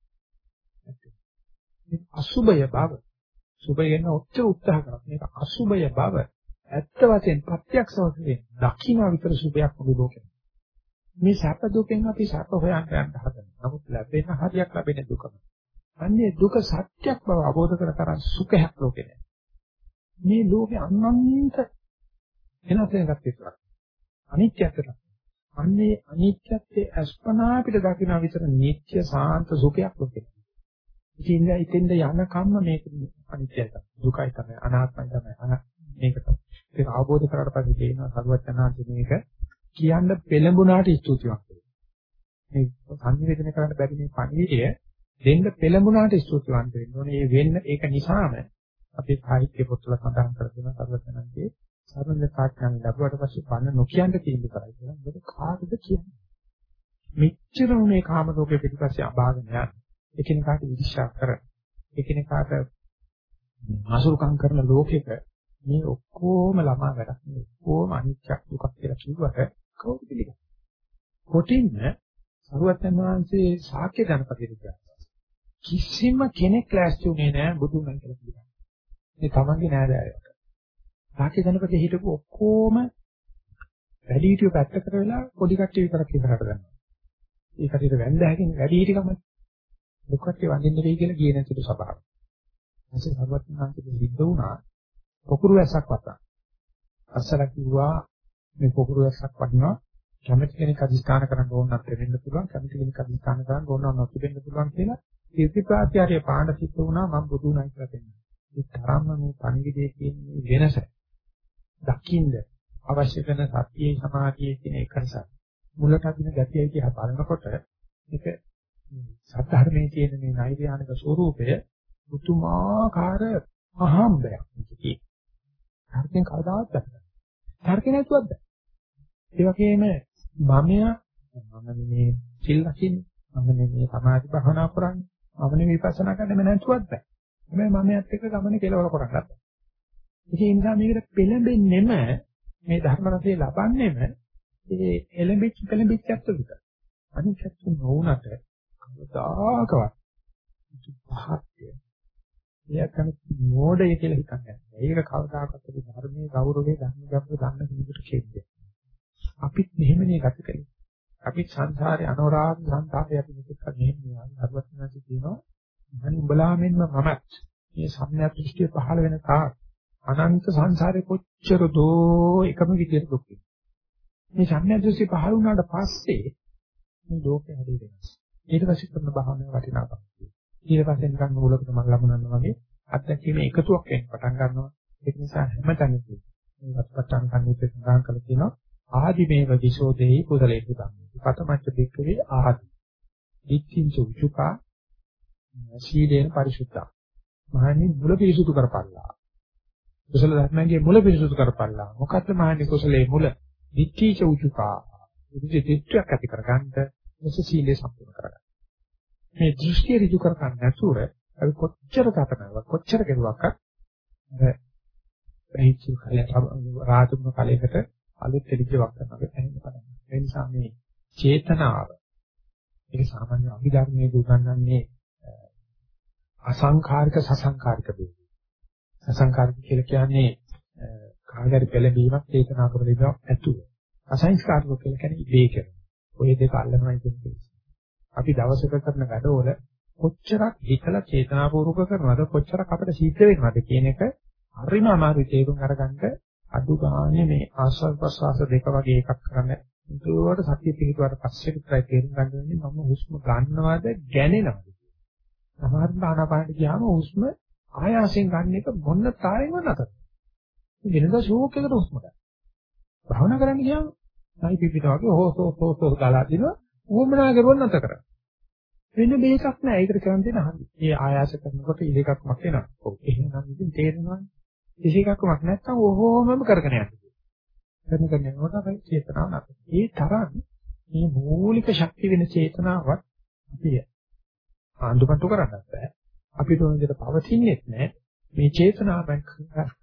මේක අසුබය බව. සුබය ගැන ඔච්චර උත්සාහ කරා. මේක අසුබය බව. ඇත්ත වශයෙන් ප්‍රත්‍යක්ෂ වශයෙන් දකින්න විතර සුබයක් මොකද ලෝකෙ. මේ සැප දුකෙන් අපි සැප හොයන්න යන්න හදනවා. නමුත් ලැබෙන හරියක් ලැබෙන දුකම. අන්නේ දුක සත්‍යක් බව අවබෝධ කර තරම් සුඛයක් ලෝකේ නැහැ. මේ ලෝකේ අනන්ත වෙනස් වෙනකක් විතරක්. අනිත්‍යත්වයක්. අන්නේ අනිත්‍යත්වයේ අස්පනා අපිට දකින්න විතර නිත්‍ය සාන්ත සුඛයක් ලෝකේ. ඉතින් ඉතින්ද යන කම්ම මේක අනිත්‍යයි දුකයි තමයි අනාත්මයි තමයි මේක ඒක අවබෝධ කරලා පස්සේ තේරෙනවා සරුවචනාන්ති මේක කියන්න පෙළඹුණාට ස්තුතියක් මේ සංවේදනය කරන්න බැරි මේ පණිවිඩය දෙන්න පෙළඹුණාට ස්තුතිවන්ත වෙන්න ඕනේ. ඒ වෙන්න ඒක නිසාම අපේ සාහිත්‍ය පොත්වල සඳහන් කර දෙන සරුවචනාන්ති සරණ කාඥාන් ලැබුවට පස්සේ පන්න නොකියන්න තියෙන කරයි කියලා මොකද කාටද කියන්නේ? මෙච්චර මේ කාම ලෝකෙ පිටිපස්සේ අභාගන යන එකිනෙකාට විදිශා කර එකිනෙකාට අසුරුකම් කරන ලෝකෙක මේ ඔක්කොම ළමා වැඩක් නේ ඔක්කොම අනිත්‍ය දුකක් කියලා කිව්වට කවුද පිළිගන්නේ කොටින්ම සරුවත්යන් වහන්සේ ශාක්‍ය ජනපදයට කිසිම කෙනෙක් ක්ලාස් තුනේ නෑ බුදුන් වහන්සේ කියලා පිළිගන්නේ. මේ තමන්ගේ නෑදෑයක ශාක්‍ය ජනපදයේ හිටපු ඔක්කොම වැඩි හිටියෝ පැත්තකට වෙලා පොඩි කට්ටිය විතරක් ඉස්සරහට ගන්නවා ඒ කටියට වැඳ හැකින් වැඩි හිටිකම දුකට වඳින්න වෙයි කියලා කියන සුදු සබාව. ඊපස්සේ සර්වඥාන්තේ සිද්ධ වුණා පොකුරු ඇසක් වත්තා. අස්සලා කිව්වා මේ පොකුරු ඇසක් වටිනවා. කැමති කෙනෙක් අධිෂ්ඨාන කරන්න ඕන නැත්නම් වෙන්න පුළුවන්. කැමති කෙනෙක් අධිෂ්ඨාන කරන්න ඕන නැත්නම් වෙන්න පුළුවන් කියලා ඉර්ධිපාත්‍යාරය පාණ්ඩ සිද්ධ වුණා මම බුදු නැහැ කියලා දෙන්නා. ඒ තරම්ම මේ පණිවිඩයේ තියෙන වෙනස දකින්න අවශ්‍ය කරන සතියේ සමාධියේ කියන එකස මුලට අදින ගතියයි කියලා බලනකොට ඒක සත්‍යධර්මයේ තියෙන මේ නෛර්යානික ස්වરૂපය මුතුමාකාර අහම්බයක් නෙකී. තර්කයෙන් කවදාවත් බෑ. තර්ක නැතුවත් බෑ. ඒ වගේම මමයා මම මේ සිල් රකින්නේ මම මේ සමාධි භාවනා කරන්නේ මම මේ විපස්සනා කරන්නේ නැතුවත් බෑ. හැබැයි මමයාත් එක්ක ගමනේ කෙලවර කරගන්න බෑ. ඒ නිසා මේකට පෙළඹෙන්නෙම මේ ධර්ම රසය ලබන්නෙම ඒ එළඹිච්ච පෙළඹිච්චත් විතර. අනිත්‍යත් නොවුනට කවදාකවත් පහත්ය. එයාකම මොඩය කියලා හිතන්නේ. ඒක කවදාකවත් අපි ධර්මයේ ගෞරවයේ ධර්ම ගැඹුර දන්න කෙනෙකුට කියන්නේ. අපිත් මෙහෙමනේ ගත කළේ. අපි සංසාරේ අනෝරාග සංසාරේ අපි මෙතෙක් මෙහෙම නරුවත් නැති කියනවා. මම උඹ ඔබලා මෙන්ම මමත් මේ සම්‍යක් දෘෂ්ටිය පහළ වෙන තාක් අනන්ත සංසාරේ කොච්චර දෝ එකම විදියට දුක් මේ සම්‍යක් දෘෂ්ටි පහළ වුණාට පස්සේ මේ ලෝකේ හැදී වෙනස්. ඊට පස්සේ කරන භාවනාව වටිනාකමක් ඊට පස්සේ නිකන් නූලකට මල් ලබනවා වගේ අත්දැකීම එකතුවක් වෙන්න පටන් ගන්නවා. ඒක නිසා හැමතැනම මේ වත්පත්යන් කන්නිත් සඳහන් කරලා තියෙනවා ආදිමේව විසෝදේහි කුසලේ පුතං. පතමච්ච බික්කවේ ආදි. දික්ඛින්ච උචුකා සීලේන පරිසුද්ධා. මහන්නේ මුල පිරිසුදු කරපල්ලා. කුසල ධර්මයන්ගේ මුල පිරිසුදු කරපල්ලා. මොකද්ද මහන්නේ කුසලයේ මුල? දික්ඛීච උචුකා. ඉතින් දිට්ඨියක් ඇති කරගන්න මොකද සීලේ සම්පූර්ණ කරගන්න. මේ දෘෂ්ටි ඍජු කරගන්න නැතුව අපි කොච්චර කතනව කොච්චර කෙරුවක් අර බැහිච්ච කලේ රාතුම කලයකට අලුත් එළියක් කරනවා එහෙම පටන් ඒ නිසා මේ චේතනාව ඒක සාමාන්‍ය අභිධර්මයේ උගන්වන්නේ අසංඛාරික සසංඛාරික දෙයක්. අසංඛාරික කියලා කියන්නේ කායගරි පෙළඹීමක් චේතනා කරලීමක් ඇතුව. අසංස්කාරික කියලා කියන්නේ ඉබේ කරන. ඔය දෙක අල්ලනවා කියන්නේ. අපි දවසක කරන වැඩවල කොච්චරක් හිතලා චේතනාපූර්වක කරනවද කොච්චරක් අපිට සිද්ධ වෙනවද කියන එක හරිම අමාරු තේරුම් අරගන්න අඩු ගානේ මේ ආස්වාද ප්‍රසවාස දෙක වගේ එකක් කරන්න. ඒකට සතිය පිළිතුරට පස්සේ විතරයි තේරුම් ගන්න වෙන්නේ මම හුස්ම ගන්නවද ගැනෙනවද සමහරවිට ආනාපානට ගියාම හුස්ම ආයාසයෙන් ගන්න එක මොන තාලෙම නැතත් වෙනදා ෂෝක් එකකට හුස්ම ගන්න. භාවනා කරන්න ගියාම නයි පිපිට වගේ හොස් හොස් හොස් හොස් ගාලා දිනවා උවමනා කරුවොත් නැත කරා. වෙන මේකක් නෑ ඒකට කරන් දෙන හරි. ඒ ආයාස කරනකොට ඉලෙකක්මක් වෙනවා ඔව්. එහෙනම් ඉතින් තේරෙනවා විශේෂකමක් නැත්නම් ඕහොමම කරගෙන යන්න. කරන කරන යනකොට අපි චේතනාව නැත. ඒ තරම් මේ මූලික ශක්තිය වෙන චේතනාවක් අපි ආඳුම්පට්ටු කරන්නත් බෑ. අපිට ඕන විදිහට පවතින්නේ නැහැ. මේ චේතනාවෙන්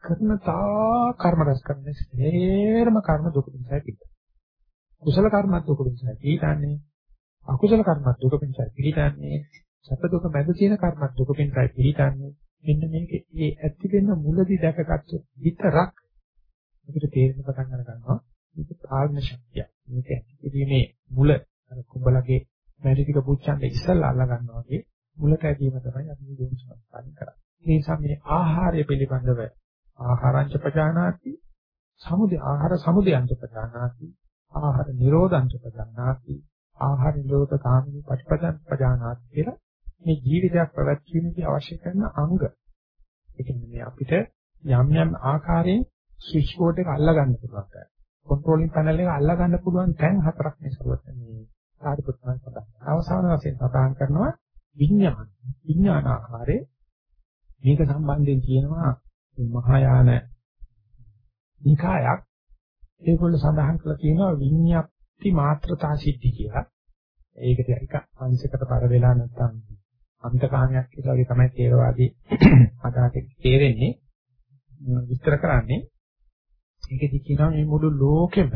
කරන තා කර්ම රැස් කරන සේරම කර්ම දුක නිසා පිට. කුසල කර්මත් දුක නිසා පිටන්නේ. අකුසල කර්මත් දුක නිසා පිටන්නේ. සැප දුක මැද තියෙන කර්මත් දුක නිසා පිටන්නේ. මෙන්න මේක ඒ ඇති වෙන මුලදී දැකගත්ත විතරක් අපිට තේරෙන්න පටන් අර ගන්නවා මේක පාලන ශක්තිය. මේක ඇතිවීමේ මුල අර කුඹලගේ මැටි ටික පුච්චන්න ඉස්සල්ලා අල්ල ගන්නවා වගේ මුලට ඇදීම තමයි අපි යොමුසම් කරන්නේ. ඒ නිසා මේ ආහාරය පිළිබඳව ආහාරංච පජානාති සමුදය ආහාර සමුදයංච පජානාති ආහාර නිරෝධංච පජානාති ආහාර නිරෝධ කාමිනී පටිපදං පජානාති කියලා මේ ජීවිතයක් පැවැත්වීමේදී අවශ්‍ය කරන අංග. ඒ කියන්නේ මේ අපිට යම් යම් ආකාරයෙන් ස්විච් බෝඩ් එක අල්ලා ගන්න පුළුවන්. කන්ට්‍රෝලින් පැනල් එක අල්ලා ගන්න පුළුවන් තැන් හතරක් මේ සරුවත් මේ සාරිපුත්‍රයන් සඳහන්. අවසාන වශයෙන් සඳහන් කරනවා විඥාන. විඥාන ආකාරයේ මේක සම්බන්ධයෙන් කියනවා මහායාන නිකායක් ඒගොල්ලෝ සඳහන් කරලා තියෙනවා විඤ්ඤාප්ති මාත්‍රතා සිද්ධි කියලා. ඒකට එක අංශයකට පර වෙලා නැත්නම් අන්තකාමයක් කියලා වගේ තමයි තේරවාදී අදහස තේරෙන්නේ විස්තර කරන්නේ ඒකෙදි කියනවා මේ මුළු ලෝකෙම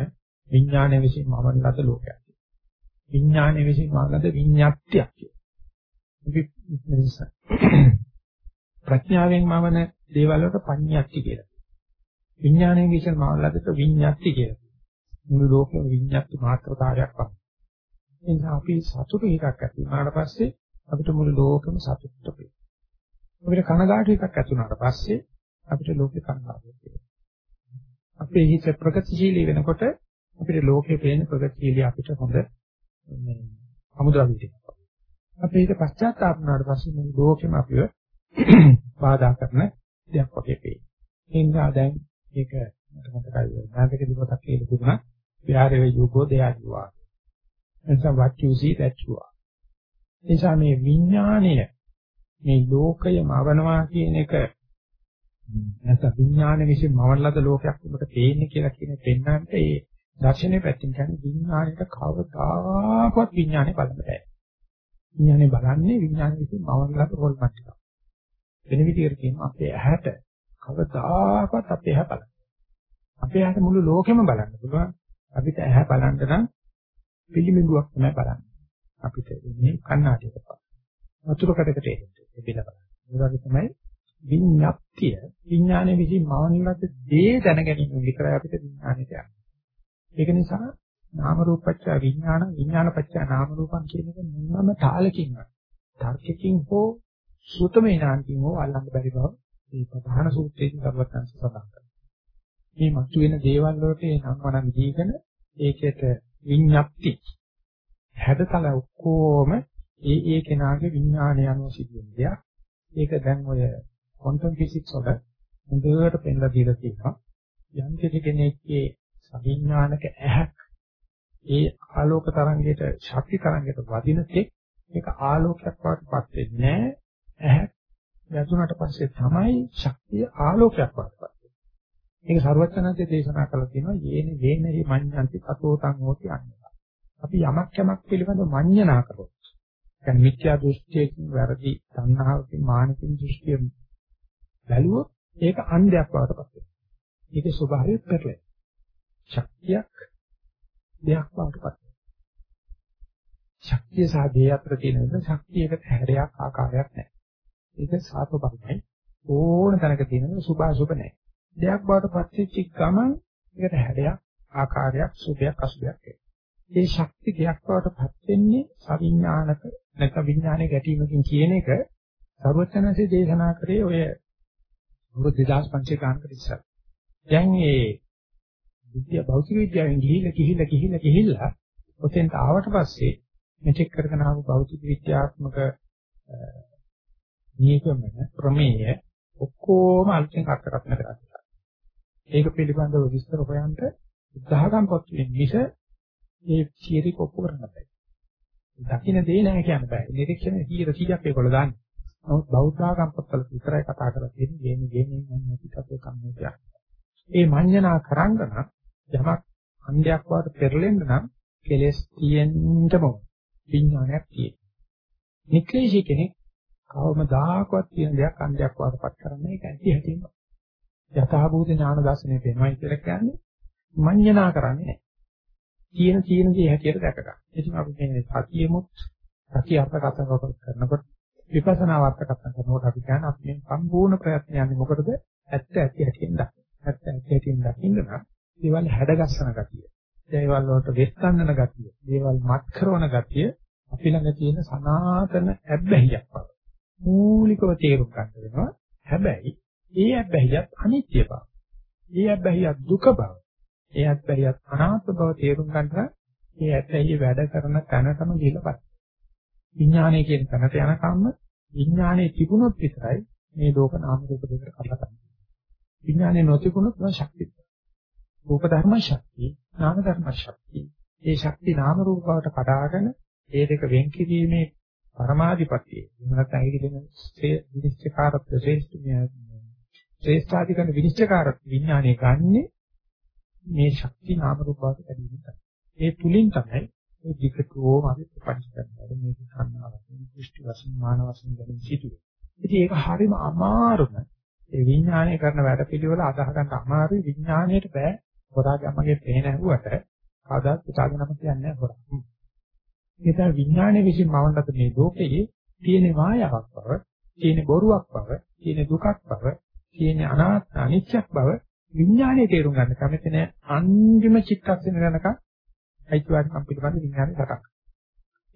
විඥානය විසින් මවන ලද ලෝකයක්. විඥානය විසින් මවන ලද විඤ්ඤාත්තියක් කියලා. ප්‍රඥාවෙන් මවන දේවල් වලට පඤ්ඤාත්ති කියලා. විඥානයෙන් විසින් මවන ලදට විඤ්ඤාත්ති කියලා. මුළු ලෝකෙම විඤ්ඤාත්ති මාත්‍රකාරයක් වගේ. එනිසා අපි සතුටු එකක් ඇති වුණාට පස්සේ අපිට මුළු ලෝකෙම සතුටට වෙයි. අපිට කනගාටු එකක් ඇති වුණාට පස්සේ අපිට ලෝකේ කනගාටුවක් වෙනවා. අපේ හිත ප්‍රගතිශීලී වෙනකොට අපිට ලෝකේ පේන ප්‍රගතිශීලී අපිට හොඳ මේ අමුද්‍රව්‍ය ටිකක්. අපේ හිත පශ්චාත්තාප වුණාට පස්සේ මුළු ලෝකෙම අපිව බාධා කරන දෙයක් වගේ පේනවා. ඒ නිසා දැන් මේක මට මතකයි නාගකදී පොතක් කියලා තිබුණා. විහාරයේ යුගෝ දෙයයුවා. එතන what you see that you are. නිසා මේ විඥාණය මේ ලෝකය මවනවා කියන එක නැත්නම් විඥාන විසින් මවන ලද ලෝකයක් උඹට පේන්නේ කියලා කියන පෙන්නන්ට ඒ දර්ශනය පැත්තෙන් කියන්නේ විඥාණයට කවදාකවත් විඥානේ බලන්න බෑ. විඥානේ බලන්නේ විඥාන විසින් මවන ලද රෝල් මට්ටක. වෙන විදිහට කියනවා අපේ ඇහැට කවදාකවත් අපේ ඇහැ බලන්න. අපේ ඇහැට මුළු ලෝකෙම බලන්න පුළුවන්. අපිට ඇහැ බලන්න නම් පිළිමිබුවක් තමයි බලන්නේ. අපිට ඉන්නේ කන්නාඩියක පාන. වතුර කඩකට එන්නේ බිල බලන්න. ඒ වගේ තමයි විඤ්ඤාප්තිය විඥානයේ විසින් මවන්නලද දේ දැන ගැනීම විතරයි අපිට විඥානෙට යන්නේ. ඒක නිසා නාම රූපච්ඡ විඥාන විඥාන පච්ඡ නාම රූපං කියන එක මොනම තාලකින්වත් තර්කකින් හෝ සූතමේ ඥානකින් හෝ අල්ලන්න බැරි බව මේ ප්‍රධාන සූත්‍රයේදී සර්වඥාන්ස සඳහන් කරනවා. මේ මතුවෙන දේවල් වලට ඒ නම් වනම් දීගෙන ඒකෙට විඤ්ඤාප්ති හැඩතල ඔක්කොම ඒ ඒ කෙනාගේ විඥානය අනුව සිදුවෙන දෙයක්. ඒක දැන් ඔය ක්වොන්ටම් ෆිසික්ස් වල හොඳට පෙන්නලා දීලා තියෙනවා. යම් කෙනෙක්ගේ සවිඥානික ඇහක් ඒ ආලෝක තරංගයට ශක්ති තරංගයට වදින තෙක් ඒක ආලෝකයක් වඩපත් වෙන්නේ නැහැ. ඇහ වැදුනට පස්සේ තමයි ශක්තිය ආලෝකයක් වඩපත් වෙන්නේ. ඒක ਸਰවඥාන්සේ දේශනා කළා තියෙනවා යේන යේනහි මඤ්ඤන්ති කතෝතං හෝති අඤ්ඤා. අපි යමක් යමක් පිළිබඳව මඤ්ඤණා කරොත් කියන්නේ මිත්‍යා දෘෂ්ටියකින් වැරදි තණ්හාවකින් මානකින් දෘෂ්ටියෙන් බැලුවොත් ඒක අන්ධයක් වඩපත් වෙනවා. ඒකේ ස්වභාවය පෙරලෙන. ශක්තියක් දෙයක් වඩපත් වෙනවා. ශක්තිය සහ දේ අතර තියෙන ශක්තියකට හැරයක් ආකාරයක් නැහැ. ඒක සාප බවයි ඕන තැනක තියෙන සුභාසුභ නැහැ. දෙයක් බවට පත්වෙච්ච ගමන් ඒකට හැඩයක් ආකාරයක් සුභයක් අසුභයක් ඒ ශක්ති දෙයක් බවට පත් වෙන්නේ සවිඥානික නැත්නම් විඥානයේ ගැටීමකින් කියන එක සර්වඥාන්සේ දේශනා කරේ ඔය අවුරුදු 2500 ගානකට ඉස්සර. දැන් මේ විද්‍යා භෞතික විද්‍යාවෙන් ගිහිල්ලා ගිහිල්ලා ගිහිල්ලා ගිහිල්ලා ඔතෙන්ට ආවට පස්සේ මෙතෙක් කරගෙන ආපු භෞතික විද්‍යාත්මක නියමන ප්‍රමේය ඔක්කොම අලුතෙන් අර්ථකථන කරගත්තා. ඒක පිළිබඳව විස්තර හොයන්න උත්සාහකම් පොත් මිස මේ සියරි කොප්පු කරන්න බෑ. දකින්න දේ නැහැ කියන්න බෑ. නිරීක්ෂණ 100%ක් ඒගොල්ලෝ දාන්නේ. නමුත් බෞද්ධාගම් පොත්වල විතරයි කතා කරලා තියෙන්නේ ගේන්නේ ගේන්නේ මම පිටතේ කම්මෝතියක්. ඒ මඤ්ඤණා කරන්න නම් යමක් අන්ධයක් වාට පෙරලෙන්න නම් කෙලස් තියෙන්නම විඥානයක් තියෙනවා. නික්ලේශී කෙනෙක් කවමදාකවත් තියෙන දෙයක් අන්ධයක් වාටපත් කරන්නේ ඒක ඇති හැටිම. යථාභූත ඥාන දර්ශනය වෙනවයි කියලා කියන්නේ මඤ්ඤණා කරන්නේ නැහැ. තියෙන තියෙන දේ හැටියට දැක ගන්න. ඉතින් අපි මේ සතියෙමුත් සතිය අර්ථකථන කරනකොට විපස්සනා අර්ථකථන කරනකොට අපි කියන්නේ අපි මේ සම්පූර්ණ ප්‍රයත්න යන්නේ මොකටද? ඇත්ත ඇති හැටියෙන් දකින්න. ඇත්ත ඇති හැටියෙන් දකින්න නම් දේවල් හැඩගස්සන ගතිය. දේවල් වලට වෙස් ගන්නන ගතිය. දේවල් මත් කරන ගතිය අපි ළඟ තියෙන සනාතන ඇබ්බැහියක් බව. මූලිකව තේරුම් ගන්න වෙනවා. හැබැයි ඒ ඇබ්බැහියත් අනිත්‍ය බව. ඒ ඇබ්බැහියත් දුක බව. ඒ ඇබ්බැහියත් අනාත්ම බව තේරුම් ගන්න ඒ ඇබ්බැහිය වැඩ කරන තැනටම ගිහිල්ලා විඥානය කියන තැනට යනකම්ම විඥානයේ තිබුණොත් විතරයි මේ ලෝක නාම රූප දෙකට කඩලා ගන්න. විඥානයේ නොතිබුණොත් නෝ ශක්තිය. රූප ධර්ම ශක්තිය, නාම ධර්ම ශක්තිය. ඒ ශක්ති නාම රූප බවට කඩාගෙන ඒ දෙක වෙන් කිරීමේ පරමාධිපතිය. එහෙම නැත්නම් ඒක කියන විනිශ්චයකාරත්ව ශ්‍රේෂ්ඨ ශ්‍රේෂ්ඨාධිකරණ විනිශ්චයකාරත්ව විඥානය ගන්නෙ මේ ශක්ති නාම රූප වාද කැදීම ඒ තුලින් තමයි මේ විකටෝම අපි ප්‍රපංච කරනවා. මේක කන්නාවකින් දෘෂ්ටි වශයෙන් මාන වශයෙන් ගැන සිදුවේ. ඉතින් ඒක හරිම අමාරුම. ඒ විඥානය කරන වැඩ පිළිවෙල අදාහ ගන්න අමාරුයි විඥාණයට බෑ. හොරාගේ අම්මගේ පේන ඇහුවට කවදාත් පුතාගෙනම කියන්නේ නැහැ හොරා. ඒක විඥානයේ විසින් මවන්නත් මේ ලෝකයේ තියෙන මායාවක් බව, තියෙන බොරුවක් බව, තියෙන දුකක් බව, තියෙන අනාත්ම අනිත්‍යක් බව විඥානයේ තේරුම් ගන්න කැමති නැහැ. අන්තිම චිත්තක්ෂණ යනකම් අයිතිවාසිකම් පිළිබඳ විඥානය සටක්.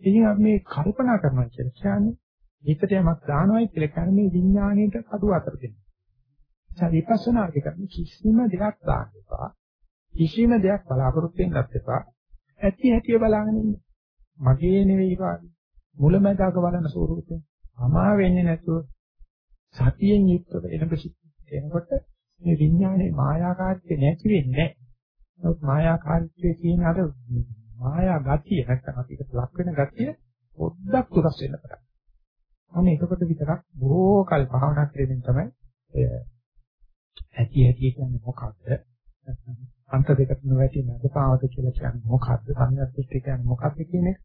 ඉතින් අපි මේ කල්පනා කරනවා කියන්නේ හිතට යමක් දානවයි කියලා කියන්නේ මේ විඥාණයට අඩු අතර දෙනවා. ඒ විපස්සනා කියන්නේ කිසිම දෙයක් දාන්න එපා. කිසිම දෙයක් බලාපොරොත්තු වෙන්නත් එපා. ඇති හැටි බලාගෙන ඉන්න. මගේ නෙවෙයි වාගේ. මුලමදාක බලන ස්වරූපේ අමා වෙන්නේ නැතුව සතියෙන් යුක්තව එන එනකොට මේ විඥානයේ මායාකාරීත්වය නැති වෙන්නේ නැහැ. මායාකාරීත්වයේ තියෙන අර මායා ගතිය නැත්නම් අපිට ලක් වෙන ගතිය පොඩ්ඩක් දුරස් වෙන්න පටන් අනේ එතකොට විතරක් බොහෝ කල් භාවනා කිරීමෙන් තමයි ඇති ඇති කියන්නේ මොකක්ද? අන්ත දෙකට නොවැටි නැදපාවද කියලා කියන්නේ මොකක්ද? සංඥාත්‍ත්‍ය කියන්නේ මොකක්ද කියන එක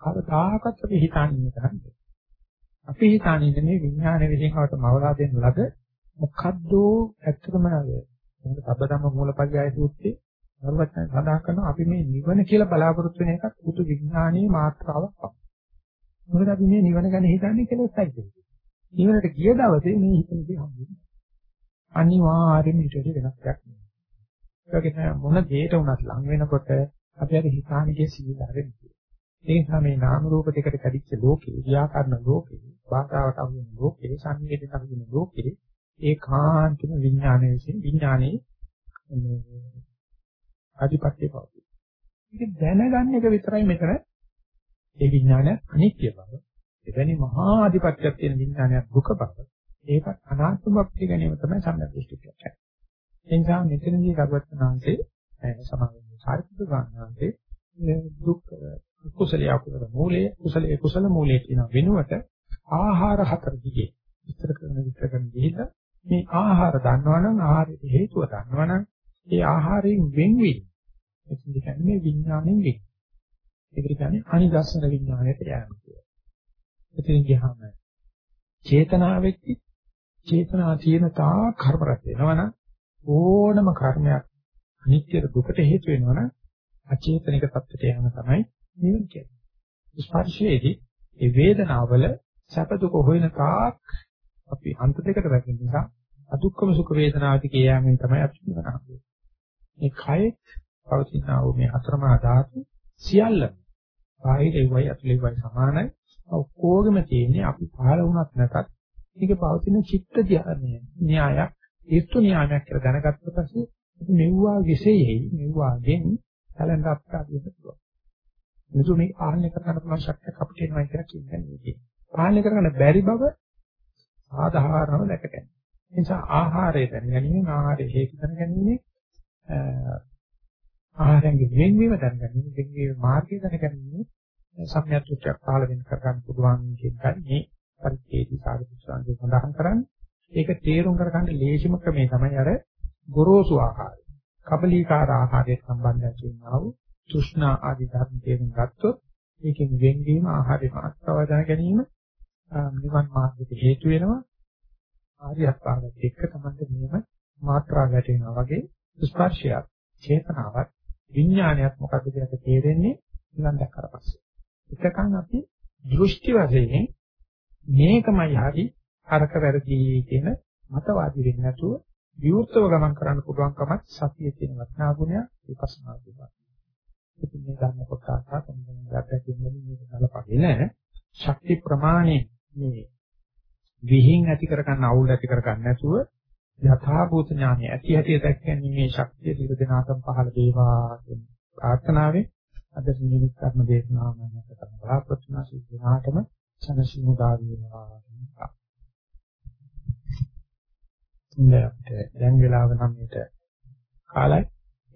කවදාකවත් අපි හිතන්නේ නැහැ. අපි හිතන්නේ මේ විඥාන විදිහකට මවලා දෙන්න ලද මොකද්ද ඇත්තටම නේද? මොකද සබ්බධම්ම මූලපරියාය සූත්‍රයේ සර්වඥයන් සඳහන් කරනවා අපි මේ නිවන කියලා බලාපොරොත්තු වෙන එකත් උතු විඥානීය මාත්‍රාවක් පමණයි. මොකද අපි මේ නිවන ගැන හිතන්නේ කෙලෙසයි කියන්නේ. නිවනට ගිය දවසේ මේ හිතන දේ හම්බෙන්නේ. අනිවාර්යෙන්ම ඊට වඩා වෙනස් දෙයක් නෙවෙයි. ඒක තමයි මොන දෙයක වුණත් ලං වෙනකොට අපි අර හිතානිකේ සීලාවෙන් ඒ නිසා මේ නාම රූප දෙකට කැඩිච්ච ලෝකේ, ව්‍යාකරණ ලෝකේ, භාෂාවට අහු වෙන ලෝකේ සංවේදනට අහු වෙන ලෝකේ ඒකාන්තම විඥානයේ විසින් විඥානයේ ආධිපත්‍ය පවතී. ඒක දැනගන්න එක විතරයි මෙතන ඒ විඥානය අනිත්‍ය බව. එවැනි මහා ආධිපත්‍යයක් තියෙන විඥානයක් දුක බව. ඒකත් අනාත්ම බව ගැනීම තමයි සම්මත දෘෂ්ටිය. ඒ නිසා මෙතනදී කරුවත්නාංශේ සමාවෙන්නේ සාරිපුත්‍ර ගාන්නාංශේ දුක් කුසලයේ අකුසල මූලයේ කුසලයේ කුසල මූලයේ කියන වෙනුවට ආහාර හතර දිගේ විස්තර කරන විස්තර කරන ගිහිල්ලා මේ ආහාර දන්නවනම් ආහාරයේ හේතුව දන්නවනම් ඒ ආහාරයෙන් වෙන්වීම එතන කියන්නේ විඥාණයෙන් වෙන්. ඒකට කියන්නේ අනිදස්සන විඥාණයට යෑම කියලා. එතන ගියාම චේතනාවෙත් චේතනා තියෙන තා කර්ම රැස් වෙනවනම් ඕනම කර්මයක් අනිත්‍ය දුකට හේතු වෙනවනම් අචේතනික தත්ත්වයට යන තමයි නිවන කියන්නේ. ස්පර්ශයේදී ඒ වේදනාවල සැප දුක හොයන තාක් අපි අන්ත දෙකට වැටෙන නිසා අදුක්කම සුඛ වේදනාවති කියෑමෙන් තමයි අපි නිවන හම්බෙන්නේ. මේ කයෙත් පවතිනා වූ මේ අතරමා ධාතු සියල්ලම බාහිරයි ඇතුළේයි සමානයි. ඔක්කොගෙම තියෙන්නේ අපි පහළ වුණත් නැතත් මේක පවතින චිත්ත ධානය න්‍යායක් ඒත්තු න්‍යායක් කියලා දැනගත්ත පස්සේ මෙව්වා විශේෂයි මෙව්වාගෙන් කලන්ඩ අප්‍රාප්තිය පුළුවන්. මුතු මේ ආහනය කරන්න පුළුවන් ශක්තියක් අපිට එනවා කියලා කියන්නේ මේකේ. පාලනය කරගන්න බැරි බව සාධාරණව දැකගන්න. ඒ නිසා ආහාරය දැනගැනීමෙන් ආහාරයේ හේතු දැනගැනීමෙන් ආහාරයෙන් වෙන්වීම දැනගැනීම වෙන්වීම මාර්ගය දැනගැනීම සම්‍යක්ත්වයක් පහළ වෙන කරගන්න පුළුවන් කියන මේ පරිච්ඡේදී සාධිසාංශය සඳහන් කරන්නේ. ඒක තේරුම් කරගන්න ලේසිම ක්‍රමය තමයි අර ගොරෝසු ආහාරය. කබලීකාර ආහාරයට සම්බන්ධයෙන් කියනවා වූ තෘෂ්ණා ආදී ධර්ම තේරුම් ගත්තොත් ඒකෙන් වෙන්වීම ආහාරය මාත්‍රාව දැන ගැනීම නිවන් මාර්ගයට හේතු වෙනවා. ආර්ය අෂ්ටාංගික එක්ක තමයි නියම මාත්‍රා ගැටෙනවා වගේ ස්පර්ශයක් චේතනාවක් විඥානයක් මොකක්ද කියලා තේරෙන්නේ නිවන් දැක්කට පස්සේ. එකකන් අපි දෘෂ්ටි වශයෙන් මේකමයි හරි අරක වැරදි කියන මතවාදී වෙන්නේ නැතුව විවෘතව ගමන් කරන්න පුළුවන්කමත් සතියේ තියෙන වටිනා ගුණය විපස්සනා කියනවා. ඉතින් මේ ධර්ම කොටස තමයි ගැටකින් මේක ගලපගෙන ශක්ති ප්‍රමාණය මේ විහිං ඇති කරගන්න අවුල් ඇති කරගන්න නැතුව යථාභූත ඥානය ඇති හැටි දැක්කන්නේ මේ ශක්තිය දිග දනාතම් පහළ වේවා කියන ප්‍රාර්ථනාවෙන් අද නිමිත් කර්ම දේශනාව මම කරන බලාපොරොත්තු සිද්ධාටම සනසිමුදා වේවා. ඉන්නේ අපිට දැන් වෙලාව නම් මේට කාලයි.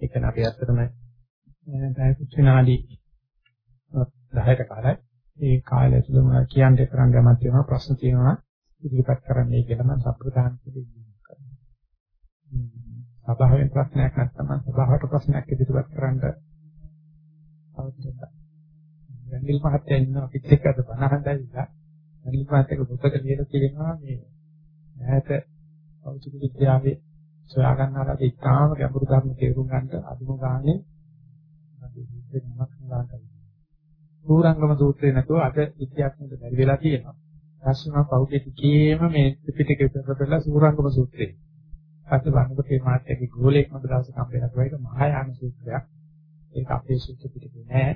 ඒක නේ අපි අත්‍තරම දැන් විනාඩි 10ට කාලයි. ඒ කාලය තුළම කියන්න කරන්න යමක් තියෙනවා ප්‍රශ්න තියෙනවා. ඉදිරිපත් කරන්නයි කියලා මම සම්ප්‍රදාන කරනවා. සභාවෙන් ප්‍රශ්නයක් නැත්නම් සභාවට ප්‍රශ්නයක් ඉදිරිපත් කරන්න අවශ්‍යයි. රනිල් මහත්තයා ඉන්නවා අපිත් එක්ක අද බණ හදලා රනිල් මහත්තයාගේ පුතක ලියලා තියෙනවා මේ ඈත භෞතික විද්‍යාවේ සොයා ගන්නාලා ඉතාම ගැඹුරු ධර්ම තේරුම් ගන්නට අදුම ගානේ පූරංගම සූත්‍රේ නැතුව අද විද්‍යාත්මක බැරි වෙලා තියෙනවා. ඊපස්සේ පෞද්ගලික ටිකේම මේ ත්‍රිපිටකය පෙරපෙරලා සූරංගම සූත්‍රේ. පස්සේ වන්නකොට මේ මාත්‍යගේ ගෝලයක් මත දවසක් හම්බෙලා ඒක මහායාන සූත්‍රයක්. ඒක අපේ සූත්‍ර පිටකේ නෑ.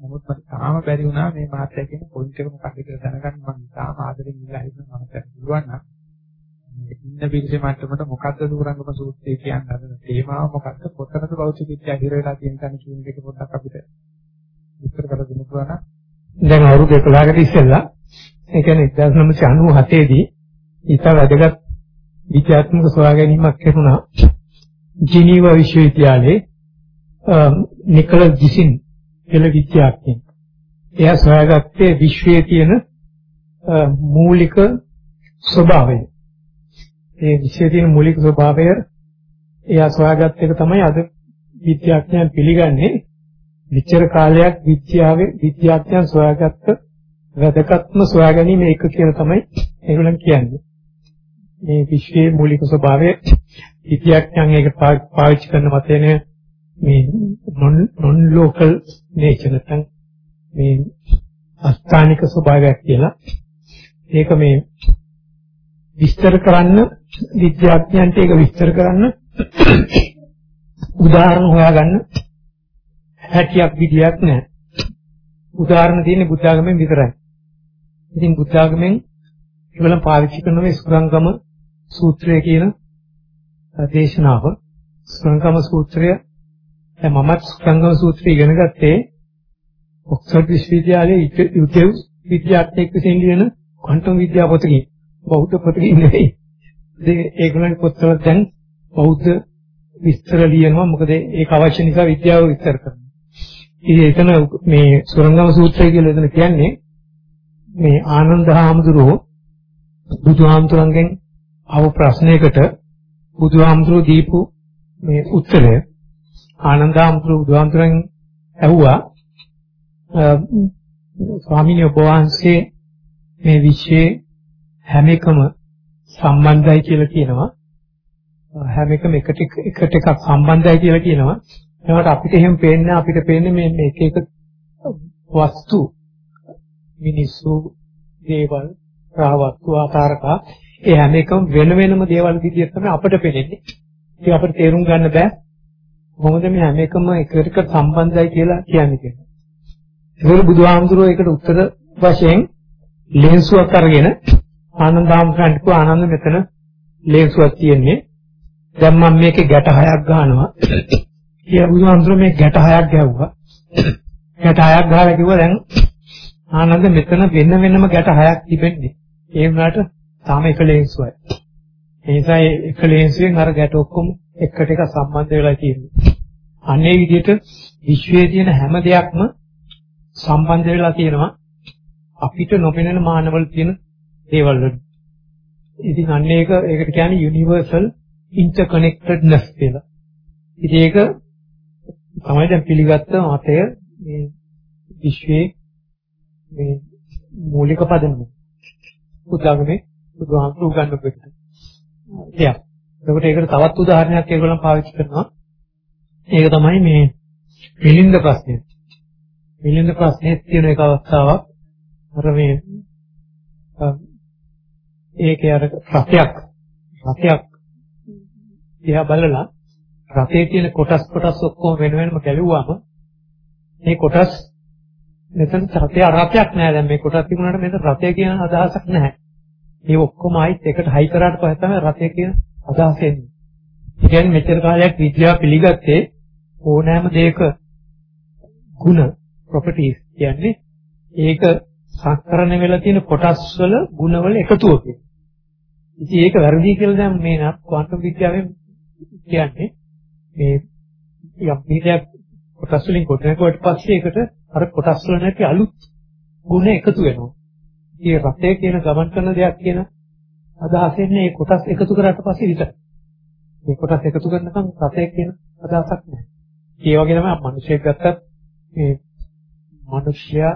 නමුත් මට තාම බැරි වුණා මේ මාත්‍ය කියන පොයින්ට් එක මොකක්ද කියලා දැනගන්න මම තාම ආදරෙන් ඉල්ලා හිටිනවා මම දැන් පුළුවන් නම් ඉන්න පිළිසෙ මට්ටමට මොකද්ද සූරංගම සූත්‍රය කියන්නේ අද තේමාව මොකද්ද පොතකට භෞතික විද්‍යාව හිර වෙලා තියෙන තැන කියන එක පොඩ්ඩක් අපිට විස්තර කරලා දෙන්න පුළුවන් නම් දැන් අවුරුදු 11කට ඉස්සෙල්ලා ඒ කියන්නේ 1997 දී ඊට වැදගත් විද්‍යාත්මක සොයාගැනීමක් කෙරුණා ජිනීවා විශ්වවිද්‍යාලයේ නිකලස් ජිසින් කියලා විද්‍යාඥයෙක්. එයා සොයාගත්තේ විශ්වයේ තියෙන මූලික ස්වභාවය. ඒ විශ්වයේ තියෙන මූලික ස්වභාවය එයා සොයාගත්ත එක තමයි අද විද්‍යාඥයන් පිළිගන්නේ විචාර කාලයක් විද්‍යාවේ විද්‍යාඥයන් සොයාගත්ත වැදගත්ම සොයාගැනීම ඒක කියලා තමයි ඒගොල්ලන් කියන්නේ. මේ විශ්වයේ මූලික ස්වභාවය විද්‍යාඥයන් ඒක පාවිච්චි කරන මතයනේ මේ non local nature නැත්නම් මේ අස්ථානික ස්වභාවයක් කියලා. ඒක මේ විස්තර කරන්න විද්‍යාඥයන්ට ඒක විස්තර කරන්න උදාහරණ හොයාගන්න හැටියක් විදියක් නැහැ. උදාහරණ තියෙන්නේ බුද්ධ ආගමෙන් විතරයි. ඉතින් බුද්ධ ආගමෙන් ඒගොල්ලන් පාවිච්චි කරන මේ සුරංගම සූත්‍රය කියන දේශනාව සුරංගම සූත්‍රය දැන් මමත් සුරංගම සූත්‍රය ඉගෙන ගත්තේ ඔක්ස්ෆර්ඩ් විශ්වවිද්‍යාලයේ යුකෙව් විද්‍යාඥයෙක් විසින් ලියන ක්වොන්ටම් විද්‍යාව පොතකින් බෞද්ධ පොතකින් නෙවෙයි. ඒගොල්ලන්ගේ පොත්වල දැන් බෞද්ධ විස්තර ලියනවා මොකද ඒක අවශ්‍ය නිසා විද්‍යාව විස්තර කරනවා. ඉතින් එතන මේ සුරංගම සූත්‍රය කියලා එතන කියන්නේ මේ ආනන්ද හාමුදුරුවෝ බුදුහාමුදුරන්ගෙන් අව ප්‍රශ්නයකට බුදුහාමුදුරුවෝ දීපු මේ උත්තරය ආනන්ද හාමුදුරුවෝ බුදුහාමුදුරන් ඇහුවා ස්වාමීන් වහන්සේ මේ විශ්වයේ හැම එකම සම්බන්ධයි කියලා කියනවා. හැම එකම එකට එකට එකක් සම්බන්ධයි කියලා කියනවා. ඒකට අපිට එහෙම පේන්නේ අපිට පේන්නේ මේ එක එක වස්තු මිනිස්සු දේවල් රාවස්තු ආකාරකා. ඒ හැම එකම වෙන වෙනම දේවල් විදිහට තමයි අපිට පේන්නේ. ඒක අපිට තේරුම් ගන්න බෑ. කොහොමද මේ හැම එකම එකට එක සම්බන්ධයි කියලා කියන්නේ කියලා. ඒකවල බුදුහාමුදුරුවෝ ඒකට උත්තර වශයෙන් ලේන්සුවක් අරගෙන ආනන්ද හාමුදුරන්ට කිව්වා ආනන්ද මෙතන ලේන්සුවක් තියෙන්නේ. දැන් මම මේකේ ගැට හයක් ගන්නවා කියලා බුදුහාමුදුරුවෝ මේ ගැට හයක් ගැහුවා. ගැට හයක් ගහලා කිව්වා දැන් ආනන්ද මෙතන වෙන වෙනම ගැට හයක් තිබෙන්නේ ඒ වුණාට තාම එක ලේන්සුවයි ඒ නිසා එක ලේන්සුවෙන් අර ගැට ඔක්කොම එකට එක සම්බන්ධ වෙලා තියෙනවා අනේ විදිහට විශ්වයේ තියෙන හැම දෙයක්ම සම්බන්ධ වෙලා තියෙනවා අපිට නොපෙනෙන මානවල තියෙන දේවල් වලට. ඉතින් අන්න ඒක ඒකට කියන්නේ universal interconnectedness කියලා. ඉතින් ඒක තමයි දැන් පිළිගත්ත මතය මේ විශ්වයේ මේ මූලික පදනම. උදාගමේ බුදුහාමුදුරු උගන්වපු එක. එයා. ඒකට ඒකට තවත් උදාහරණයක් ඒගොල්ලන් පාවිච්චි කරනවා. ඒක තමයි මේ පිළිඳ ප්‍රශ්නය. පිළිඳ ප්‍රශ්නේ තියෙන එක අවස්ථාවක් අර මේ ඒකේ අර රතයක් රතයක් දිහා බලලා රතේ තියෙන කොටස් කොටස් ඔක්කොම වෙන වෙනම ගැලුවාම මේ කොටස් මෙතන රතේ රතයක් නෑ දැන් මේ කොටස් තිබුණාට මෙතන රතේ කියන අදහසක් නැහැ. මේ ඔක්කොම ආයිත් එකට හයි කරාට පස්සේ තමයි රතේ කියන අදහස එන්නේ. ඒ කියන්නේ මෙච්චර කාලයක් විද්‍යාව පිළිගත්තේ ඕනෑම දෙයක ಗುಣ properties කියන්නේ ඒක සංකරණය වෙලා තියෙන කොටස් වල ಗುಣ වල එකතුවක. ඉතින් ඒක වැරදි කියලා දැන් මේ නත් ක්වාන්ටම් විද්‍යාවෙන් කියන්නේ මේ යම් විදියක් කොටස් වලින් ගොඩනැගුවට පස්සේ ඒකට අර කොටස් වල නැති අලුත් ಗುಣ එකතු වෙනවා. ඒ රසය කියන ගමන් කරන දෙයක් කියන අදහසෙන්නේ මේ කොටස් එකතු කරාට පස්සේ විතරයි. මේ කොටස් එකතු කරනකම් රසය කියන අදහසක් නැහැ. ඒ වගේ තමයි මිනිස්සෙක් ගත්තත් මේ මිනිස්සයා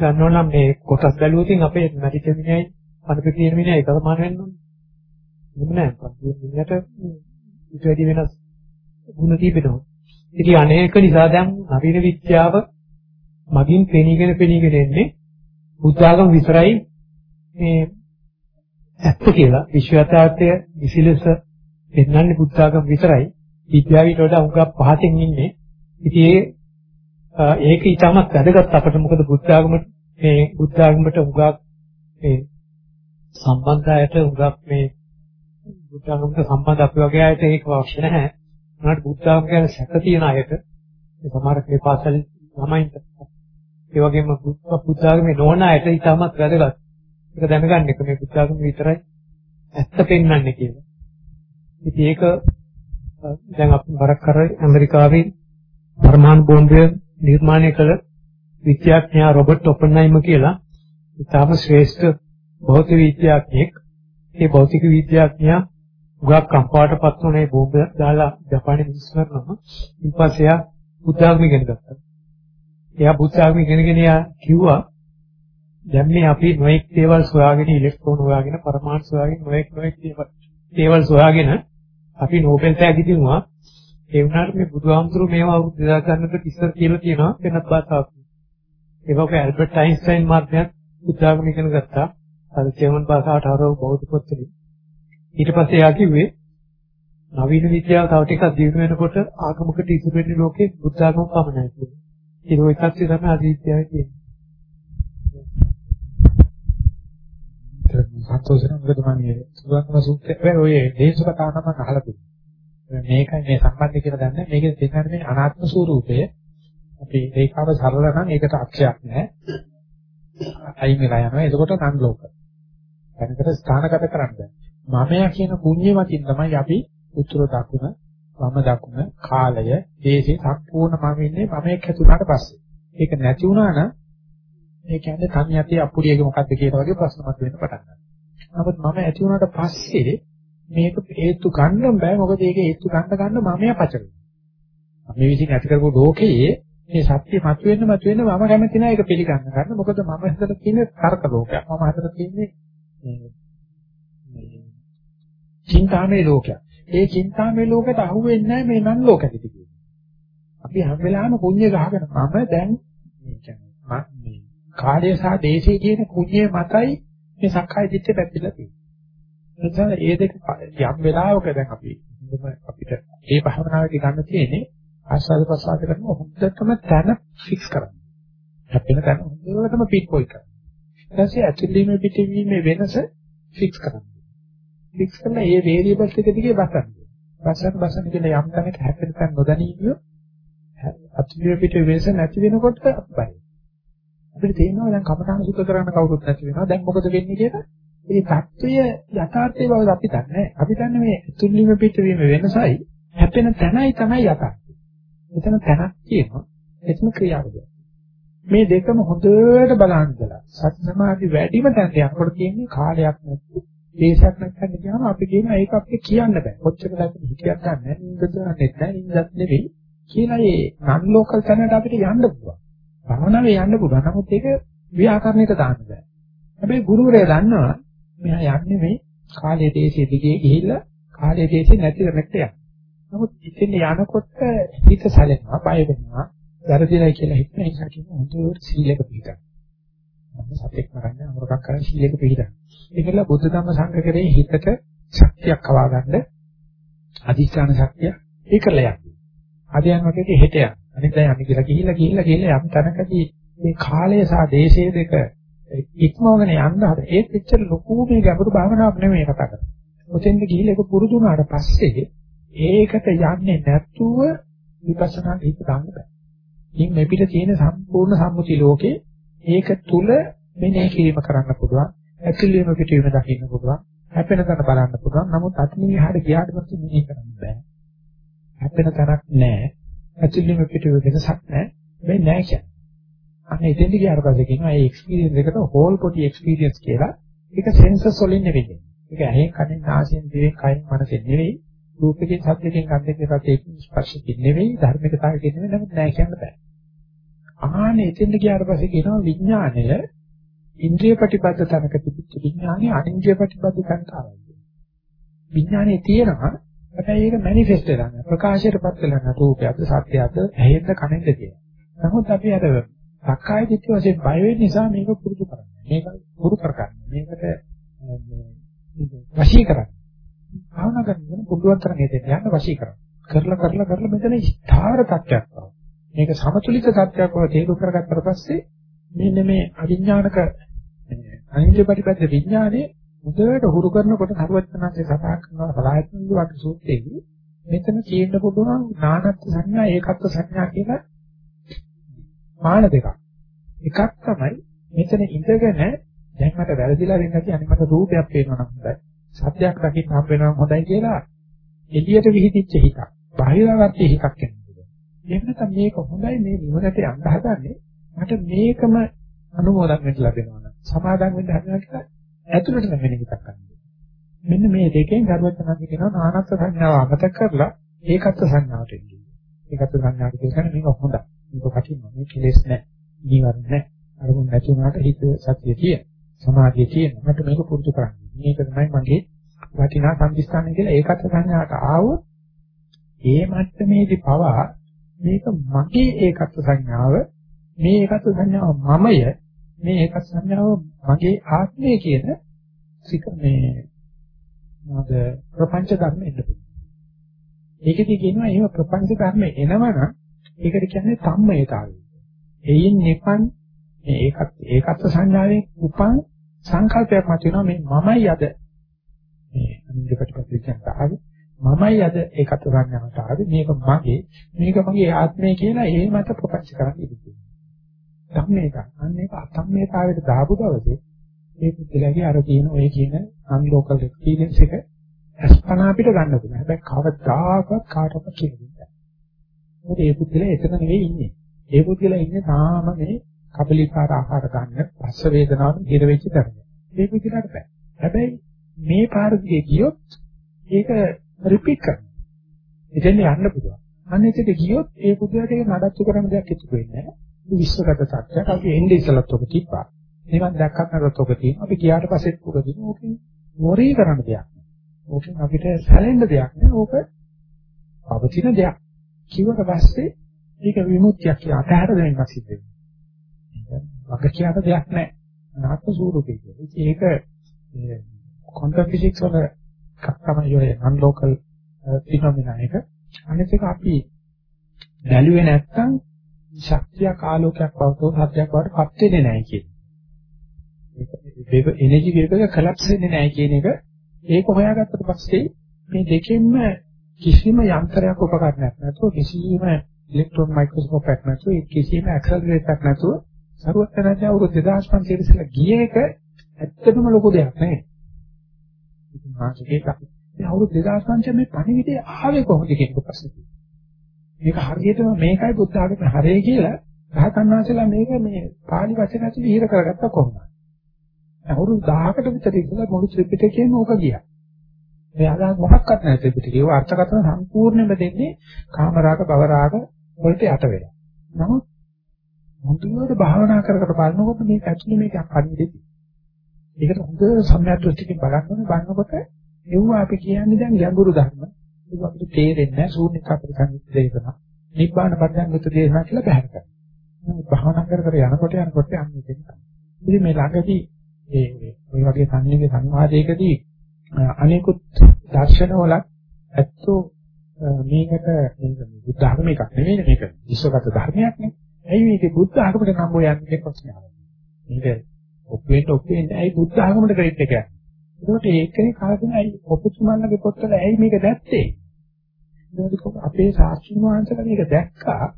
ගන්නවා නම් මේ කොටස් බැලුවකින් අපේ මැටි කෙමිනියයි පණපේ කියන මිනිහා එක සමාන වෙන්න ඕනේ. එහෙම නැහැ. මිනිහට ඊට වැඩි වෙනස් ගුණ තිබෙනවා. ඉතින් අනේක නිසා දැන් නවීන විද්‍යාව මගින් පෙනීගෙන පෙනීගෙන එන්නේ බුද්ධාගම විතරයි මේ ඇත්ත කියලා විශ්වවිද්‍යාලය විසිලස පෙන්වන්නේ බුද්ධාගම විතරයි. විද්‍යාවිට වඩා උගක් පහතින් ඉන්නේ. ඉතින් ඒ ඒක ඊටමත් වැදගත් අපිට මොකද බුද්ධ ආගමට මේ බුද්ධ ආගමට උගක් මේ සම්බන්ධයයට උගක් මේ බුද්ධ ආගමට සම්බන්ධ අපි වගේ අයට ඒක අවශ්‍ය නැහැ. උනාට බුද්ධ ආගම ගැන සැක තියෙන අයට ඒ සමහර මේ පාසල් ළමයින්ට ඒ වගේම බුද්ධ ආගමේ නොවන අයට ඊටමත් වැදගත්. ඒක දැනගන්න එක මේ බුද්ධ ආගම විතරයි ඇත්ත පෙන්වන්නේ කියලා. ඉතින් ඒක දැන් අපි වරක් කර ඇමරිකාවේ පරමාණු බෝම්බය නිර්මාණය කළ විද්‍යාඥයා රොබර්ට් ඔපන්හයිමර් කියලා ඉතාම ශ්‍රේෂ්ඨ භෞතික විද්‍යාඥයෙක්. ඒ භෞතික විද්‍යාඥයා උගා කම්පාවටපත් වුණේ බෝම්බ දාලා ජපානයේ මිනිස්සු කරනවා. ඊපස්සේ එයා බුද්ධාගම ඉගෙන ගත්තා. එයා බුද්ධාගම ඉගෙනගෙන එයා කිව්වා දැන් මේ අපි නොඑක් දේවල් සොයාගෙන ඉලෙක්ට්‍රෝන හොයාගෙන පරමාණු සොයාගෙන නොඑක් නොඑක් දේවල් සොයාගෙන අපි නෝබෙල් තෑගි දිනුවා ඒ වුණාට මේ බුදුහාමුදුරුවෝ මේවා අවුරුදු 2000 ගන්නකට ඉස්සර කියලා තියෙනවා වෙනත් භාෂාවක්. ඒ වගේ ඇල්බර්ට් අයින්ස්ටයින් මාත්‍යත් බුද්ධාගම ඉගෙන ගත්තා. අර ජර්මන් භාෂාවට හරව බෞද්ධ පොත්වලින්. ඊට පස්සේ එයා කිව්වේ නවීන විද්‍යාව තව ටිකක් දියුණු වෙනකොට ආගමකට ඉතුරු වෙන්නේ ලෝකේ බුද්ධාගම පමණයි කියලා. ඒක එකක් තමයි අද විද්‍යාවේ තියෙන්නේ. සන්තෝෂ වෙනවා මොකද මම මේ සුවඳම සූත්‍රය ඔය දේශ කතාව නම් අහලා තියෙනවා. මේකයි මේ සම්බන්ධය කියලා දන්නේ මේකේ තියෙන මේ අනාත්ම ස්වરૂපය අපි ඒකාව සරල නම් ඒකට අක්ෂයක් නැහැ. අයින් වෙලා යනවා. එතකොට නම් ලෝක. දැනකට ස්ථානගත කරන්න බෑ. මමයා කියන කුඤ්ඤේ මතින් තමයි අපි උත්තර දකුණ වම දකුණ කාලය දේශේ සම්පූර්ණ මම ඉන්නේ මම එක්ක ඇතුණාට පස්සේ. ඒක නැති වුණා නම් ඒ කියන්නේ තනියතේ අපුඩියක මොකද්ද කියලා වගේ ප්‍රශ්න මතුවෙන්න පටන් ගන්නවා. නමුත් මම ඇති වුණාට පස්සේ මේක හේතු ගන්න බෑ මොකද ඒක හේතු ගන්න ගන්න මමයා පචරනවා. අපි විසින් ඇති කරපු ලෝකයේ මේ සත්‍ය මතුවෙන්න මතුවෙන්න මම කැමති නැහැ ඒක පිළිගන්න ගන්න. මොකද මම හිතලා තියෙන්නේ තර්ක ලෝකයක්. මම හිතලා තියෙන්නේ මේ චින්තාමේ ලෝකයක්. ඒ චින්තාමේ ලෝකයට අහු වෙන්නේ නැහැ මේ නම් ලෝකෙදි කියන්නේ. අපි හැම වෙලාවෙම කුඤ්ඤ ගහගෙන මම දැන් මේ කියන්නේ මේ කාලය සහ දේශය කියන කුඤ්ඤේ මතයි මේ සක්කාය දිට්ඨිය පැතිරලා තියෙන්නේ. එතන ඒ දෙක යම් වෙලාවක දැන් අපි අපිට මේ භාවනාවේදී ගන්න තියෙන්නේ ආස්වාද ප්‍රසආද කරන හොඳටම තැන ෆික්ස් කරන්න. හැපෙන තැන හොඳටම පින් පොයි කරන්න. ඊට පස්සේ ඇතුළීමේ පිටවීමේ වෙනස ෆික්ස් කරන්න. ට්‍රික්ස්ම මේ වේරියබල්ස් එක දිගේ බසන්න. බසන්න බසන්න කියන යම් තැනක හැපෙන තැන නොදැනීමිය අත්විය පිට වෙනස නැති වෙනකොට අපයි. අපිට තේරෙනවා දැන් කමඨාන සුද්ධ කරන්න කවුරුත් නැති වෙනවා. දැන් මොකද වෙන්නේ කියලා? මේ தত্ত্বය යථාර්ථය බව අපි දන්නේ අපි දන්නේ මේ තුන්ලිම පිටවීම වෙනසයි හැපෙන තැනයි තමයි යථාර්ථය. මෙතන තැනක් තියෙනවා. එතන ක්‍රියාවලිය. මේ දෙකම හොඳට බලන් ඉඳලා සත් සමාධි වැඩිම තැනට යනකොට තියෙන්නේ කාලයක් නැති දේශයක් නැත්නම් කියනවා අපි කියනවා ඒක අපිට කියන්න බෑ. කොච්චර දැක්කද හිතියක් ගන්න නින්දද නැත්නම් නින්දත් නෙවෙයි කියලා ඒ නන් ලෝකල් තැනට අපිට යන්න පුළුවන්. භවනාවේ යන්න පුළුවන්. නමුත් ඒක ව්‍යාකරණයට දාන්න බෑ. හැබැයි ගුරුවරයා දන්නවා මෙහා යන්නේ මේ කාලයේ දේශයේ දිගේ ගිහිල්ලා කාලයේ දේශේ නැති වෙනකට යනවා. නමුත් ඉතින් යනකොට හිත සැලෙනවා, බය වෙනවා, වැරදිලා කියලා හිතන නිසා කියන හොඳට සීලක පිළිගන්න. අපි සත්‍යක් කරන්නේ අමරකක් කරන් සීලක පිළිගන්න. ඒකල බුද්ධ ධම්ම සංඝ කරේ හිතට ශක්තියක් කවා ගන්න අධිෂ්ඨාන ශක්තිය ඒකල යන්නේ. අද යනකොට හෙට යන. අනිත් දැන් අපි කියලා ගිහිල්ලා ගිහිල්ලා ගිහිල්ලා යම් තැනකදී මේ කාලය සහ දේශය දෙක ඉක්මවගෙන යන්න හද ඒත් එච්චර ලොකු මේ ගැඹුරු භාවනාවක් නෙමෙයි කතා කරන්නේ. ඔතෙන්ද ගිහිල්ලා ඒක පුරුදු වුණාට පස්සේ ඒකට යන්නේ නැතුව විපස්සනා හිත දාන්න බෑ. ඉතින් මේ පිට තියෙන සම්පූර්ණ සම්මුති ලෝකේ ඒක තුල මෙනෙහි කිරීම කරන්න පුළුවන්. ඇතුළේම පිටවීම දකින්න පුළුවන්. හැපෙන තැන බලන්න පුළුවන්. නමුත් අත්මිනි එහාට ගියාට පස්සේ මෙනෙහි කරන්න බෑ. හැපෙන තැනක් නැහැ. ඇතුළේම පිටවීම වෙනසක් නැහැ. මේ නැහැ කියන්නේ. අන්න එතෙන්ද ගියාට පස්සේ කියනවා මේ එක්ස්පීරියන්ස් එකට හෝල් පොටි එක්ස්පීරියන්ස් කියලා. ඒක සෙන්සස් වලින් නෙවෙයි. ඒක ඇහෙන් කනෙන් නාසයෙන් දිවෙන් කයින් මනසෙන් නෙවෙයි. රූපකේ සද්දකින් ගන්ධකේ රසයෙන් ස්පර්ශකින් නෙවෙයි ධර්මිකතාවකින් නෙවෙයි නමුත් නැහැ කියන්න බෑ. ආහනේ එතෙන්ද ගියාට පස්සේ කියනවා විඥාණය ඉන්ද්‍රිය ප්‍රතිපද තනක තිබිච්ච විඥාණය අනින්ද්‍රිය ප්‍රතිපද තනක ආවයි. විඥානේ තියෙනවා හැබැයි ඒක මැනිෆෙස්ට් වෙලා නැහැ. ප්‍රකාශයටපත් වෙලා නැහැ. රූපයක්ද සත්‍යයක්ද ඇහෙන්ද කනෙන්ද කියලා. නමුත් අපි අර සක්කාය දිට්ඨිය වශයෙන් බය වෙන නිසා මේක පුරුදු කරන්නේ. මේක පුරු කරගන්න. මේකට වශී කරන්නේ. භාවනා කරන පුළුවන් තරම් එතෙන් යන්න වශී කරන්න. කරලා කරලා කරලා මෙතන ස්ථාවර තත්ත්වයක් පාව. මේක සමතුලිත තත්ත්වයක් වගේ තේරුම් කරගත්තට පස්සේ මෙන්න මේ අවිඥානික අනිත්‍ය ප්‍රතිපද විඥානේ මුදවට හුරු කරනකොට හරුවචනාංශය සඳහන් කරනවා සලායතන වාක්‍ය සූත්‍රයේදී මෙතන කියන්න පුළුවන් නානත් සංඥා ඒකත්ව සංඥා කියලා මාන දෙකක්. එකක් තමයි මෙතන ඉඳගෙන දැන් මට වැරදිලා වෙන්න ඇති අනිත් මට රූපයක් පේනවා නම් හොඳයි. සත්‍යයක් දකින්න හම්බ වෙනවා හොඳයි කියලා එළියට විහිදිච්ච හිතක්. බාහිරවර්ති හිතක් එන්නේ. එහෙම නැත්නම් මේක හොඳයි මේ නිවනට යන්න හදන්නේ මට මේකම අනුමෝදන් වෙන්න ලැබෙනවා නම් සමාදන් වෙන්න හදනවා කියලා ඇතුළට නැමෙන හිතක් ගන්න. මෙන්න මේ දෙකෙන් ගරුවචනාංශ කියනවා නානත් සංඥාව අමතක කරලා ඒකත් සංඥාවට එන්නේ. ඒකත් සංඥාවට කියන්නේ මේක හොඳයි. මේක කටින්ම මේ කෙලෙස් නැහැ. නිවර්ණ නැහැ. අරමුණ නැති වුණාට හිත සතිය තියෙන. සමාධිය තියෙන. මට මේක පුරුදු කරන්න. මේක තමයි මගේ වටිනා සම්දිස්ථානය කියලා ඒකත් සංඥාට ආවොත් ඒ මට්ටමේදී පවා මේක මගේ ඒකත් සංඥාව මේ ඒකත් සංඥාව මමය මේ ඒකත් සංඥාව මගේ ආත්මය කියන සික මේ මොකද ප්‍රපංච ධර්ම එන්න පුළුවන්. ඒකදී කියනවා එහෙම ප්‍රපංච ධර්ම එනවනම් ඒකට කියන්නේ සම්මයතාවය. එයින් නිපන් මේ ඒකත් ඒකත් සංඥාවෙන් උපන් සංකල්පයක් මත වෙනවා මේ මමයි අද මේ අනිත් ප්‍රතිපදිච්චට ආවේ මමයි අද ඒකත් ගන්නවට ආවේ මේක මගේ මේක මගේ ආත්මය කියලා ඒ මත ප්‍රපංච කරන්න ඉන්නේ. ධම්මේක අන්න ඒක අසම්මේතාවයට දාපු දවසේ මේ පුද්ගලයාගේ අර කියන ඔය කියන අන්ලෝකල් එක්ස්පීරියන්ස් එක අස්පනා අපිට ගන්න පුළුවන්. හැබැයි කවදාකවත් කාටවත් කියන්නේ නැහැ. මොකද ඒ පුද්ගලයා එතන නෙවෙයි ඉන්නේ. ඒ පුද්ගලයා ඉන්නේ තාම මේ කබලිකාර ආහාර ගන්න පස්ස වේදනාවට හිර වෙච්ච තරම. මේ පුද්ගලයාට බෑ. හැබැයි මේ පාරදී ගියොත් ඒක රිපීට් කරනවා. එතෙන් යන්න පුළුවන්. අන්න ඒකට ගියොත් ඒ පුද්ගලයාට ඒක නඩත්තු කරන දෙයක් ඉතුරු වෙන්නේ නැහැ. විශ්වගත සත්‍යයක් අපි එන්නේ ඉස්සලත් ඔක තිබ්බා. නිකන් දැක්කත් නැත්නම් ඔක තියෙනවා. අපි ගියාට පස්සෙත් ඔක තියෙනවා. ඕකෙන් මොරේ කරන්න දෙයක් නෑ. ඕකෙන් අපිට සැලෙන්න දෙයක් නෑ. ඕක පවතින දෙයක්. කිව්වට පස්සේ ඒක විමුක්තියක් කියලා අතහැර දෙන්න සිද්ධ වෙනවා. වග කියන දෙයක් නෑ. අනාත්ම ස්වરૂපේ කියන්නේ. ඒක ක්වොන්ටම් ෆිසික්ස් වල තමයි ඔය නන් ලෝකල් ෆිනොමිනා එක. අනිත් එක අපි බැලුවේ නැත්තම් ශක්තියක් ආලෝකයක් බවතෝ සත්‍යයක් බවට පත් වෙන්නේ නැහැ කියන්නේ. ඒක එනර්ජි වේගක කලප්ස් වෙන්නේ නැහැ කියන එක ඒක හොයාගත්තට පස්සේ මේ දෙකෙන්ම කිසිම යන්ත්‍රයක් උපකරණයක් නැතුව කිසිම ඉලෙක්ට්‍රෝන මයික්‍රොස්කෝප් එකක් නැතුව කිසිම ඇක්සලරේටර් එකක් නැතුව සරුවත් කරන්නේ අවුරුදු 2500 ඉස්සෙල්ලා ගිය එක ඇත්තටම ලොකු දෙයක් නෙවෙයි. ඉතින් මාසෙක මේ අවුරුදු 2500 මේ පණිවිඩය ආවේ කොහොමද කියන ප්‍රශ්නේ. මේක හරියටම මේකයි බුද්ධ ආගමේ හරය කියලා රහතන් වහන්සේලා මේක මේ පාලි වචන ඇතුළේ ඉහිර කරගත්තා කොහොමද? අවුරුදු 10කට විතර ඉඳලා මුළු ත්‍රිපිටකයම ඕක ගියා. මේ අදහස් මොකක්වත් නැහැ ත්‍රිපිටකේ. ඒ අර්ථකථන සම්පූර්ණයෙන්ම දෙන්නේ කාමරාග භවරාග වලට යට වෙලා. නමුත් මුදුනට භාවනා කර කර බලනකොට මේක ඇතුලේ මේක පරිදෙති. ඒකට හොඳ සම්‍යක් දෘෂ්ටිකින් බලන්න ඕනේ බලනකොට එව්ව අපි කියන්නේ දැන් ගැඹුරු ධර්ම. ඒක අපිට තේරෙන්නේ නැහැ ශූන්‍යතා ප්‍රසංගිත දේශනා. නිබ්බාන පදංගත දේශනා කියලා බහැර කරනවා. භාවනා කර කර යනකොට යනකොට යන්නේ දෙන්න. ඉතින් මේ ළඟදී ඒ ওই වගේ සංනිවේද සංවාදයකදී අනිකුත් දර්ශනවල ඇත්තෝ මේකට මේක බුද්ධ ධර්ම එකක් නෙමෙයි මේක විශ්වගත ධර්මයක් නේ. ඇයි මේක බුද්ධ ආගමට නම් හොයන්නේ ප්‍රශ්නයක්. මේක ඔප්පෙන්ට ඔප්පෙන්ට ඇයි බුද්ධ ආගමට ක්‍රෙඩිට් එක යන්නේ. ඒකට ඒකේ කාගෙන ඇයි ඔපුතුමන්ලගේ පොත්වල ඇයි මේක දැත්තේ? අපේ ශාස්ත්‍රීය වංශක මේක දැක්කා.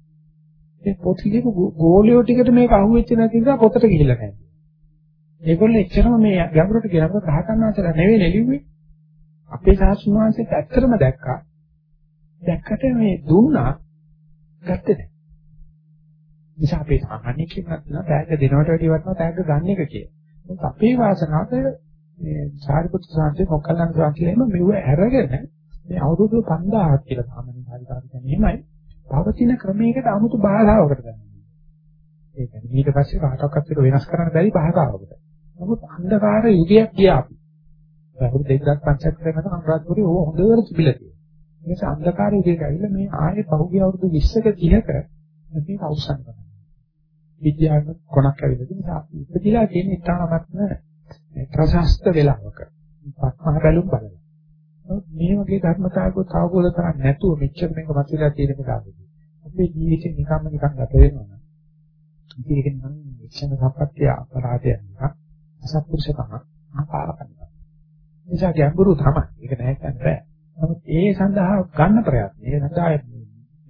ඒ පොත් ලියපු ගෝලියෝ ටිකට මේක අහුවෙච්ච නැති නිසා පොතට ගිහිල්ලා නැහැ. ඒගොල්ලෝ එච්චරම මේ ගැඹුරට ගෙනව රහතන්වහන්සේලා නෙවෙයි නෙලිව්වේ. අපේ සාස්ෘණ වහන්සේත් ඇත්තටම දැක්කා. දැක්කට මේ දුන්නා ගත්තේ නැහැ. නිසා අපේ සාමාන්‍ය කෙනෙක් නෑ තෑග්ග දෙනවට වැඩිය වටනවා තෑග්ග ගන්න එක කියලා. මොකද අපේ වාසනාවට මේ සාරිපුත්‍ර සාන්තේ මොකක්ලන් ගා කියලා එම මෙව අරගෙන මේ අවුරුදු 5000ක් කියලා සාමාන්‍ය කාරිකාව කියන්නේ එහෙමයි. පවතින ක්‍රමයකට 아무තු බාධාවකට ගන්නවා. ඒක ඊට පස්සේ කාටවත් වෙනස් කරන්න බැරි බාධාවකට. නමුත් අන්ධකාර යුගයක් ගියා අපි. අවුරුදු 2500ක් වෙනකන් අනුරාධපුරේ ඕව හොඳට තිබිලා තියෙනවා. ඒ නිසා අන්ධකාර යුගයක ඇවිල්ලා මේ ආයේ පහුගිය අවුරුදු 20ක 30ක මේක අවසන් කරනවා. විද්‍යාව කොනක් ඇවිල්ලා තියෙනවා. අපි ඉපදිලා තියෙන ඉතාමත්ම ප්‍රශස්ත වෙලාවක. පස්මහ බැලුම් බලලා. මේ වගේ ධර්මතාවකත් අවබෝධ කරගන්න නැතුව මෙච්චර මේක මතුවලා තියෙන කාලෙදී. අපේ ජීවිතේ නිකම්ම නිකන් ගත වෙනවා නම්. ඉතින් ඒක නම් එක්ෂණ සම්පත්‍ය අපරාධයක් නෙවෙයි. අසත්පුරුෂකම ආපාරකනවා. නිසා ගැඹුරු තමයි. ඒක නැහැ කියන්න බෑ. නමුත් ඒ සඳහා ගන්න ප්‍රයත්නය, ඒ සඳහා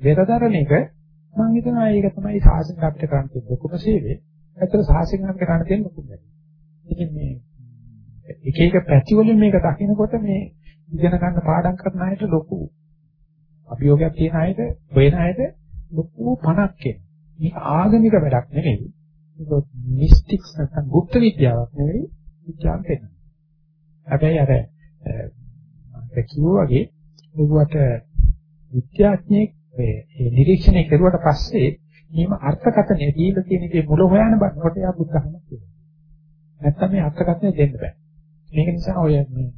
වේදතරණ එක මම හිතනවා ඒක තමයි සාසන අපිට කරන්න තියෙන ලොකුම සේවය. ඇත්තට සාසන අපිට කරන්න තියෙන ලොකුම දේ. ඉතින් මේ එක එක පැති වලින් මේක දකිනකොට මේ ඉගෙන ගන්න පාඩම් කරන අයට ලොකු අභියෝගයක් තියෙන අයට, වෙන අයට ලොකු පණක් එන. මේක ආගමික වැඩක් නෙමෙයි. ඒක මිස්ටික්ස් නැත්නම් গুপ্ত විද්‍යාවක් නෙවෙයි විද්‍යාවක් වෙනවා. හැබැයි අර මම කිව්වා වගේ ඔබට විද්‍යාඥයෙක් මේ නිරීක්ෂණය කරුවට පස්සේ මේම අර්ථකථනය දීලා තියෙන එකේ මුල හොයන බන්නකොට යා බුද්ධහම කියනවා. නැත්තම් මේ අර්ථකථනය දෙන්න බෑ. මේක නිසා ඔය මේ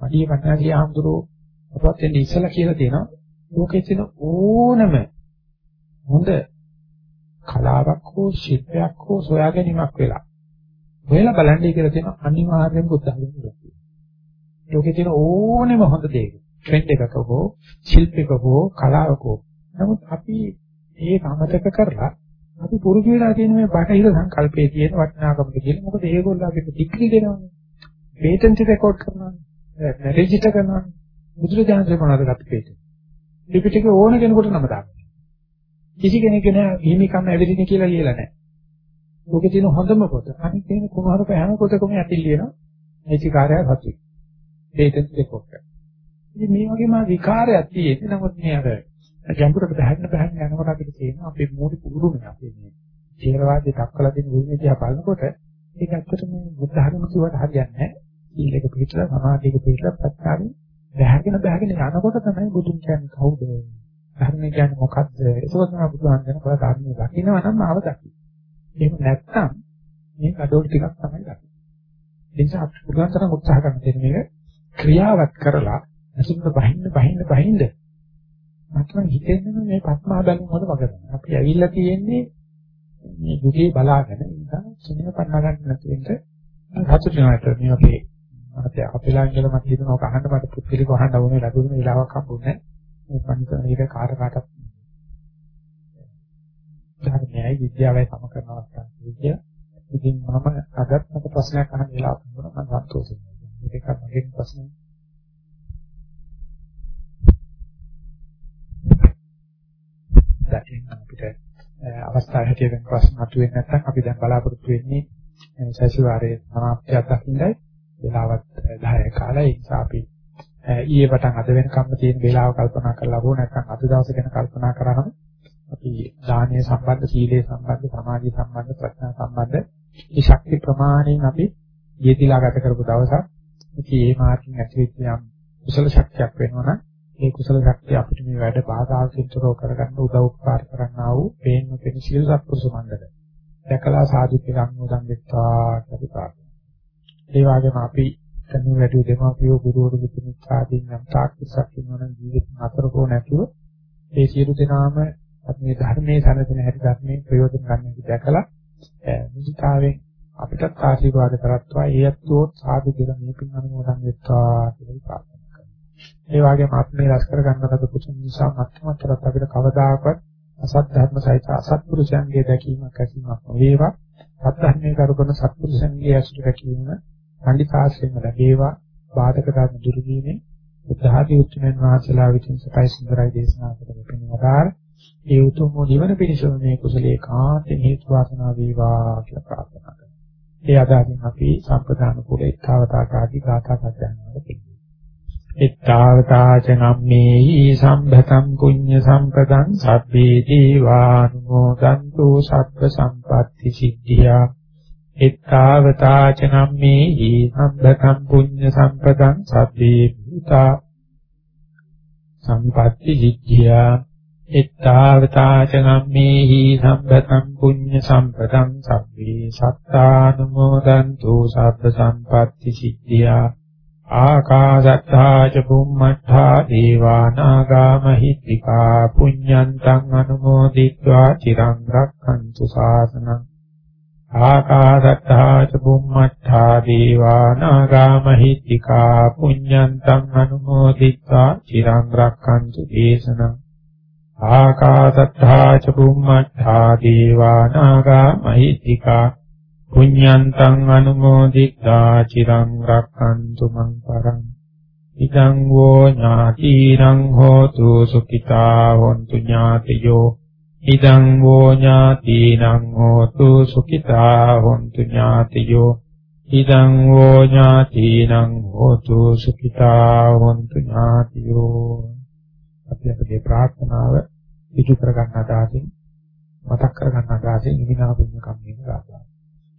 වඩිය වටනාගේ ආම්දුරෝ අපවත් වෙන්නේ ඉස්සලා කියලා තියෙනවා. ලෝකේ තියෙන ඕනම හොඳ කලාවක් හෝ ශිල්පයක් හෝ සොයා ගැනීමක් වෙලා. හොයලා බලන්නේ කියලා තියෙන අනිවාර්යෙන් බුද්ධ ධර්මයක්. ලෝකේ තියෙන ඕනෙම හොඳ දෙයක ට්‍රෙන්ඩ් එකක හෝ ශිල්පයක හෝ කලාවක හෝ නමුත් අපි ඒක අමතක කරලා අපි පුරුදු වෙලා තියෙන මේ බටහිර සංකල්පයේ තියෙන වටිනාකමද කියලා. මොකද ඒගොල්ලෝ අපිට ඩිග්‍රී දෙනවානේ. පේටන්ට් රෙකෝඩ් කරනවානේ. රෙජිස්ටර් කරනවානේ. බුදුරජාණන්සේ මොනවද ගත්තේ පේටන්ට්? ත්‍රිපිටක ඕන කෙනෙකුට නම දාන්න. කිසි කෙනෙක් නෑ හිමිකම් ඇවිදින කියලා ලියලා නෑ. ඔකේ තියෙන හොඳම පොත. අනිත් තියෙන කුමාර පහන පොතකම යටින් ලියනවා. ඒචිකාරය සතුයි. පේටන්ට් රෙකෝඩ් කරනවා. ඉතින් මේ වගේම විකාරයක් තියෙන්නේ. නමුත් මේ අර ගැඹුරට බහැන්න බහැන්න යනකොට අපිට තේරෙනවා අපේ මූලික උරුමය අපේ මේ ථේරවාදී දක්වලා දෙන උරුමය දිහා බලනකොට ඒක ඇත්තටම බුද්ධ ධර්ම කිව්වට හරියන්නේ නැහැ. සීලක පිළිතර සමාධියක පිළිතර ප්‍රත්‍යාවෙන් බහැගෙන බහැගෙන යනකොට තමයි බුදුන් කියන්නේ කවුද? ධර්මය කියන්නේ මොකක්ද? ඒක තමයි බුදුහාම කියන බල ධර්මයේ දකින්නවා නම් ආව දකි. එහෙම නැත්නම් මේ කඩෝල් ටිකක් තමයි දකින්නේ. ඒ නිසා අපි පුදුම තරම් උත්සාහ කරන දෙන්නේ මේක ක්‍රියාවත් කරලා අසුන්න බහින්න බහින්න බහින්න. මට හිතෙන්නේ මේ පස්මහා බැලුම් වල වගේ. අපි ඇවිල්ලා තියෙන්නේ මේ දුකේ බලාගෙන ඉඳන් සිනහ පන්න ගන්න නැති වෙන්න. හසු වෙනාට මේ අපේ මට අපේලා ඉඳලා මට හිතෙනවා ඔක අහන්න මට පුත්තිලික අහන්න ඕනේ ලැබුණ වෙලාවක් හම්බුනේ මේ පන්සල එක කාට කාටත් ධර්මයයි විද්‍යාවයි සම කරන අවස්ථාවක් විදිය. ඉතින් මම අදත් මට ප්‍රශ්නයක් අහන්න වෙලාවක් හම්බුණා. මම සතුටුයි. මේක මගේ ප්‍රශ්නේ දැන් අපිට අවස්ථාව හැටියට ප්‍රශ්න මතුවෙන්නේ නැත්නම් අපි දැන් බලාපොරොත්තු වෙන්නේ සැසිවාරයේ සමාප්තියක් දක්ින්නයි වෙලාවත් 10 කාලය. ඒ නිසා අපි ඊයේ පටන් අද වෙනකම්ම තියෙන වේලාව කල්පනා කරලා හෝ නැත්නම් අද දවසේ ගැන කල්පනා කරාම අපි දානීය සම්බන්ධ සීලේ සම්බන්ධ සමාධි සම්බන්ධ ප්‍රඥා සම්බන්ධ මේ ශක්ති ප්‍රමාණයෙන් අපි යෙදিলা ගත කරපු දවසක්. ඉතින් මේ මාර්ගයෙන් ඇතිවෙච්ච යම් කුසල ශක්තියක් වෙනවා නම් ඒ කුසල ශක්තිය අපිට මේ වැඩ බාධාකින් තොරව කරගන්න උදව් උපකාර කරන්නා වූ පේන්න පෙන සීල සත්පුරුෂ මණ්ඩල. දැකලා සාදු කියලා අනුමෝදන් වෙත්වා කියලා ප්‍රාර්ථනා. ඒ වගේම අපි කනු වැඩි දෙමාපියෝ ගුරුවරු විත්‍යාදීන් නම් තාක්ෂිසක් ඉන්නවනම් ජීවිත අතර හෝ නැතුව ඒ සියලු දෙනාම අපි මේ ධර්මයේ සැලසෙන හැටි ධර්මයෙන් ප්‍රයෝජන ගන්න හැටි දැකලා මුදිතාවෙන් අපිටත් ආශිර්වාද කරත්වා ඒ අත්වෝ සාදු කියලා මේ පින් අනුමෝදන් වෙත්වා කියලා ප්‍රාර්ථනා ඒ වගේම අපි මේ රැස් කර ගන්නලද කුසල නිසා මත්තමතරත් අපිට කවදාකවත් අසත් ධර්ම සහිත අසත්පුරුෂයන්ගේ දැකීමක් ඇතිවීමක් නොවේවා. සත් ධර්මයේ කරුණ සත්පුරුෂයන්ගේ ඇසුර දැකීම පඬිසාස්ත්‍රයෙන් ලැබේවා. බාධක ධර්ම දුරු වීමෙන් බුද්ධ ආදී උතුම්යන් වහන්සේලා විසින් සපයි සුන්දරයි දේශනා කරන පින්වදාර ඒ උතුම් නිවන පිණිසම මේ කුසලයේ කාන්තෙන් හේතු වාසනා වේවා කියලා ප්‍රාර්ථනා කරනවා. ඒ අදාමින් අපි සම්ප්‍රදාන කුල එක්තාවතාකාදී ගාථා සජ්ජායනාවල පිළිගන්නවා. එත්තාවතා ච නම්මේහි සම්භතං පුඤ්ඤ සම්පදං සබ්බේ දීවානුමෝදන්තු සබ්බ සම්පatti සිද්ධියා. එත්තාවතා ච නම්මේහි සම්භතං පුඤ්ඤ සම්පදං සබ්බේ භූතා සම්පatti සිද්ධියා. එත්තාවතා ච නම්මේහි සම්භතං පුඤ්ඤ සම්පදං සබ්බේ සත්තානුමෝදන්තු සබ්බ සම්පatti සිද්ධියා. ආකාශත්තා ච බුම්මත්තා දේවා නාග මහිත්‍තිකා පුඤ්ඤන්තං අනුමෝදිत्वा චිරං රක්ඛන්තු ශාසනං ආකාශත්තා ච බුම්මත්තා දේවා නාග මහිත්‍තිකා පුඤ්ඤන්තං අනුමෝදිत्वा චිරං රක්ඛන්තු දේශනං ආකාශත්තා ච බුම්මත්තා දේවා නාග මහිත්‍තිකා පුඤ්ඤන්තං අනුමෝදිත්වා චිරං රක්ඛන්තු මං පරං. ඉදං වෝ ඥාතිරං හෝතු සුඛිතා හොන්තු ඥාතියෝ. ඉදං වෝ ඥාතිරං හෝතු සුඛිතා හොන්තු ඥාතියෝ. ඉදං වෝ ඥාතිරං හෝතු සුඛිතා හොන්තු ඥාතියෝ. අපි අපේ ප්‍රාර්ථනාව ඉටු කරගන්න අදහසින් මතක් කරගන්න අදහසින් ඉමිනා පුණ්‍ය කම්මෙන් ගාථා.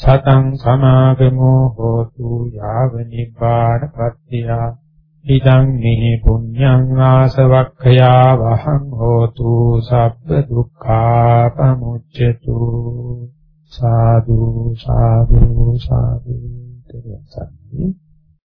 සතං සමාගමෝ හෝතු යාව නිපාන පත්‍තිය ඉදං මේ පුඤ්ඤං ආසවක්ඛයා වහං හෝතු සබ්බ දුක්ඛා පමුච්ඡතු. සාදු සාදු සාදු. දෙවියන් සම්පූර්ණ